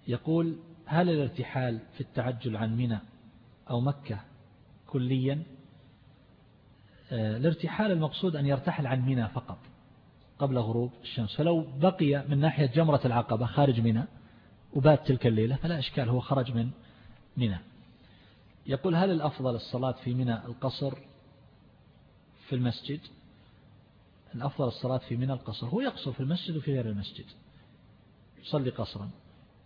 يقول هل الارتحال في التعجل عن منى أو مكة كليا؟ آه، الارتحال المقصود أن يرتحل عن منى فقط قبل غروب الشمس. فلو بقي من ناحية جمرة العقبة خارج منى وبات تلك الليلة فلا إشكال هو خرج من منى. يقول هل الأفضل الصلاة في منى القصر في المسجد؟ الأفضل الصلاة في منى القصر هو يقصر في المسجد وفي غير المسجد. يصلي قصرا.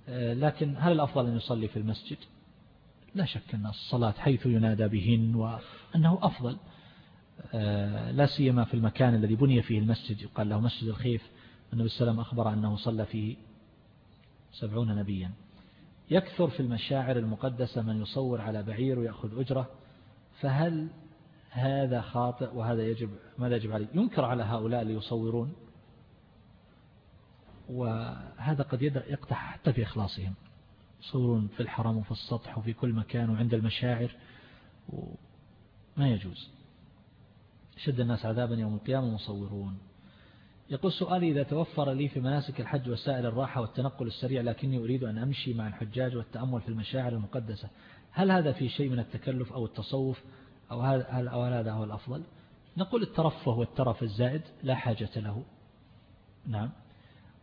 لكن هل الأفضل أن يصلي في المسجد؟ لا شك أن الصلاة حيث ينادى بهن وأنه أفضل. آه، لا سيما في المكان الذي بني فيه المسجد. يقال له مسجد الخيف. النبي صلى الله أخبر أنه صلى فيه سبعون نبيا. يكثر في المشاعر المقدسة من يصور على بعير ويأخذ أجرة. فهل هذا خاطئ وهذا يجب ماذا يجب عليه؟ ينكر على هؤلاء اللي يصورون. وهذا قد يقتح حتى في إخلاصهم. يصورون في الحرم وفي السطح وفي كل مكان وعند المشاعر ما يجوز. شد الناس عذابا يوم القيامة مصورون. يقول سؤالي إذا توفر لي في مناسك الحج وسائل الراحة والتنقل السريع لكني أريد أن أمشي مع الحجاج والتأمل في المشاعر المقدسة هل هذا في شيء من التكلف أو التصوف أو هل, أو هل هذا هو الأفضل؟ نقول الترفه والترف الزائد لا حاجة له. نعم.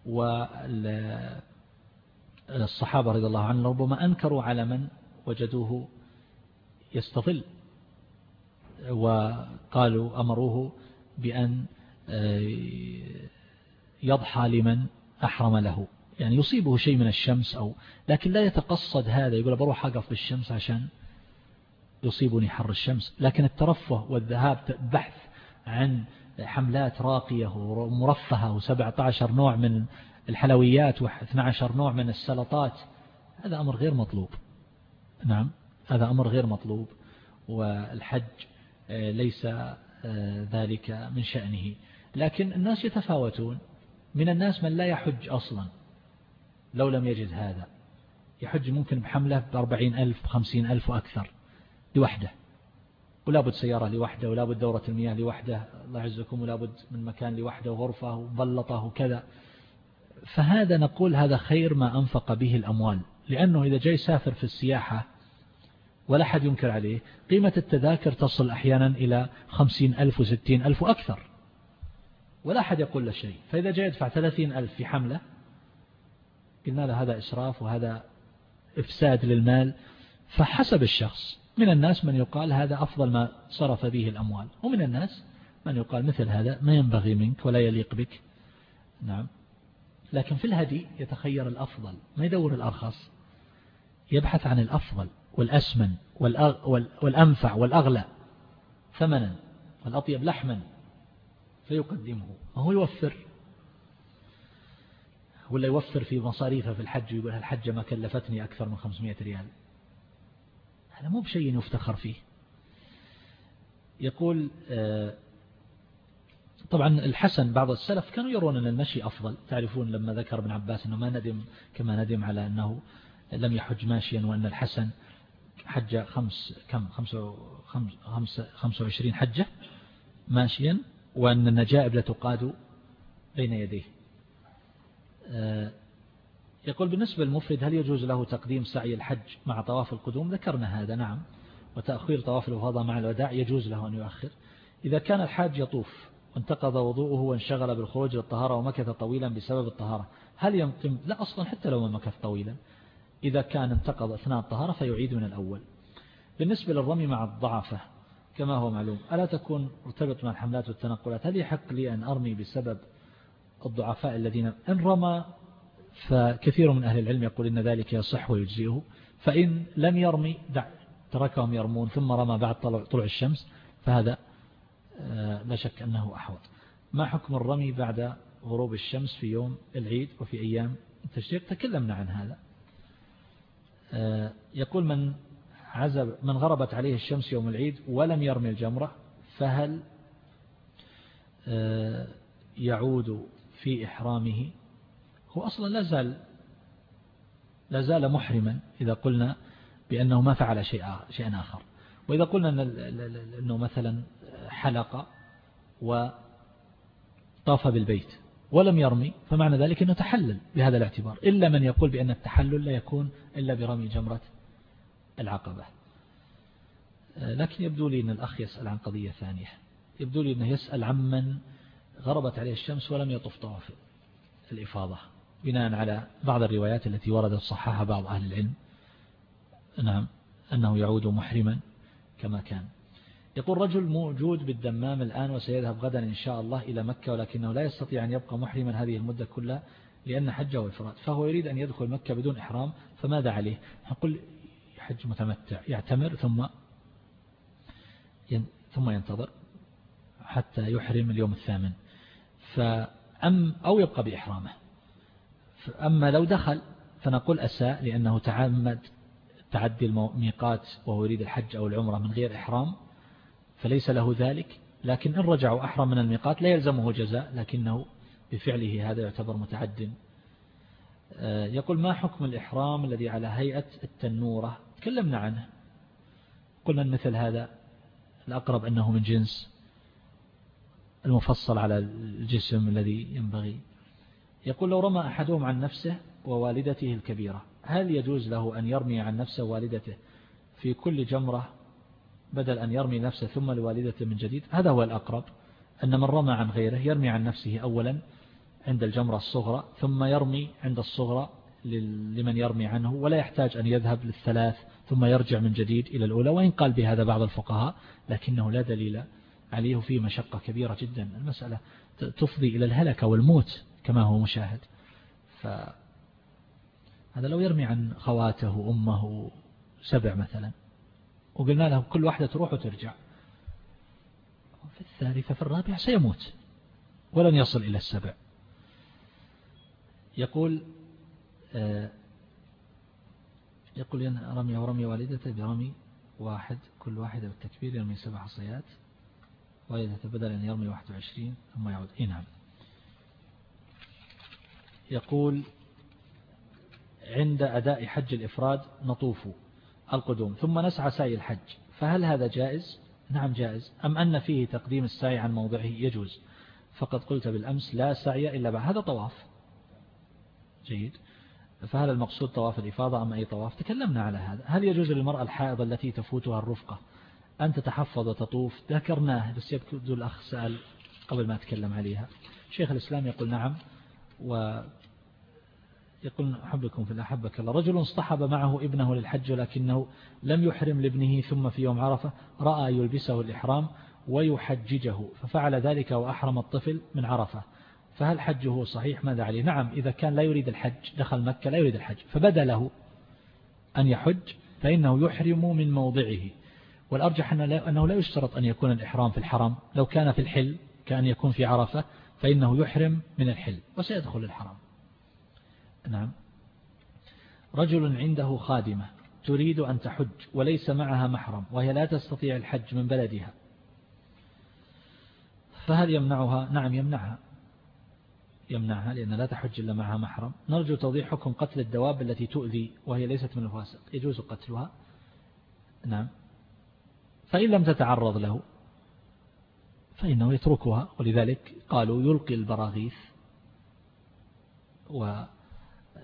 والصحابة رضي الله عنهم ربما أنكروا على من وجدوه يستظل وقالوا أمروه بأن آه، يضحى لمن أحرم له. يعني يصيبه شيء من الشمس أو لكن لا يتقصد هذا. يقول بروح أقف بالشمس عشان يصيبني حر الشمس. لكن الترفه والذهاب بحث عن حملات راقية ومرفهة و17 نوع من الحلويات و12 نوع من السلطات هذا أمر غير مطلوب. نعم هذا أمر غير مطلوب والحج آه، ليس آه، ذلك من شأنه. لكن الناس يتفاوتون. من الناس من لا يحج أصلا لو لم يجد هذا. يحج ممكن بحملة بأربعين ألف بخمسين ألف وأكثر لوحده. ولا بد سيارة لوحده ولا بد دورة المياه لوحده الله يعزكم ولا بد من مكان لوحده وغرفة وبلطة وكذا. فهذا نقول هذا خير ما أنفق به الأموال. لأنه إذا جاي سافر في السياحة ولا حد ينكر عليه قيمة التذاكر تصل أحيانا إلى خمسين ألف وستين ألف وأكثر. ولا أحد يقول له شيء. فإذا جاء يدفع ثلاثين ألف في حملة قلنا له هذا إسراف وهذا إفساد للمال. فحسب الشخص من الناس من يقال هذا أفضل ما صرف به الأموال ومن الناس من يقال مثل هذا ما ينبغي منك ولا يليق بك. نعم. لكن في الهدي يتخير الأفضل ما يدور الأرخص؟ يبحث عن الأفضل والأسمن والأنفع والأغلى ثمنا والأطيب لحما فيقدمه وهو يوفر. ولا يوفر في مصاريفه في الحج ويقول الحجة ما كلفتني أكثر من 500 ريال؟ هذا مو بشيء يفتخر فيه. يقول آه، طبعا الحسن بعض السلف كانوا يرون أن المشي أفضل. تعرفون لما ذكر ابن عباس أنه ما ندم كما ندم على أنه لم يحج ماشيا وأن الحسن حج خمس كم؟ خمسة خمس خمسة وعشرين حجة ماشيا وأن النجائب لتقاد بين يديه. آه، يقول بالنسبة للمفرد هل يجوز له تقديم سعي الحج مع طواف القدوم؟ ذكرنا هذا نعم. وتأخير طواف الوفاضة مع الوداع يجوز له أن يؤخر. إذا كان الحاج يطوف وانتقض وضوءه وانشغل بالخروج للطهارة ومكث طويلا بسبب الطهارة هل ينقم؟ لا أصلا حتى لو مكث طويلا. إذا كان انتقض أثناء الطهارة فيعيد من الأول. بالنسبة للرمي مع الضعفة كما هو معلوم ألا تكون مرتبط مع الحملات والتنقلات؟ هل يحق لي أن أرمي بسبب الضعفاء الذين؟ إن رمى فكثير من أهل العلم يقول إن ذلك يصح ويجزئه فإن لم يرمي دع تركهم يرمون ثم رمى بعد طلوع الشمس فهذا آه، لا شك أنه أحوط. ما حكم الرمي بعد غروب الشمس في يوم العيد وفي أيام التشريق؟ تكلمنا عن هذا. آه، يقول من عزب من غربت عليه الشمس يوم العيد ولم يرمي الجمرة فهل آه، يعود في إحرامه؟ هو أصلا لا زال لا زال محرما إذا قلنا بأنه ما فعل شيء شيئا آخر. وإذا قلنا أنه مثلا حلق وطاف بالبيت ولم يرمي فمعنى ذلك أنه تحلل بهذا الاعتبار. إلا من يقول بأن التحلل لا يكون إلا برمي جمرة العقبة. لكن يبدو لي أن الأخ يسأل عن قضية ثانية. يبدو لي أنه يسأل عمن غربت عليه الشمس ولم يطف طواف الإفاضة. بناء على بعض الروايات التي وردت صححها بعض أهل العلم نعم أنه يعود محرما كما كان. يقول رجل موجود بالدمام الآن وسيذهب غدا إن شاء الله إلى مكة ولكنه لا يستطيع أن يبقى محرما هذه المدة كلها لأن حجه إفراد فهو يريد أن يدخل مكة بدون إحرام فماذا عليه؟ نقول حج متمتع يعتمر ثم ثم ينتظر حتى يحرم اليوم الثامن. فأم أو يبقى بإحرامه. أما لو دخل فنقول أساء لأنه تعمد تعدي الميقات وهو يريد الحج أو العمرة من غير إحرام فليس له ذلك. لكن إن رجع وأحرم من الميقات لا يلزمه جزاء لكنه بفعله هذا يعتبر متعد. آه، يقول ما حكم الإحرام الذي على هيئة التنورة؟ تكلمنا عنه. قلنا مثل هذا الأقرب أنه من جنس المفصل على الجسم الذي ينبغي. يقول لو رمى أحدهم عن نفسه ووالدته الكبيرة هل يجوز له أن يرمي عن نفسه ووالدته في كل جمرة بدل أن يرمي نفسه ثم لوالدته من جديد؟ هذا هو الأقرب أن من رمى عن غيره يرمي عن نفسه أولا عند الجمرة الصغرى ثم يرمي عند الصغرى لمن يرمي عنه ولا يحتاج أن يذهب للثلاث ثم يرجع من جديد إلى الأولى وإن قال بهذا بعض الفقهاء لكنه لا دليل عليه فيه مشقة كبيرة جدا. المسألة تفضي إلى الهلكة والموت. كما هو مشاهد. فهذا لو يرمي عن خواته وأمه سبع مثلا وقلنا له كل واحدة تروح وترجع. في الثالثة في الرابعة سيموت ولن يصل إلى السبع. يقول آه، يقول رمي ورمي والدته برمي واحد كل واحدة بالتكبير يرمي سبع حصيات والدته بدل أن يرمي 21 ثم يعود. إيه نعم. يقول عند أداء حج الإفراد نطوف القدوم ثم نسعى سعي الحج. فهل هذا جائز؟ نعم جائز. أم أن فيه تقديم السعي عن موضعه يجوز؟ فقد قلت بالأمس لا سعي إلا بعد. هذا طواف. جيد. فهل المقصود طواف الإفاضة أم أي طواف؟ تكلمنا على هذا. هل يجوز للمرأة الحائضة التي تفوتها الرفقة أن تتحفظ وتطوف؟ ذكرناه بس يبدو الأخ سأل قبل ما أتكلم عليها. شيخ الإسلام يقول نعم و يقول أحبكم في الأحبك الله. رجل اصطحب معه ابنه للحج ولكنه لم يحرم لابنه ثم في يوم عرفة رأى يلبسه الإحرام ويحججه ففعل ذلك وأحرم الطفل من عرفة. فهل حجه صحيح؟ ماذا عليه؟ نعم إذا كان لا يريد الحج دخل مكة لا يريد الحج فبدا له أن يحج فإنه يحرم من موضعه. والأرجح أنه لا يشترط أن يكون الإحرام في الحرم لو كان في الحل كأن يكون في عرفة فإنه يحرم من الحل وسيدخل الحرم. نعم. رجل عنده خادمة تريد أن تحج وليس معها محرم وهي لا تستطيع الحج من بلدها. فهل يمنعها؟ نعم يمنعها. يمنعها لأن لا تحج إلا معها محرم. نرجو توضيح حكم قتل الدواب التي تؤذي وهي ليست من الفاسق. يجوز قتلها؟ نعم. فإن لم تتعرض له فإنه يتركها. ولذلك قالوا يلقي البراغيث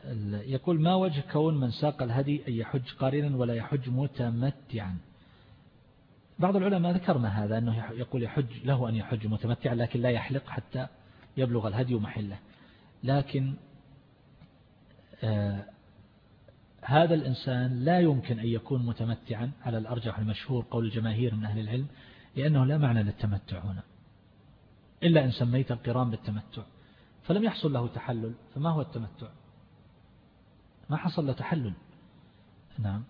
ويقول ما وجه كون من ساق الهدي أن يحج قارنا ولا يحج متمتعا؟ بعض العلماء ذكرنا هذا أنه يقول يحج له أن يحج متمتعا لكن لا يحلق حتى يبلغ الهدي محله. لكن آه هذا الإنسان لا يمكن أن يكون متمتعا على الأرجح المشهور قول الجماهير من أهل العلم لأنه لا معنى للتمتع هنا إلا إن سميت القران بالتمتع فلم يحصل له تحلل فما هو التمتع؟ ما حصل له تحلل. نعم.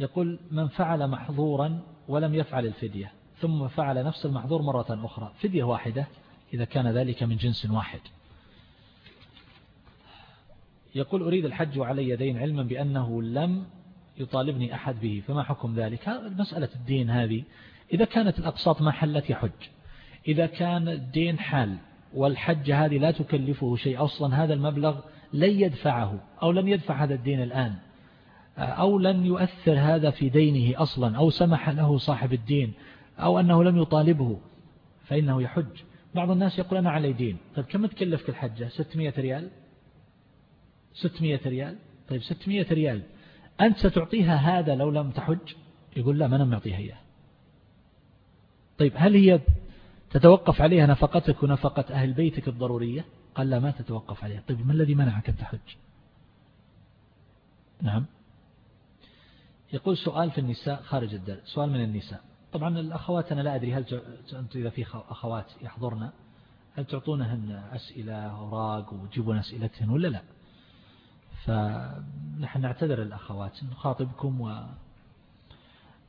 يقول من فعل محظورا ولم يفعل الفدية ثم فعل نفس المحظور مرة أخرى فدية واحدة إذا كان ذلك من جنس واحد. يقول أريد الحج على يدين علما بأنه لم يطالبني أحد به فما حكم ذلك؟ مسألة الدين هذه. إذا كانت الأقساط ما حلت يحج. إذا كان الدين حال والحج هذه لا تكلفه شيء أصلا هذا المبلغ لن يدفعه أو لن يدفع هذا الدين الآن أو لن يؤثر هذا في دينه أصلا أو سمح له صاحب الدين أو أنه لم يطالبه فإنه يحج. بعض الناس يقول أنا علي دين. طيب كم تكلفك الحجة 600 ريال؟ 600 ريال؟ طيب 600 ريال. أنت ستعطيها هذا لو لم تحج؟ يقول لا ما أنا معطيها إياه. طيب هل هي تتوقف عليها نفقتك ونفقة أهل بيتك الضرورية؟ قال لا ما تتوقف عليها طيب ما الذي منعك أن تحج؟ نعم. يقول سؤال في النساء خارج الدرس سؤال من النساء. طبعا الأخوات أنا لا أدري هل أنت إذا في أخوات يحضرنا هل تعطونهن أسئلة أوراق وتجيبون أسئلتهن ولا لا؟ فنحن نعتذر الأخوات نخاطبكم و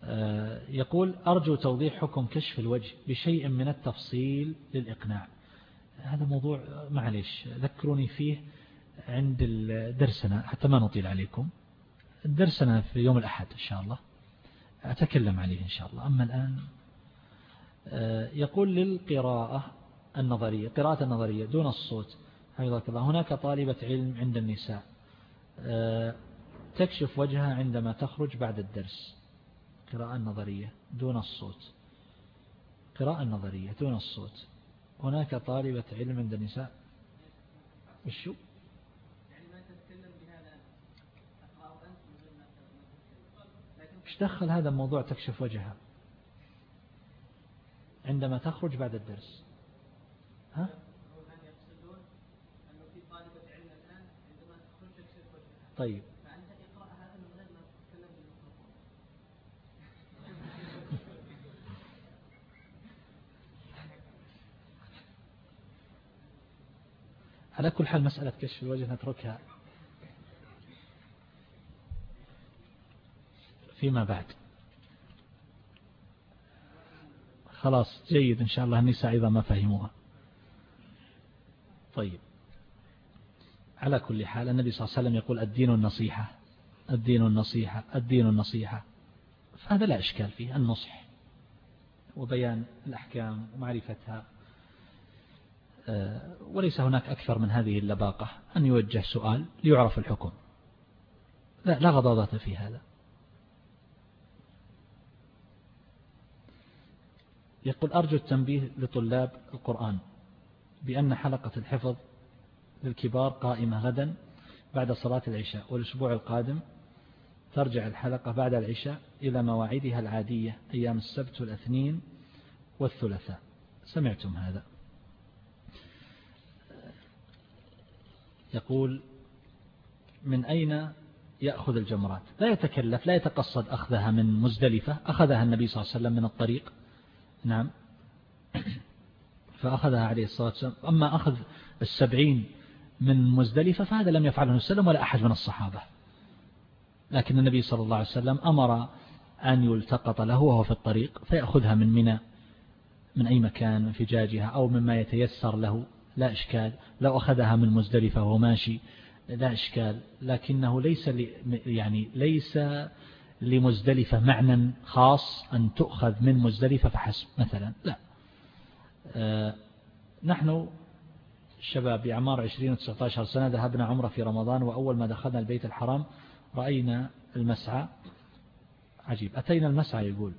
آه، يقول أرجو توضيح حكم كشف الوجه بشيء من التفصيل للإقناع. هذا موضوع معلش ذكروني فيه عند درسنا حتى ما نطيل عليكم. درسنا في يوم الأحد إن شاء الله. أتكلم عليه إن شاء الله. أما الآن آه، يقول للقراءة النظرية قراءة النظرية دون الصوت هناك طالبة علم عند النساء. آه، تكشف وجهها عندما تخرج بعد الدرس. قراءة نظرية دون الصوت. قراءة نظرية دون الصوت. هناك طالبة علم عند النساء؟ وشو؟ إيش دخل هذا الموضوع تكشف وجهها؟ عندما تخرج بعد الدرس. ها؟ طيب. على كل حال مسألة كشف الوجه نتركها فيما بعد. خلاص جيد إن شاء الله. النساء أيضا ما فهموها. طيب. على كل حال النبي صلى الله عليه وسلم يقول الدين النصيحة الدين النصيحة الدين النصيحة. فهذا لا إشكال فيه النصح وبيان الأحكام ومعرفتها. وليس هناك أكثر من هذه اللباقة. أن يوجه سؤال ليعرف الحكم. لا, لا غضاضة في هذا. يقول أرجو التنبيه لطلاب القرآن بأن حلقة الحفظ للكبار قائمة غدا بعد صلاة العشاء والأسبوع القادم ترجع الحلقة بعد العشاء إلى مواعيدها العادية أيام السبت والأثنين والثلاثاء. سمعتم هذا. يقول من أين يأخذ الجمرات؟ لا يتكلف لا يتقصد أخذها من مزدلفة أخذها النبي صلى الله عليه وسلم من الطريق. نعم. فأخذها عليه الصلاة والسلام. أما أخذ السبعين من مزدلفة فهذا لم يفعله السلام ولا أحد من الصحابة. لكن النبي صلى الله عليه وسلم أمر أن يلتقط له وهو في الطريق فيأخذها من منى من أي مكان من فجاجها أو مما يتيسر له. لا إشكال. لو أخذها من مزدلفة وهو ماشي لا إشكال. لكنه ليس يعني ليس لمزدلفة معنى خاص أن تؤخذ من مزدلفة فحسب مثلا. لا. آه، نحن الشباب بأعمار 20 و 19 سنة ذهبنا عمرة في رمضان وأول ما دخلنا البيت الحرام رأينا المسعى. عجيب. أتينا المسعى يقول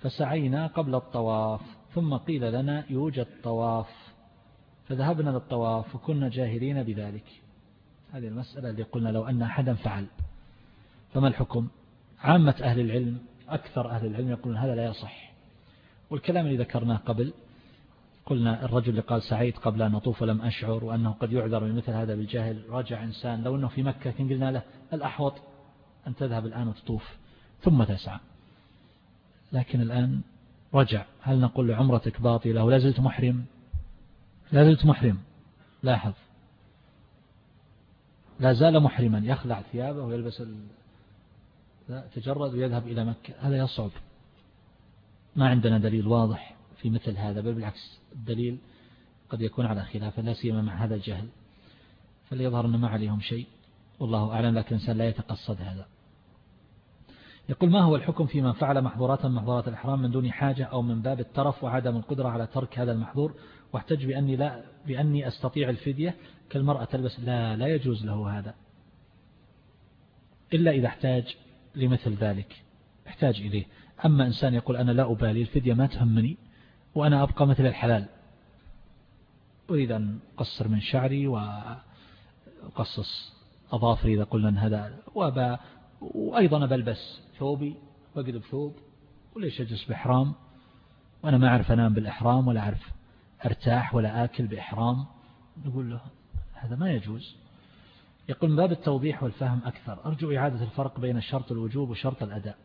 فسعينا قبل الطواف ثم قيل لنا يوجد طواف. فذهبنا للطواف وكنا جاهلين بذلك. هذه المسألة اللي قلنا لو أن أحدا فعل فما الحكم؟ عامة أهل العلم أكثر أهل العلم يقولون هذا لا يصح. والكلام اللي ذكرناه قبل قلنا الرجل اللي قال سعيد قبل أن نطوف ولم أشعر وأنه قد يعذر من مثل هذا بالجاهل رجع إنسان لو أنه في مكة كان قلنا له الأحوط أن تذهب الآن وتطوف ثم تسعى. لكن الآن رجع هل نقول لعمرتك باطلة ولا زلت محرم؟ لا زلت محرم. لاحظ. لا زال محرما. يخلع ثيابه ويلبس تجرد ويذهب إلى مكة. هذا يصعب. ما عندنا دليل واضح في مثل هذا بل بالعكس الدليل قد يكون على خلاف لا سيما مع هذا الجهل. فليظهر أن ما عليهم شيء. والله أعلم لكن الإنسان لا يتقصد هذا. يقول ما هو الحكم في من فعل محظورات من محظورات الإحرام من دون حاجة أو من باب الترف وعدم القدرة على ترك هذا المحظور واحتج بأني, لا بأني أستطيع الفدية كالمرأة تلبس. لا لا يجوز له هذا. إلا إذا احتاج لمثل ذلك. احتاج إليه. أما إنسان يقول أنا لا أبالي الفدية ما تهمني وأنا أبقى مثل الحلال. أريد أن أقصر من شعري وأقصص أظافري إذا قلنا هذا وأبا وأيضا بلبس ثوبي وأقلب ثوب وليش أجلس بإحرام. وأنا ما أعرف أنام بالإحرام ولا أعرف أرتاح ولا آكل بإحرام؟ نقول له هذا ما يجوز. يقول من باب التوضيح والفهم أكثر أرجو إعادة الفرق بين شرط الوجوب وشرط الأداء.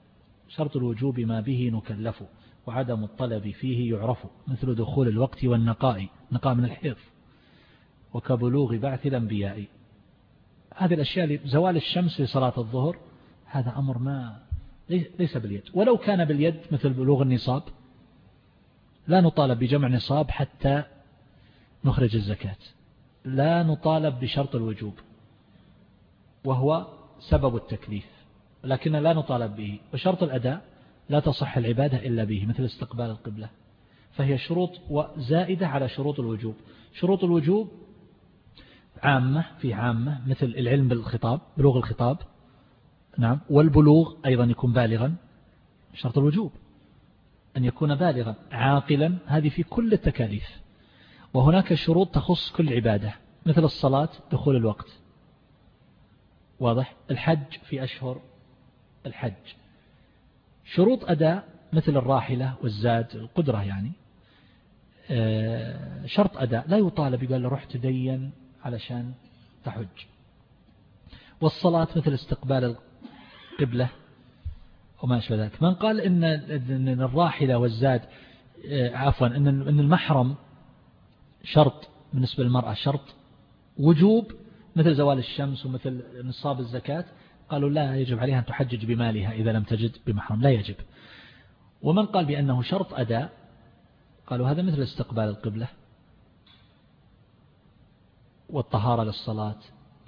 شرط الوجوب ما به نكلف وعدم الطلب فيه يعرف مثل دخول الوقت والنقاء نقاء من الحيض وكبلوغ بعث الأنبياء. هذه الأشياء زوال الشمس في صلاة الظهر هذا أمر ما ليس باليد. ولو كان باليد مثل بلوغ النصاب لا نطالب بجمع نصاب حتى نخرج الزكاة. لا نطالب بشرط الوجوب وهو سبب التكليف. لكن لا نطالب به وشرط الأداء لا تصح العبادة إلا به مثل استقبال القبلة. فهي شروط زائدة على شروط الوجوب. شروط الوجوب عامة في عامة مثل العلم بالخطاب بلوغ الخطاب نعم والبلوغ أيضا يكون بالغا شرط الوجوب. أن يكون بالغا عاقلا هذه في كل التكاليف. وهناك شروط تخص كل عبادة مثل الصلاة دخول الوقت. واضح؟ الحج في أشهر الحج. شروط أداء مثل الراحلة والزاد القدرة يعني. آه، شرط أداء لا يطالب يقول روح تدين علشان تحج. والصلاة مثل استقبال القبلة وما أشبه ذلك. من قال إن إن الراحلة والزاد آه، عفوا إن إن المحرم شرط بالنسبة للمرأة شرط وجوب مثل زوال الشمس ومثل نصاب الزكاة قالوا لا يجب عليها أن تحجج بمالها إذا لم تجد بمحرم لا يجب. ومن قال بأنه شرط أداء قالوا هذا مثل استقبال القبلة والطهارة للصلاة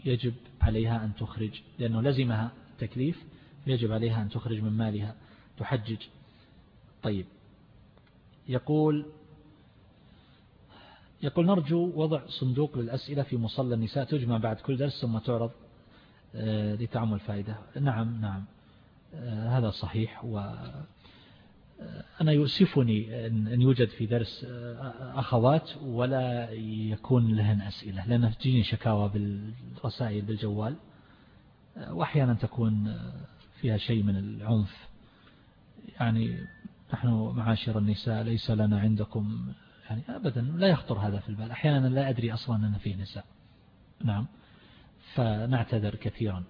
يجب عليها أن تخرج لأنه لزمها تكليف يجب عليها أن تخرج من مالها تحجج. طيب. يقول يقول نرجو وضع صندوق للأسئلة في مصلى النساء. تجمع بعد كل درس ثم تعرض آه، لتعمل فائدة. نعم نعم. آه، هذا صحيح. و آه، أنا يؤسفني أن يوجد في درس أخوات ولا يكون لهن أسئلة لأن تجيني شكاوى بالرسائل بالجوال. وأحيانا تكون فيها شيء من العنف. يعني نحن معاشر النساء ليس لنا عندكم يعني أبدا لا يخطر هذا في البال. أحيانا لا أدري أصلا أن فيه نساء. نعم. فنعتذر كثيرا.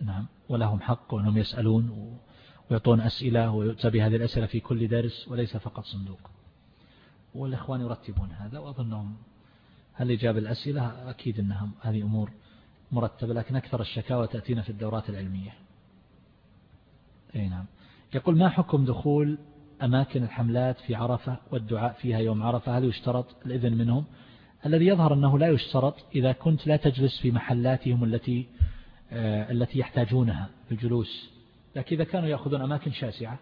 نعم. ولهم حق وأنهم يسألون ويعطون أسئلة ويؤتى بهذه الأسئلة في كل درس وليس فقط صندوق. والإخوان يرتبون هذا وأظنهم هل إجابة الأسئلة؟ أكيد أنها هذه أمور مرتبة لكن أكثر الشكاوى تأتينا في الدورات العلمية. أي نعم. يقول ما حكم دخول أماكن الحملات في عرفة والدعاء فيها يوم عرفة؟ هل يشترط الإذن منهم؟ الذي يظهر أنه لا يشترط إذا كنت لا تجلس في محلاتهم التي آه، التي يحتاجونها الجلوس لكن إذا كانوا يأخذون أماكن شاسعة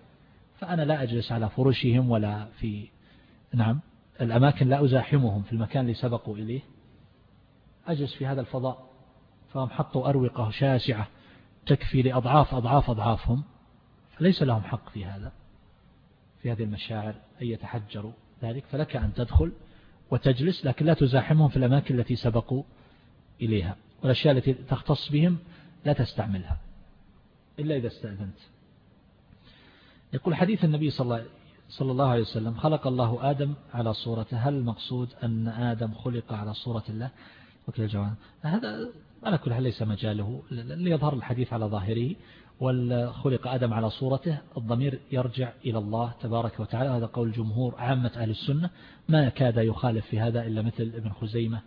فأنا لا أجلس على فرشهم ولا في نعم الأماكن لا أزاحمهم في المكان اللي سبقوا إليه. أجلس في هذا الفضاء فهم حطوا أروقة شاسعة تكفي لأضعاف أضعاف أضعافهم. فليس لهم حق في هذا في هذه المشاعر أن يتحجروا ذلك فلك أن تدخل وتجلس لكن لا تزاحمهم في الأماكن التي سبقوا إليها والأشياء التي تختص بهم لا تستعملها إلا إذا استأذنت. يقول حديث النبي صلى الله عليه وسلم خلق الله آدم على صورته هل المقصود أن آدم خلق على صورة الله؟ وكل الجواب هذا على كل حال ليس مجاله ليظهر الحديث على ظاهره. والخلق آدم على صورته الضمير يرجع إلى الله تبارك وتعالى. هذا قول جمهور عامة أهل السنة. ما كاد يخالف في هذا إلا مثل ابن خزيمة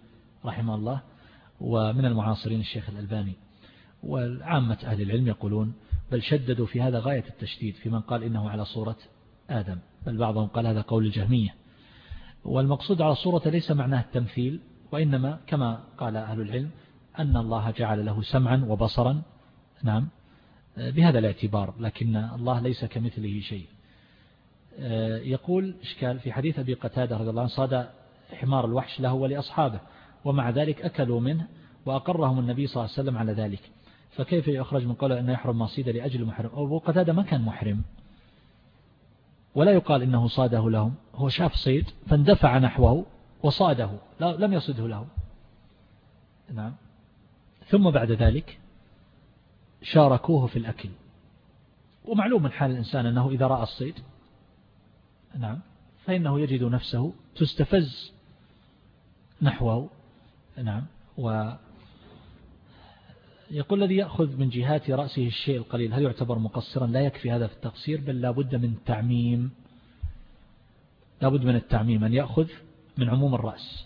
رحمه الله ومن المعاصرين الشيخ الألباني. والعامة أهل العلم يقولون بل شددوا في هذا غاية التشديد في من قال إنه على صورة آدم بل بعضهم قال هذا قول الجهمية. والمقصود على صورة ليس معناه التمثيل وإنما كما قال أهل العلم أن الله جعل له سمعا وبصرا. نعم. بهذا الاعتبار لكن الله ليس كمثله شيء. آه، يقول إشكال في حديث أبي قتادة رضي الله عنه صاد حمار الوحش له ولأصحابه ومع ذلك أكلوا منه وأقرهم النبي صلى الله عليه وسلم على ذلك. فكيف يخرج من قوله أنه يحرم ما لأجل محرم؟ أبو قتادة ما كان محرم. ولا يقال إنه صاده لهم. هو شاف صيد فاندفع نحوه وصاده لم يصده له نعم. ثم بعد ذلك شاركوه في الأكل. ومعلوم من حال الإنسان أنه إذا رأى الصيد نعم فإنه يجد نفسه تستفز نحوه نعم و يقول الذي يأخذ من جهات رأسه الشيء القليل هل يعتبر مقصرا؟ لا يكفي هذا في التقصير بل لابد من التعميم. لابد من التعميم أن يأخذ من عموم الرأس.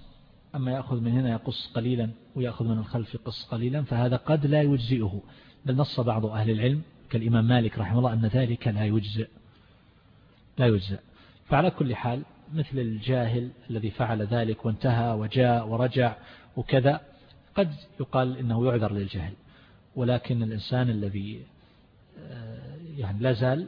أما يأخذ من هنا يقص قليلا ويأخذ من الخلف يقص قليلا فهذا قد لا يجزئه. بل نص بعض أهل العلم كالإمام مالك رحمه الله أن ذلك لا يجزئ. لا يجزئ. فعلى كل حال مثل الجاهل الذي فعل ذلك وانتهى وجاء ورجع وكذا قد يقال إنه يعذر للجهل. ولكن الإنسان الذي آه، يعني لا زال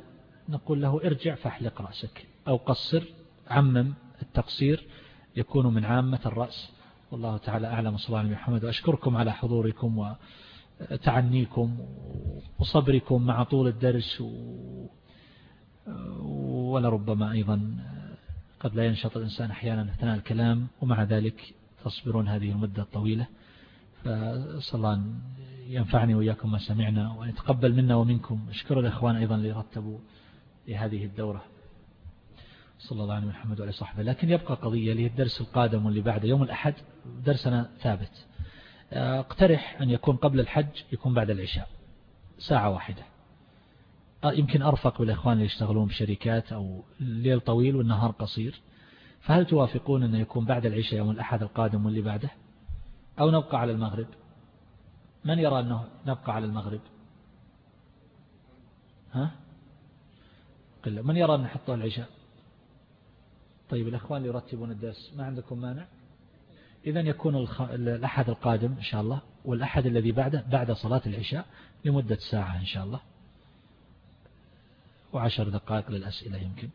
نقول له ارجع فاحلق رأسك أو قصر عمم التقصير يكون من عامة الرأس. والله تعالى أعلم. صلى الله عليه محمد. وأشكركم على حضوركم وتعنيكم وصبركم مع طول الدرس ولربما أيضا قد لا ينشط الإنسان أحيانا أثناء الكلام ومع ذلك تصبرون هذه المدة الطويلة. فصلى الله أن ينفعني وإياكم ما سمعنا وأن يتقبل منا ومنكم. أشكر الإخوان أيضا اللي رتبوا لهذه الدورة. صلى الله عليه محمد وعلى صحبه. لكن يبقى قضية لي الدرس القادم واللي بعد يوم الأحد درسنا ثابت. أقترح أن يكون قبل الحج يكون بعد العشاء. ساعة واحدة. يمكن أرفق بالإخوان اللي يشتغلون بشركات أو الليل طويل والنهار قصير. فهل توافقون أن يكون بعد العشاء يوم الأحد القادم واللي بعده؟ أو نبقى على المغرب؟ من يرى أنه نبقى على المغرب؟ ها؟ قل من يرى أن نحطه العشاء؟ طيب الأخوان اللي يرتبون الدرس ما عندكم مانع؟ إذا يكون. الأحد القادم إن شاء الله والأحد الذي بعده بعد صلاة العشاء لمدة ساعة إن شاء الله وعشر دقائق للأسئلة يمكن